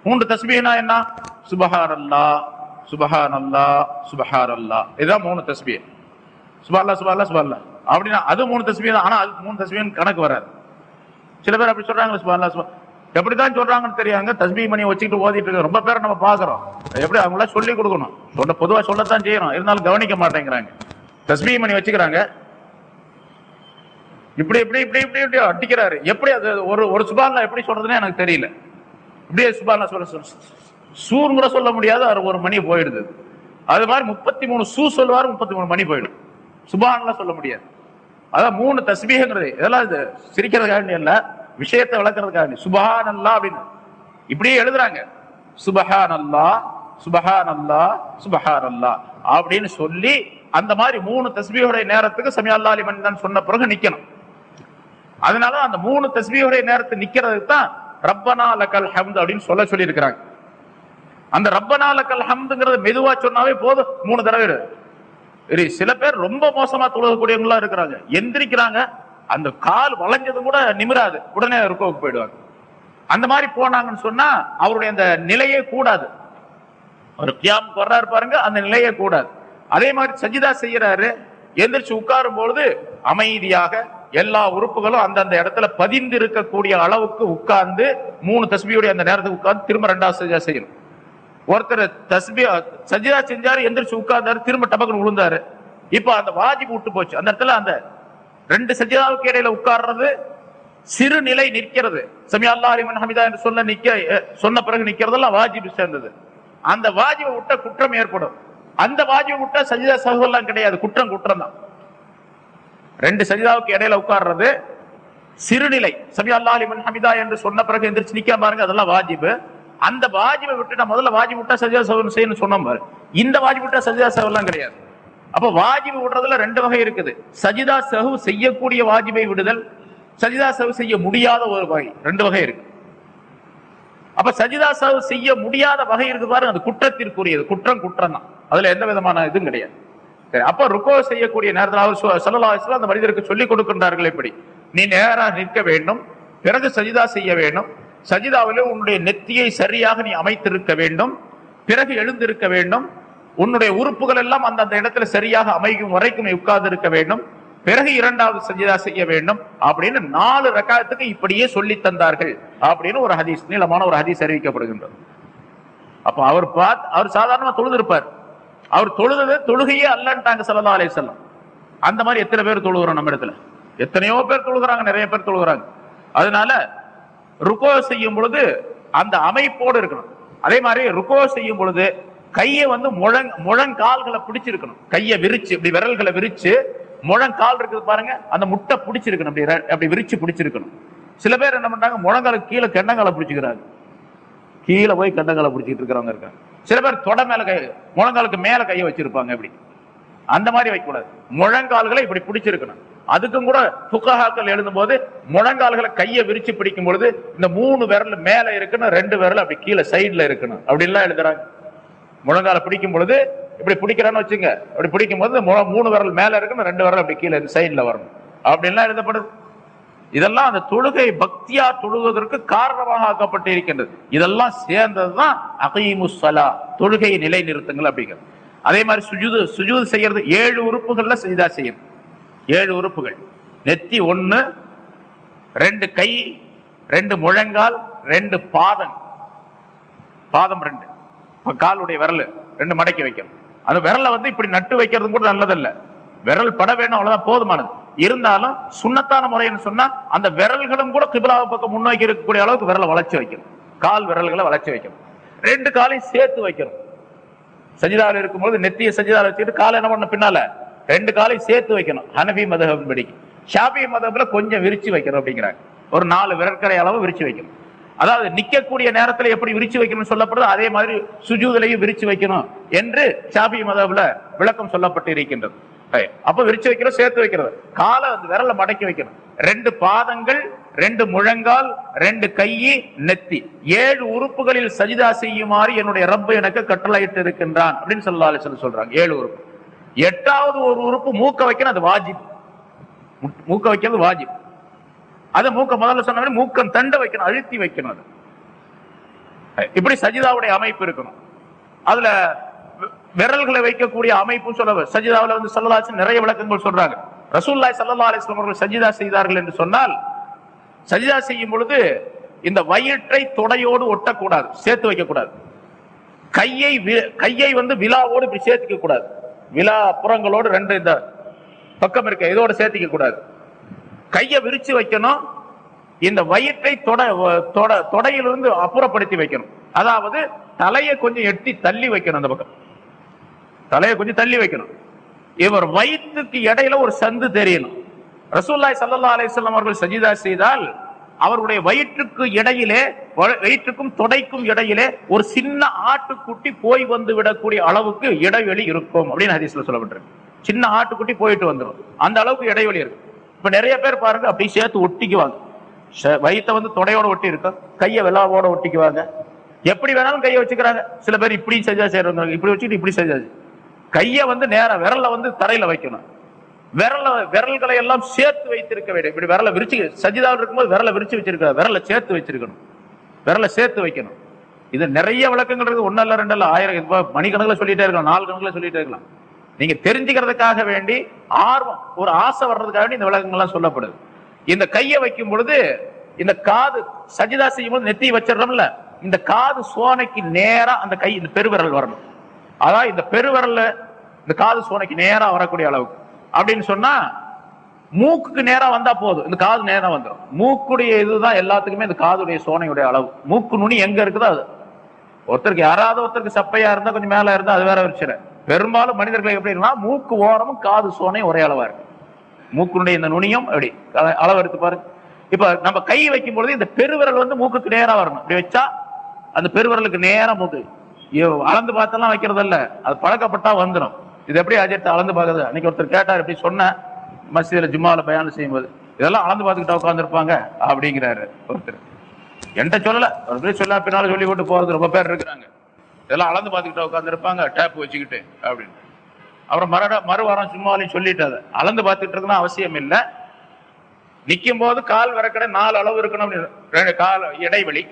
மூன்று தஸ்பீஹ்னா என்ன? சுபஹார் அல்லா சுபஹான் அல்லா சுபஹார் அல்லா இதுதான் மூணு தஸ்பீஹ். சுபஹல்லா சுபஹல்லா சுபஹல்லா அப்படின்னா அது மூணு தஸ்பீஹ் தான். ஆனா அது மூணு தஸ்பீஹ் கணக்கு வராது. சில பேர் அப்படி சொல்றாங்க சுபஹானல்லாஹ் சுபா. எப்படிதான் சொல்றாங்கன்னு தெரியாங்க தஸ்பீ மணி வச்சுக்கிட்டு ஓதிட்டு இருக்க ரொம்ப பேரை நம்ம பாக்குறோம். எப்படி அவங்கள சொல்லி கொடுக்கணும்? சொல்ல பொதுவா சொல்லத்தான் செய்யறோம். இருந்தாலும் கவனிக்க மாட்டேங்கிறாங்க. தஸ்பீ மணி வச்சுக்கிறாங்க. இப்படி இப்படி இப்படி இப்படி இப்படி அட்டிக்கிறாரு எப்படி அது ஒரு ஒரு சுபான்லா எப்படி சொல்றதுன்னு எனக்கு தெரியல. இப்படியே சுபான்லா சொல்ல சொல் சூர் கூட சொல்ல முடியாது அது ஒரு மணி போயிடுது. அது மாதிரி முப்பத்தி மூணு சூ சொல்லுவார் முப்பத்தி மூணு மணி போயிடும். சுபான்லாம் சொல்ல முடியாது. அதான் மூணு தஸ்பீகங்கிறது இதெல்லாம் இது சிரிக்கிறதுக்காக இல்ல விஷயத்தை விளக்குறதுக்காக சுபஹான் அல்லா அப்படின்னு. இப்படியே எழுதுறாங்க. சுபஹான் அல்லா சுபஹான் அல்லா சுபஹான் அல்லா அப்படின்னு சொல்லி அந்த மாதிரி மூணு தஸ்பீகளுடைய நேரத்துக்கு சமியா அல்லா அலிமன் தான் சொன்ன பிறகு நிக்கணும். அதனால அந்த மூணு தஸ்மியுடைய நேரத்தை நிக்கிறதுக்கு தான் ரப்பனா லக்கல் ஹம்த் அப்படின்னு சொல்ல சொல்லி இருக்கிறாங்க அந்த ரப்பனா லக்கல் ஹம்துங்கிறது மெதுவா சொன்னாவே போதும். மூணு தடவை சில பேர் ரொம்ப மோசமா தொழுகக்கூடியவங்களா இருக்கிறாங்க. எந்திரிக்கிறாங்க அந்த கால் வளைஞ்சது கூட நிமிராது. உடனே ருக்கோவுக்கு போயிடுவாங்க. அந்த மாதிரி போனாங்கன்னு சொன்னா அவருடைய அந்த நிலையே கூடாது. ஒரு கியாம் வர்றாரு பாருங்க அந்த நிலையே கூடாது. அதே மாதிரி சஜிதா செய்யறாரு. எந்திரிச்சு உட்காரும் பொழுது அமைதியாக எல்லா உறுப்புகளும் அந்தந்த இடத்துல பதிந்து இருக்கக்கூடிய அளவுக்கு உட்கார்ந்து மூணு தஸ்பியுடைய அந்த நேரத்துக்கு உட்கார்ந்து திரும்ப ரெண்டாவது சஜிதா செய்யணும். ஒருத்தர் தஸ்பி சஜிதா செஞ்சாரு எந்திரிச்சு உட்கார்ந்தாரு திரும்ப டபக்குன்னு விழுந்தாரு. இப்ப அந்த வாஜிப் விட்டு போச்சு. அந்த இடத்துல அந்த ரெண்டு சஜிதாவுக்கு இடையில உட்கார்றது சிறு நிலை நிற்கிறது. சமியா அல்லா அலிமன் ஹமிதா என்று சொல்ல நிக்க சொன்ன பிறகு நிக்கிறதெல்லாம் வாஜிபு சேர்ந்தது. அந்த வாஜிபை விட்ட குற்றம் ஏற்படும். அந்த வாஜிபை விட்டா சஜிதா சகுவெல்லாம் கிடையாது. குற்றம் குற்றம் தான். ரெண்டு சஜிதாவுக்கு இடையில உட்கார்றது சிறுநிலை. சமி அல்லா அலிமன் ஹமிதா என்று சொன்ன பிறகு எந்திரிச்சு நிக்க பாருங்க அதெல்லாம் வாஜிபு. அந்த வாஜிபை விட்டுட்டா முதல்ல வாஜிப் விட்டா சஜிதா சவன் செய்யணும் சொன்னோம் பாரு. இந்த வாஜிப் விட்டா சஜிதா சவன்லாம் கிடையாது. அப்ப வாஜிபு விடுறதுல ரெண்டு வகை இருக்குது. சஜிதா சஹு செய்யக்கூடிய வாஜிபை விடுதல் சஜிதா சஹு செய்ய முடியாத ஒரு வகை. ரெண்டு வகை இருக்கு. அப்ப சஜிதா சஹு செய்ய முடியாத வகை இருக்கு பாருங்க அது குற்றத்திற்குரியது. குற்றம் குற்றம் தான். அதுல எந்த விதமான இதுவும் கிடையாது. அப்ப ருக்கோ செய்யக்கூடிய நேரத்தில் அவர் சல்லா அந்த மனிதருக்கு சொல்லிக் கொடுக்கின்றார்கள் இப்படி. நீ நேராக நிற்க வேண்டும் பிறகு சஜிதா செய்ய வேண்டும். சஜிதாவிலே உன்னுடைய நெத்தியை சரியாக நீ அமைத்திருக்க வேண்டும் பிறகு எழுந்திருக்க வேண்டும். உன்னுடைய உறுப்புகள் எல்லாம் அந்தந்த இடத்துல சரியாக அமைக்கும் வரைக்கும் நீ உட்கார்ந்து இருக்க வேண்டும். பிறகு இரண்டாவது சஜிதா செய்ய வேண்டும் அப்படின்னு நாலு ரக்காயத்துக்கு இப்படியே சொல்லி தந்தார்கள் அப்படின்னு ஒரு ஹதீஸ் நீளமான ஒரு ஹதீஸ் அறிவிக்கப்படுகின்றது. அப்ப அவர் பார்த்து அவர் சாதாரணமா தொழுதிருப்பார். அவர் தொழுதது தொழுகையே அல்லன்ட்டாங்க ஸல்லல்லாஹு அலே செல்லம் அந்த மாதிரி எத்தனை பேர் தொழுகிறோம் நம்ம இடத்துல? எத்தனையோ பேர் தொழுகிறாங்க நிறைய பேர் தொழுகிறாங்க. அதனால ருக்கோ செய்யும் பொழுது அந்த அமைப்போடு இருக்கணும். அதே மாதிரி ருக்கோ செய்யும் பொழுது கையை வந்து முழங் முழங்கால்களை பிடிச்சிருக்கணும். கையை விரிச்சு இப்படி விரல்களை விரிச்சு முழங்கால் இருக்குது பாருங்க அந்த முட்டை பிடிச்சிருக்கணும். அப்படி ர- அப்படி விரிச்சு பிடிச்சிருக்கணும். சில பேர் என்ன பண்றாங்க முழங்காலுக்கு கீழே கெண்டங்காலை பிடிச்சிக்கிறாங்க. கீழே போய் கண்டங்காலை பிடிச்சிட்டு இருக்கிறவங்க இருக்காங்க. சில பேர் தொட மேல கை முழங்காலுக்கு மேல கையை வச்சிருப்பாங்க இப்படி. அந்த மாதிரி வைக்கக்கூடாது. முழங்கால்களை இப்படி பிடிச்சிருக்கணும். அதுக்கும் கூட புக்கஹாக்கள் எழுதும் போது முழங்கால்களை கையை விரிச்சு பிடிக்கும் பொழுது இந்த மூணு விரல் மேல இருக்கணும் ரெண்டு விரல் அப்படி கீழே சைட்ல இருக்கணும். அப்படின்லாம் எழுதுறாங்க. முழங்கால பிடிக்கும் பொழுது இப்படி பிடிக்கிறான்னு வச்சுங்க. அப்படி பிடிக்கும் போது மு- மூணு விரல் மேல இருக்கணும் ரெண்டு விரல் அப்படி கீழே சைட்ல வரணும். அப்படின்லாம் எழுதப்படுது. இதெல்லாம் அந்த தொழுகை பக்தியா தொழுவதற்கு காரணமாக ஆக்கப்பட்டு இருக்கின்றது இதெல்லாம் சேர்ந்ததுதான் அகீமுஸ்ஸலா தொழுகையை நிலைநிறுத்துங்கள் அப்படிங்கிறது. அதே மாதிரி சுஜூது சுஜூது செய்யறது ஏழு உறுப்புகள்ல செய்தா செய்யும். ஏழு உறுப்புகள். நெத்தி ஒன்று ரெண்டு கை ரெண்டு முழங்கால் ரெண்டு பாதம். பாதம் ரெண்டு. இப்போ காலுடைய விரல் ரெண்டு மடக்கி வைக்கணும். அந்த விரலை வந்து இப்படி நட்டு வைக்கிறது கூட நல்லதல்ல. விரல் பட வேணும் அவ்வளோதான் போதுமானது. இருந்தாலும் சுண்ணத்தான முறைன்னு சொன்னா அந்த விரல்களும் கூட கிபிலாவை பக்கம் முன்னோக்கி இருக்கக்கூடிய அளவுக்கு விரலை வளர்ச்சி வைக்கணும். கால் விரல்களை வளர்ச்சி வைக்கணும். ரெண்டு காலையும் சேர்த்து வைக்கணும். சஜிதாவில் இருக்கும்போது நெத்திய சஜிதாவில் வச்சுட்டு காலை என்ன பண்ண பின்னால? ரெண்டு காலையும் சேர்த்து வைக்கணும். ஹனபி மதகம் படிக்கு ஷாபி மதம்ல கொஞ்சம் விரிச்சு வைக்கணும் அப்படிங்கிறாங்க. ஒரு நாலு விரற்கரை அளவு விரிச்சு வைக்கணும். அதாவது நிக்கக்கூடிய நேரத்துல எப்படி விரிச்சு வைக்கணும்னு சொல்லப்படுது அதே மாதிரி சுஜூதிலையும் விரிச்சு வைக்கணும் என்று ஷாபி மதம்ல விளக்கம் சொல்லப்பட்டு இருக்கின்றது. அப்ப விரிச்சு வைக்கிறோம் சேர்த்து வைக்கிறது காலை வந்து விரல மடக்கி வைக்கணும். ரெண்டு பாதங்கள் ரெண்டு முழங்கால் ரெண்டு கையி நெத்தி. ஏழு உறுப்புகளில் சஜிதா செய்யுமாறு என்னுடைய ரப்ப எனக்கு கட்டளையிட்டு இருக்கின்றான் அப்படின்னு சொல்லி சொல்லி சொல்றாங்க. ஏழு உறுப்பு. எட்டாவது ஒரு உறுப்பு மூக்க வைக்கணும் அது வாஜிப். மூக்க வைக்கிறது வாஜிப். அது மூக்க முதல்ல சொன்ன மாதிரி மூக்கம் தண்டை வைக்கணும் அழுத்தி வைக்கணும் அது. இப்படி சஜிதாவுடைய அமைப்பு இருக்கணும். அதுல விரல்களை வைக்கக்கூடிய அமைப்பும் சொல்ல சஜிதாவுல வந்து சல்லல்லாஹு நிறைய விளக்கங்கள் சொல்றாங்க. ரசூல்லாய் சல்லா அலைஹி அவர்கள் சஜிதா செய்தார்கள் என்று சொன்னால் சஜிதா செய்யும் பொழுது இந்த வயிற்றை தொடையோடு ஒட்டக்கூடாது சேர்த்து வைக்கக்கூடாது. கையை வி- கையை வந்து விழாவோடு இப்படி சேர்த்துக்க கூடாது. விழா புறங்களோடு ரெண்டு இந்த பக்கம் இருக்க இதோட சேர்த்திக்க கூடாது. கையை விரிச்சு வைக்கணும். இந்த வயிற்றை தொட தொட தொடையிலிருந்து அப்புறப்படுத்தி வைக்கணும். அதாவது தலையை கொஞ்சம் எட்டி தள்ளி வைக்கணும் அந்த பக்கம். தலையை கொஞ்சம் தள்ளி வைக்கணும். இவர் வயிற்றுக்கு இடையில ஒரு சந்து தெரியணும். ரசூல்லாய் சல்லா அலிஸ்லாம் அவர்கள் சஜிதா செய்தால் அவருடைய வயிற்றுக்கு இடையிலே வயிற்றுக்கும் தொடைக்கும் இடையிலே ஒரு சின்ன ஆட்டுக்குட்டி போய் வந்து விடக்கூடிய அளவுக்கு இடைவெளி இருக்கும் அப்படின்னு ஹதீஸ்ல சொல்லப்பட்டிருக்கு. சின்ன ஆட்டுக்குட்டி போயிட்டு வந்துடும் அந்த அளவுக்கு இடைவெளி இருக்கு இப்ப நிறைய பேர் பாருங்க அப்படியே சேர்த்து ஒட்டிக்குவாங்க. ச- வந்து தொடையோட ஒட்டி இருக்கும் கையை விழாவோட ஒட்டிக்குவாங்க. எப்படி வேணாலும் கையை வச்சுக்கிறாங்க. சில பேர் இப்படி செஞ்சா செய்யறவங்க இப்படி வச்சுட்டு இப்படி செஞ்சாச்சு கையை வந்து நேர விரல வந்து தரையில வைக்கணும். விரல விரல்களை எல்லாம் சேர்த்து வைத்திருக்க வேண்டும். இப்படி விரலை விரிச்சு சஜிதாவில் இருக்கும்போது விரல விரிச்சு வச்சிருக்க விரலை சேர்த்து வச்சிருக்கணும். விரலை சேர்த்து வைக்கணும். இது நிறைய விளக்கங்கள் இருக்கு ஒன்னு இல்ல ரெண்டு இல்ல ஆயிரம் இப்ப மணிக்கணக்கில் சொல்லிட்டே இருக்கலாம் நாலு கணக்கில் சொல்லிட்டே இருக்கலாம். நீங்க தெரிஞ்சுக்கிறதுக்காக வேண்டி ஆர்வம் ஒரு ஆசை வர்றதுக்காக வேண்டி இந்த விளக்கங்கள்லாம் சொல்லப்படுது. இந்த கையை வைக்கும் பொழுது இந்த காது சஜிதா செய்யும் போது நெத்தி வச்சிடறோம்ல இந்த காது சோனைக்கு நேரா அந்த கை இந்த பெருவிரல் வரணும். அதான் இந்த பெருவிரல்ல இந்த காது சோனைக்கு நேராக வரக்கூடிய அளவுக்கு. அப்படின்னு சொன்னா மூக்குக்கு நேராக வந்தா போதும். இந்த காது நேரம் வந்துடும் மூக்குடைய இதுதான் எல்லாத்துக்குமே இந்த காதுடைய சோனையுடைய அளவு. மூக்கு நுனி எங்க இருக்குதோ அது. ஒருத்தருக்கு யாராவது ஒருத்தருக்கு சப்பையா இருந்தா கொஞ்சம் மேல இருந்தா அது வேற விஷயம் பெரும்பாலும் மனிதர்கள் எப்படி இருக்குன்னா மூக்கு ஓரமும் காது சோனையும் ஒரே அளவா இருக்கு. மூக்குனுடைய இந்த நுனியும் அப்படி அள- அளவு எடுத்து பாருங்க இப்ப நம்ம கை வைக்கும் பொழுது இந்த பெருவிரல் வந்து மூக்குக்கு நேரா வரணும். இப்படி வச்சா அந்த பெருவிரலுக்கு நேரம் மூக்கு அளந்து பார்த்தெல்லாம் வைக்கிறது இல்ல அது பழக்கப்பட்டா வந்துடும் இது எப்படி அஜெட் அளந்து பார்க்கறது? அன்னைக்கு ஒருத்தர் கேட்டார் எப்படி சொன்ன? மசிதில ஜும்மாவில் பயானம் செய்யும்போது இதெல்லாம் அளந்து பார்த்துக்கிட்டா உட்காந்துருப்பாங்க அப்படிங்கிறாரு ஒருத்தர். என்கிட்ட சொல்லல. ஒரு பேர் சொல்ல பின்னாலும் சொல்லி போட்டு போறது ரொம்ப பேர் இருக்கிறாங்க. இதெல்லாம் அளந்து பார்த்துக்கிட்டா உட்காந்துருப்பாங்க டேப் வச்சுக்கிட்டு அப்படின்னு. அப்புறம் மறுட மறுவாரம் சும்மாலையும் சொல்லிட்டு அதை. அளந்து பார்த்துட்டு இருக்குன்னு அவசியம் இல்லை. நிற்கும் போது கால் வரக்கடை நாலு அளவு இருக்கணும் அப்படின்னு. கால் இடைவெளி.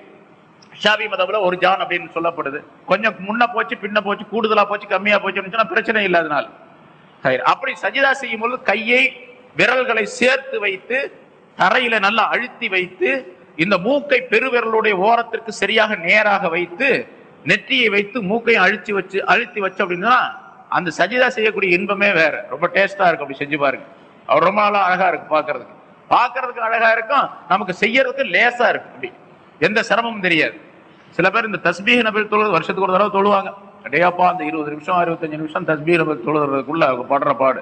ஷாபி மதபுல ஒரு ஜான் அப்படின்னு சொல்லப்படுது. கொஞ்சம் முன்ன போச்சு பின்ன போச்சு கூடுதலா போச்சு கம்மியா போச்சுன்னு பிரச்சனை இல்லாதனால. சரி, அப்படி சஜிதா செய்யும் பொழுது கையை விரல்களை சேர்த்து வைத்து தரையில நல்லா அழுத்தி வைத்து இந்த மூக்கை பெருவிரலுடைய ஓரத்திற்கு சரியாக நேராக வைத்து நெற்றியை வைத்து மூக்கையும் அழுத்தி வச்சு அழுத்தி வச்சு அப்படின்னா அந்த சஜிதா செய்யக்கூடிய இன்பமே வேற. ரொம்ப டேஸ்டா இருக்கும் அப்படி செஞ்சு பாருங்க. அவர் ரொம்ப நாளா அழகா இருக்கும் பாக்குறதுக்கு. பாக்குறதுக்கு அழகா இருக்கும் நமக்கு செய்யறதுக்கு லேசா இருக்கும் அப்படி. எந்த சிரமமும் தெரியாது. சில பேர் இந்த தஸ்பீக நபர் தொழுது வருஷத்துக்கு ஒரு தடவை தொழுவாங்க. அடையாப்பா அந்த இருபது நிமிஷம் அறுபத்தஞ்சு நிமிஷம் தஸ்பீக நபர் தொழுதுறதுக்குள்ள அவங்க படுற பாடு.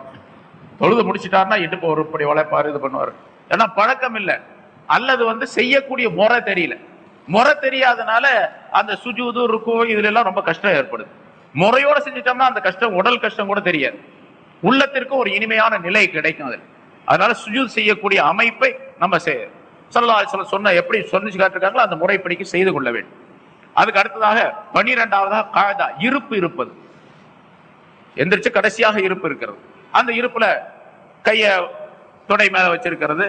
தொழுது முடிச்சிட்டாருன்னா இடுப்பு ஒரு படி வளைப்பாரு இது பண்ணுவாரு. ஏன்னா பழக்கம் இல்லை. அல்லது வந்து செய்யக்கூடிய முறை தெரியல. முறை தெரியாதனால அந்த சுஜூது ருக்கு இதுல எல்லாம் ரொம்ப கஷ்டம் ஏற்படுது. முறையோட செஞ்சுட்டோம்னா அந்த கஷ்டம் உடல் கஷ்டம் கூட தெரியாது. உள்ளத்திற்கும் ஒரு இனிமையான நிலை கிடைக்கும் அதில். அதனால சுஜூத் செய்யக்கூடிய அமைப்பை நம்ம செய்ய சொல்லா சொன்ன எப்படி சொன்னிச்சு காட்டிருக்காங்களோ அந்த முறைப்படிக்கு செய்து கொள்ள வேண்டும். அதுக்கு அடுத்ததாக பனிரெண்டாவதாக காயதா இருப்பு இருப்பது. எந்திரிச்சு கடைசியாக இருப்பு இருக்கிறது. அந்த இருப்புல கைய தொடை மேல வச்சிருக்கிறது.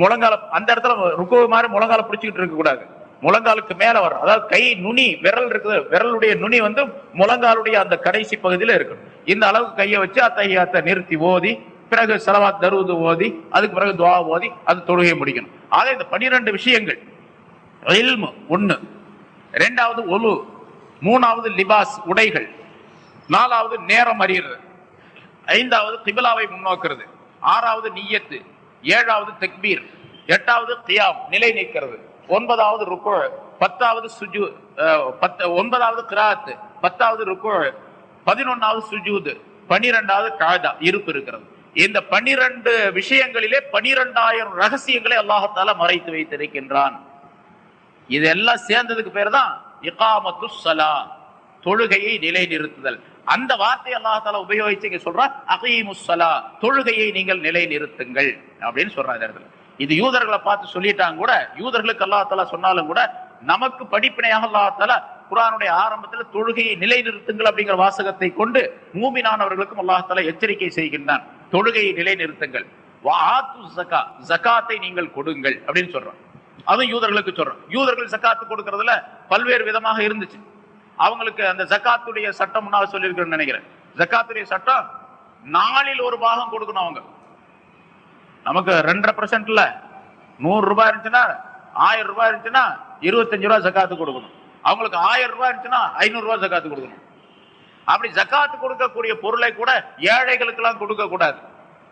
முழங்கால அந்த இடத்துல ருக்கு மாதிரி முழங்கால பிடிச்சிக்கிட்டு இருக்க கூடாது. முழங்காலுக்கு மேல வரும் அதாவது கை நுனி விரல் இருக்குது. விரலுடைய நுனி வந்து முழங்காலுடைய அந்த கடைசி பகுதியில இருக்கணும். இந்த அளவுக்கு கையை வச்சு அத்தகையாத்த நிறுத்தி ஓதி பிறகு செலவா தருவது ஓதி அதுக்கு பிறகு துவா ஓதி அது தொழுகையை முடிக்கணும். ஆக இந்த பனிரெண்டு விஷயங்கள் ஒன்று ரெண்டாவது ஒலு மூணாவது லிபாஸ் உடைகள் நாலாவது நேரம் அறியறது ஐந்தாவது கிபிலாவை முன்னோக்கிறது ஆறாவது நீயத்து ஏழாவது தக்பீர் எட்டாவது கியாம் நிலை நிற்கிறது ஒன்பதாவது ருக்கு பத்தாவது சுஜு பத்து ஒன்பதாவது கிராத்து பத்தாவது ருக்கு பதினொன்னாவது சுஜூது பனிரெண்டாவது காதா இருப்பு இருக்கிறது. இந்த பனிரெண்டு விஷயங்களிலே பனிரெண்டாயிரம் ரகசியங்களை அல்லாஹத்தால மறைத்து வைத்திருக்கின்றான். இதெல்லாம் சேர்ந்ததுக்கு பேர் தான் இகாமத்து சலா தொழுகையை நிலைநிறுத்துதல். அந்த வார்த்தை அல்லாஹால உபயோகிச்சு இங்க சொல்றான் அகீமுஸ்ஸலா தொழுகையை நீங்கள் நிலைநிறுத்துங்கள் அப்படின்னு சொல்றான் இந்த இடத்துல. இது யூதர்களை பார்த்து சொல்லிட்டாங்க கூட யூதர்களுக்கு அல்லாஹால சொன்னாலும் கூட நமக்கு படிப்பினையாக அல்லாஹால குரானுடைய ஆரம்பத்தில் தொழுகையை நிலைநிறுத்துங்கள் அப்படிங்கிற வாசகத்தை கொண்டு மூமினானவர்களுக்கும் அல்லாஹால எச்சரிக்கை செய்கின்றான். தொழுகையை நிலைநிறுத்துங்கள். வஆத்து ஸகா ஜகாத்தை நீங்கள் கொடுங்கள் அப்படின்னு சொல்றான். அதுவும் யூதர்களுக்கு சொல்றோம். யூதர்கள் ஜக்காத்து கொடுக்கறதுல பல்வேறு விதமாக இருந்துச்சு. அவங்களுக்கு அந்த ஜக்காத்துடைய சட்டம் முன்னால சொல்லியிருக்கிறேன்னு நினைக்கிறேன். ஜக்காத்துடைய சட்டம் நாளில் ஒரு பாகம் கொடுக்கணும் அவங்க. நமக்கு ரெண்டரை பர்சன்ட்ல நூறு ரூபாய் இருந்துச்சுன்னா ஆயிரம் ரூபாய் இருந்துச்சுன்னா இருபத்தஞ்சு ரூபாய் ஜக்காத்து கொடுக்கணும். அவங்களுக்கு ஆயிரம் ரூபாய் இருந்துச்சுன்னா ஐநூறு ரூபாய் ஜக்காத்து கொடுக்கணும். அப்படி ஜக்காத்து கொடுக்கக்கூடிய பொருளை கூட ஏழைகளுக்கு எல்லாம் கொடுக்க கூடாது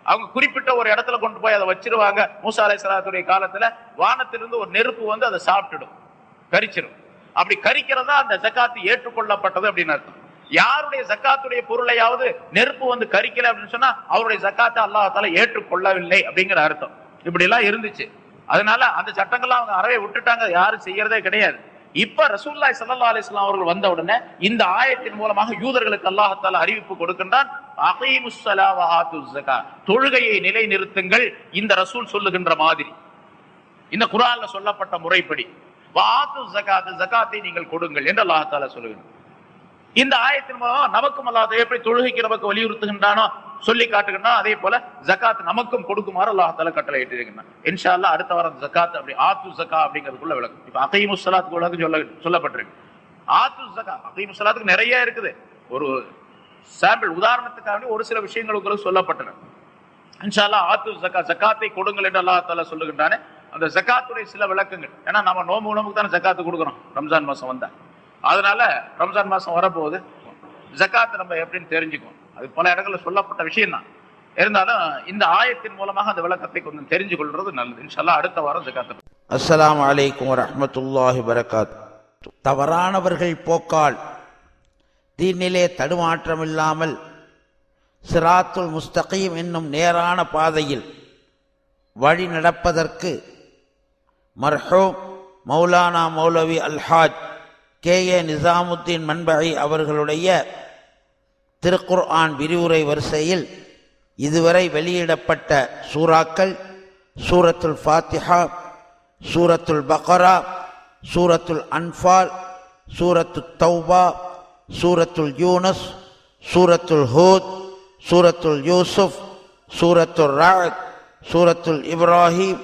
அவங்க குறிப்பிட்ட ஒரு இடத்துல கொண்டு போய் அதை வச்சிருவாங்க. மூசா சலாத்துடைய காலத்துல வானத்திலிருந்து ஒரு நெருப்பு வந்து அதை சாப்பிட்டுடும். கரிச்சிடும் அப்படி கரிக்கிறதா அந்த ஜக்காத்து ஏற்றுக்கொள்ளப்பட்டது அப்படின்னு அர்த்தம். யாருடைய ஜக்காத்துடைய பொருளையாவது நெருப்பு வந்து கரிக்கல அப்படின்னு சொன்னா அவருடைய ஜக்காத்தை அல்லாஹால ஏற்றுக்கொள்ளவில்லை அப்படிங்கிற அர்த்தம். இப்படி எல்லாம் இருந்துச்சு. அதனால அந்த சட்டங்கள்லாம் அவங்க அறவே விட்டுட்டாங்க. யாரும் செய்யறதே கிடையாது. இப்ப ரசூல்லாய் சல்லா அலிஸ்லாம் அவர்கள் வந்த உடனே இந்த ஆயத்தின் மூலமாக யூதர்களுக்கு அல்லாஹத்தால அறிவிப்பு கொடுக்கின்றான். அகீமுஸ் ஸலா வ தொழுகையை நிலைநிறுத்துங்கள் இந்த ரசூல் சொல்லுகின்ற மாதிரி. இந்த குரால சொல்லப்பட்ட முறைப்படி ஜகாத்தை நீங்கள் கொடுங்கள் என்று அல்லாஹால சொல்லுகின்ற இந்த ஆயத்தின் மூலமா நமக்கும் அல்லாத எப்படி தொழுகைக்கு நமக்கு வலியுறுத்துகின்றானோ சொல்லி காட்டுகின்றான் அதே போல ஜக்காத் நமக்கும் கொடுக்குமாறு அல்லாஹால கட்டளை இட்டிருக்கின்றான். இன்ஷா அல்லாஹ் அடுத்த வாரம் ஜகாத் அப்படி ஆத்து ஜக்கா அப்படிங்கிறதுக்குள்ள விளக்கம். இப்ப அகைமு சலாத்துக்கு சொல்ல சொல்லப்பட்டிருக்கு. ஆத்து ஜகா அகைமு சலாத்துக்கு நிறைய இருக்குது. ஒரு சாம்பிள். உதாரணத்துக்காக ஒரு சில விஷயங்கள் உங்களுக்கு சொல்லப்பட்டன. இன்ஷால்லா ஆத்து ஜக்கா ஜக்காத்தை கொடுங்கள் என்று அல்லா தாலா சொல்லுகின்றானே. அந்த ஜக்காத்துடைய சில விளக்கங்கள். ஏன்னா நம்ம நோம்பு உணவுக்கு தானே ஜக்காத்து கொடுக்குறோம். ரம்ஜான் மாசம் வந்தா. அதனால ரம்ஜான் மாசம் வரப்போகுது. ஜக்காத்து நம்ம எப்படின்னு தெரிஞ்சுக்குவோம். அது பல இடங்கள்ல சொல்லப்பட்ட விஷயம் தான் இருந்தாலும் இந்த ஆயத்தின் மூலமாக அந்த விளக்கத்தை கொஞ்சம் தெரிஞ்சு கொள்றது நல்லது. இன்ஷால்லா அடுத்த வாரம் ஜக்காத்து அஸ்லாம் வலைக்கம் வரமத்துல்லாஹி வரகாத் தவறானவர்கள் போக்கால் தீனிலே தடுமாற்றமில்லாமல் சிராத்துல் முஸ்தகீம் என்னும் நேரான பாதையில் வழி நடப்பதற்கு மர்ஹூம் மௌலானா மௌலவி அல்ஹாஜ் கே. ஏ. நிசாமுத்தீன் மண்பகை அவர்களுடைய திருக்குர் ஆன் விரிவுரை வரிசையில் இதுவரை வெளியிடப்பட்ட சூறாக்கள் சூரத்துல் ஃபாத்திஹா சூரத்துல் பக்ரா சூரத்துல் அன்ஃபால் சூரத்துல் தௌபா சூரத்துல் யூனஸ் சூரத்துல் ஹூத் சூரத்துல் யூசுப் சூரத்துல் ராத் சூரத்துல் இப்ராஹிம்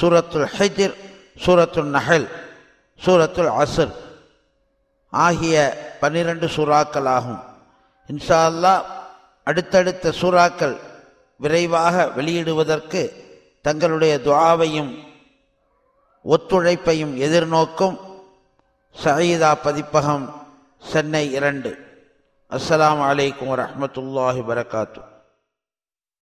சூரத்துல் ஹஜிர் சூரத்துல் நஹல் சூரத்துல் அசர் ஆகிய பன்னிரண்டு சூறாக்கள் ஆகும். இன்ஷா அல்லாஹ் அடுத்தடுத்த சூறாக்கள் விரைவாக வெளியிடுவதற்கு தங்களுடைய துவாவையும் ஒத்துழைப்பையும் எதிர்நோக்கும் சயீதா பதிப்பகம் சென்னை இரண்டு அஸ்ஸலாமு அலைக்கும் வரஹ்மத்துல்லாஹி வரகாத்து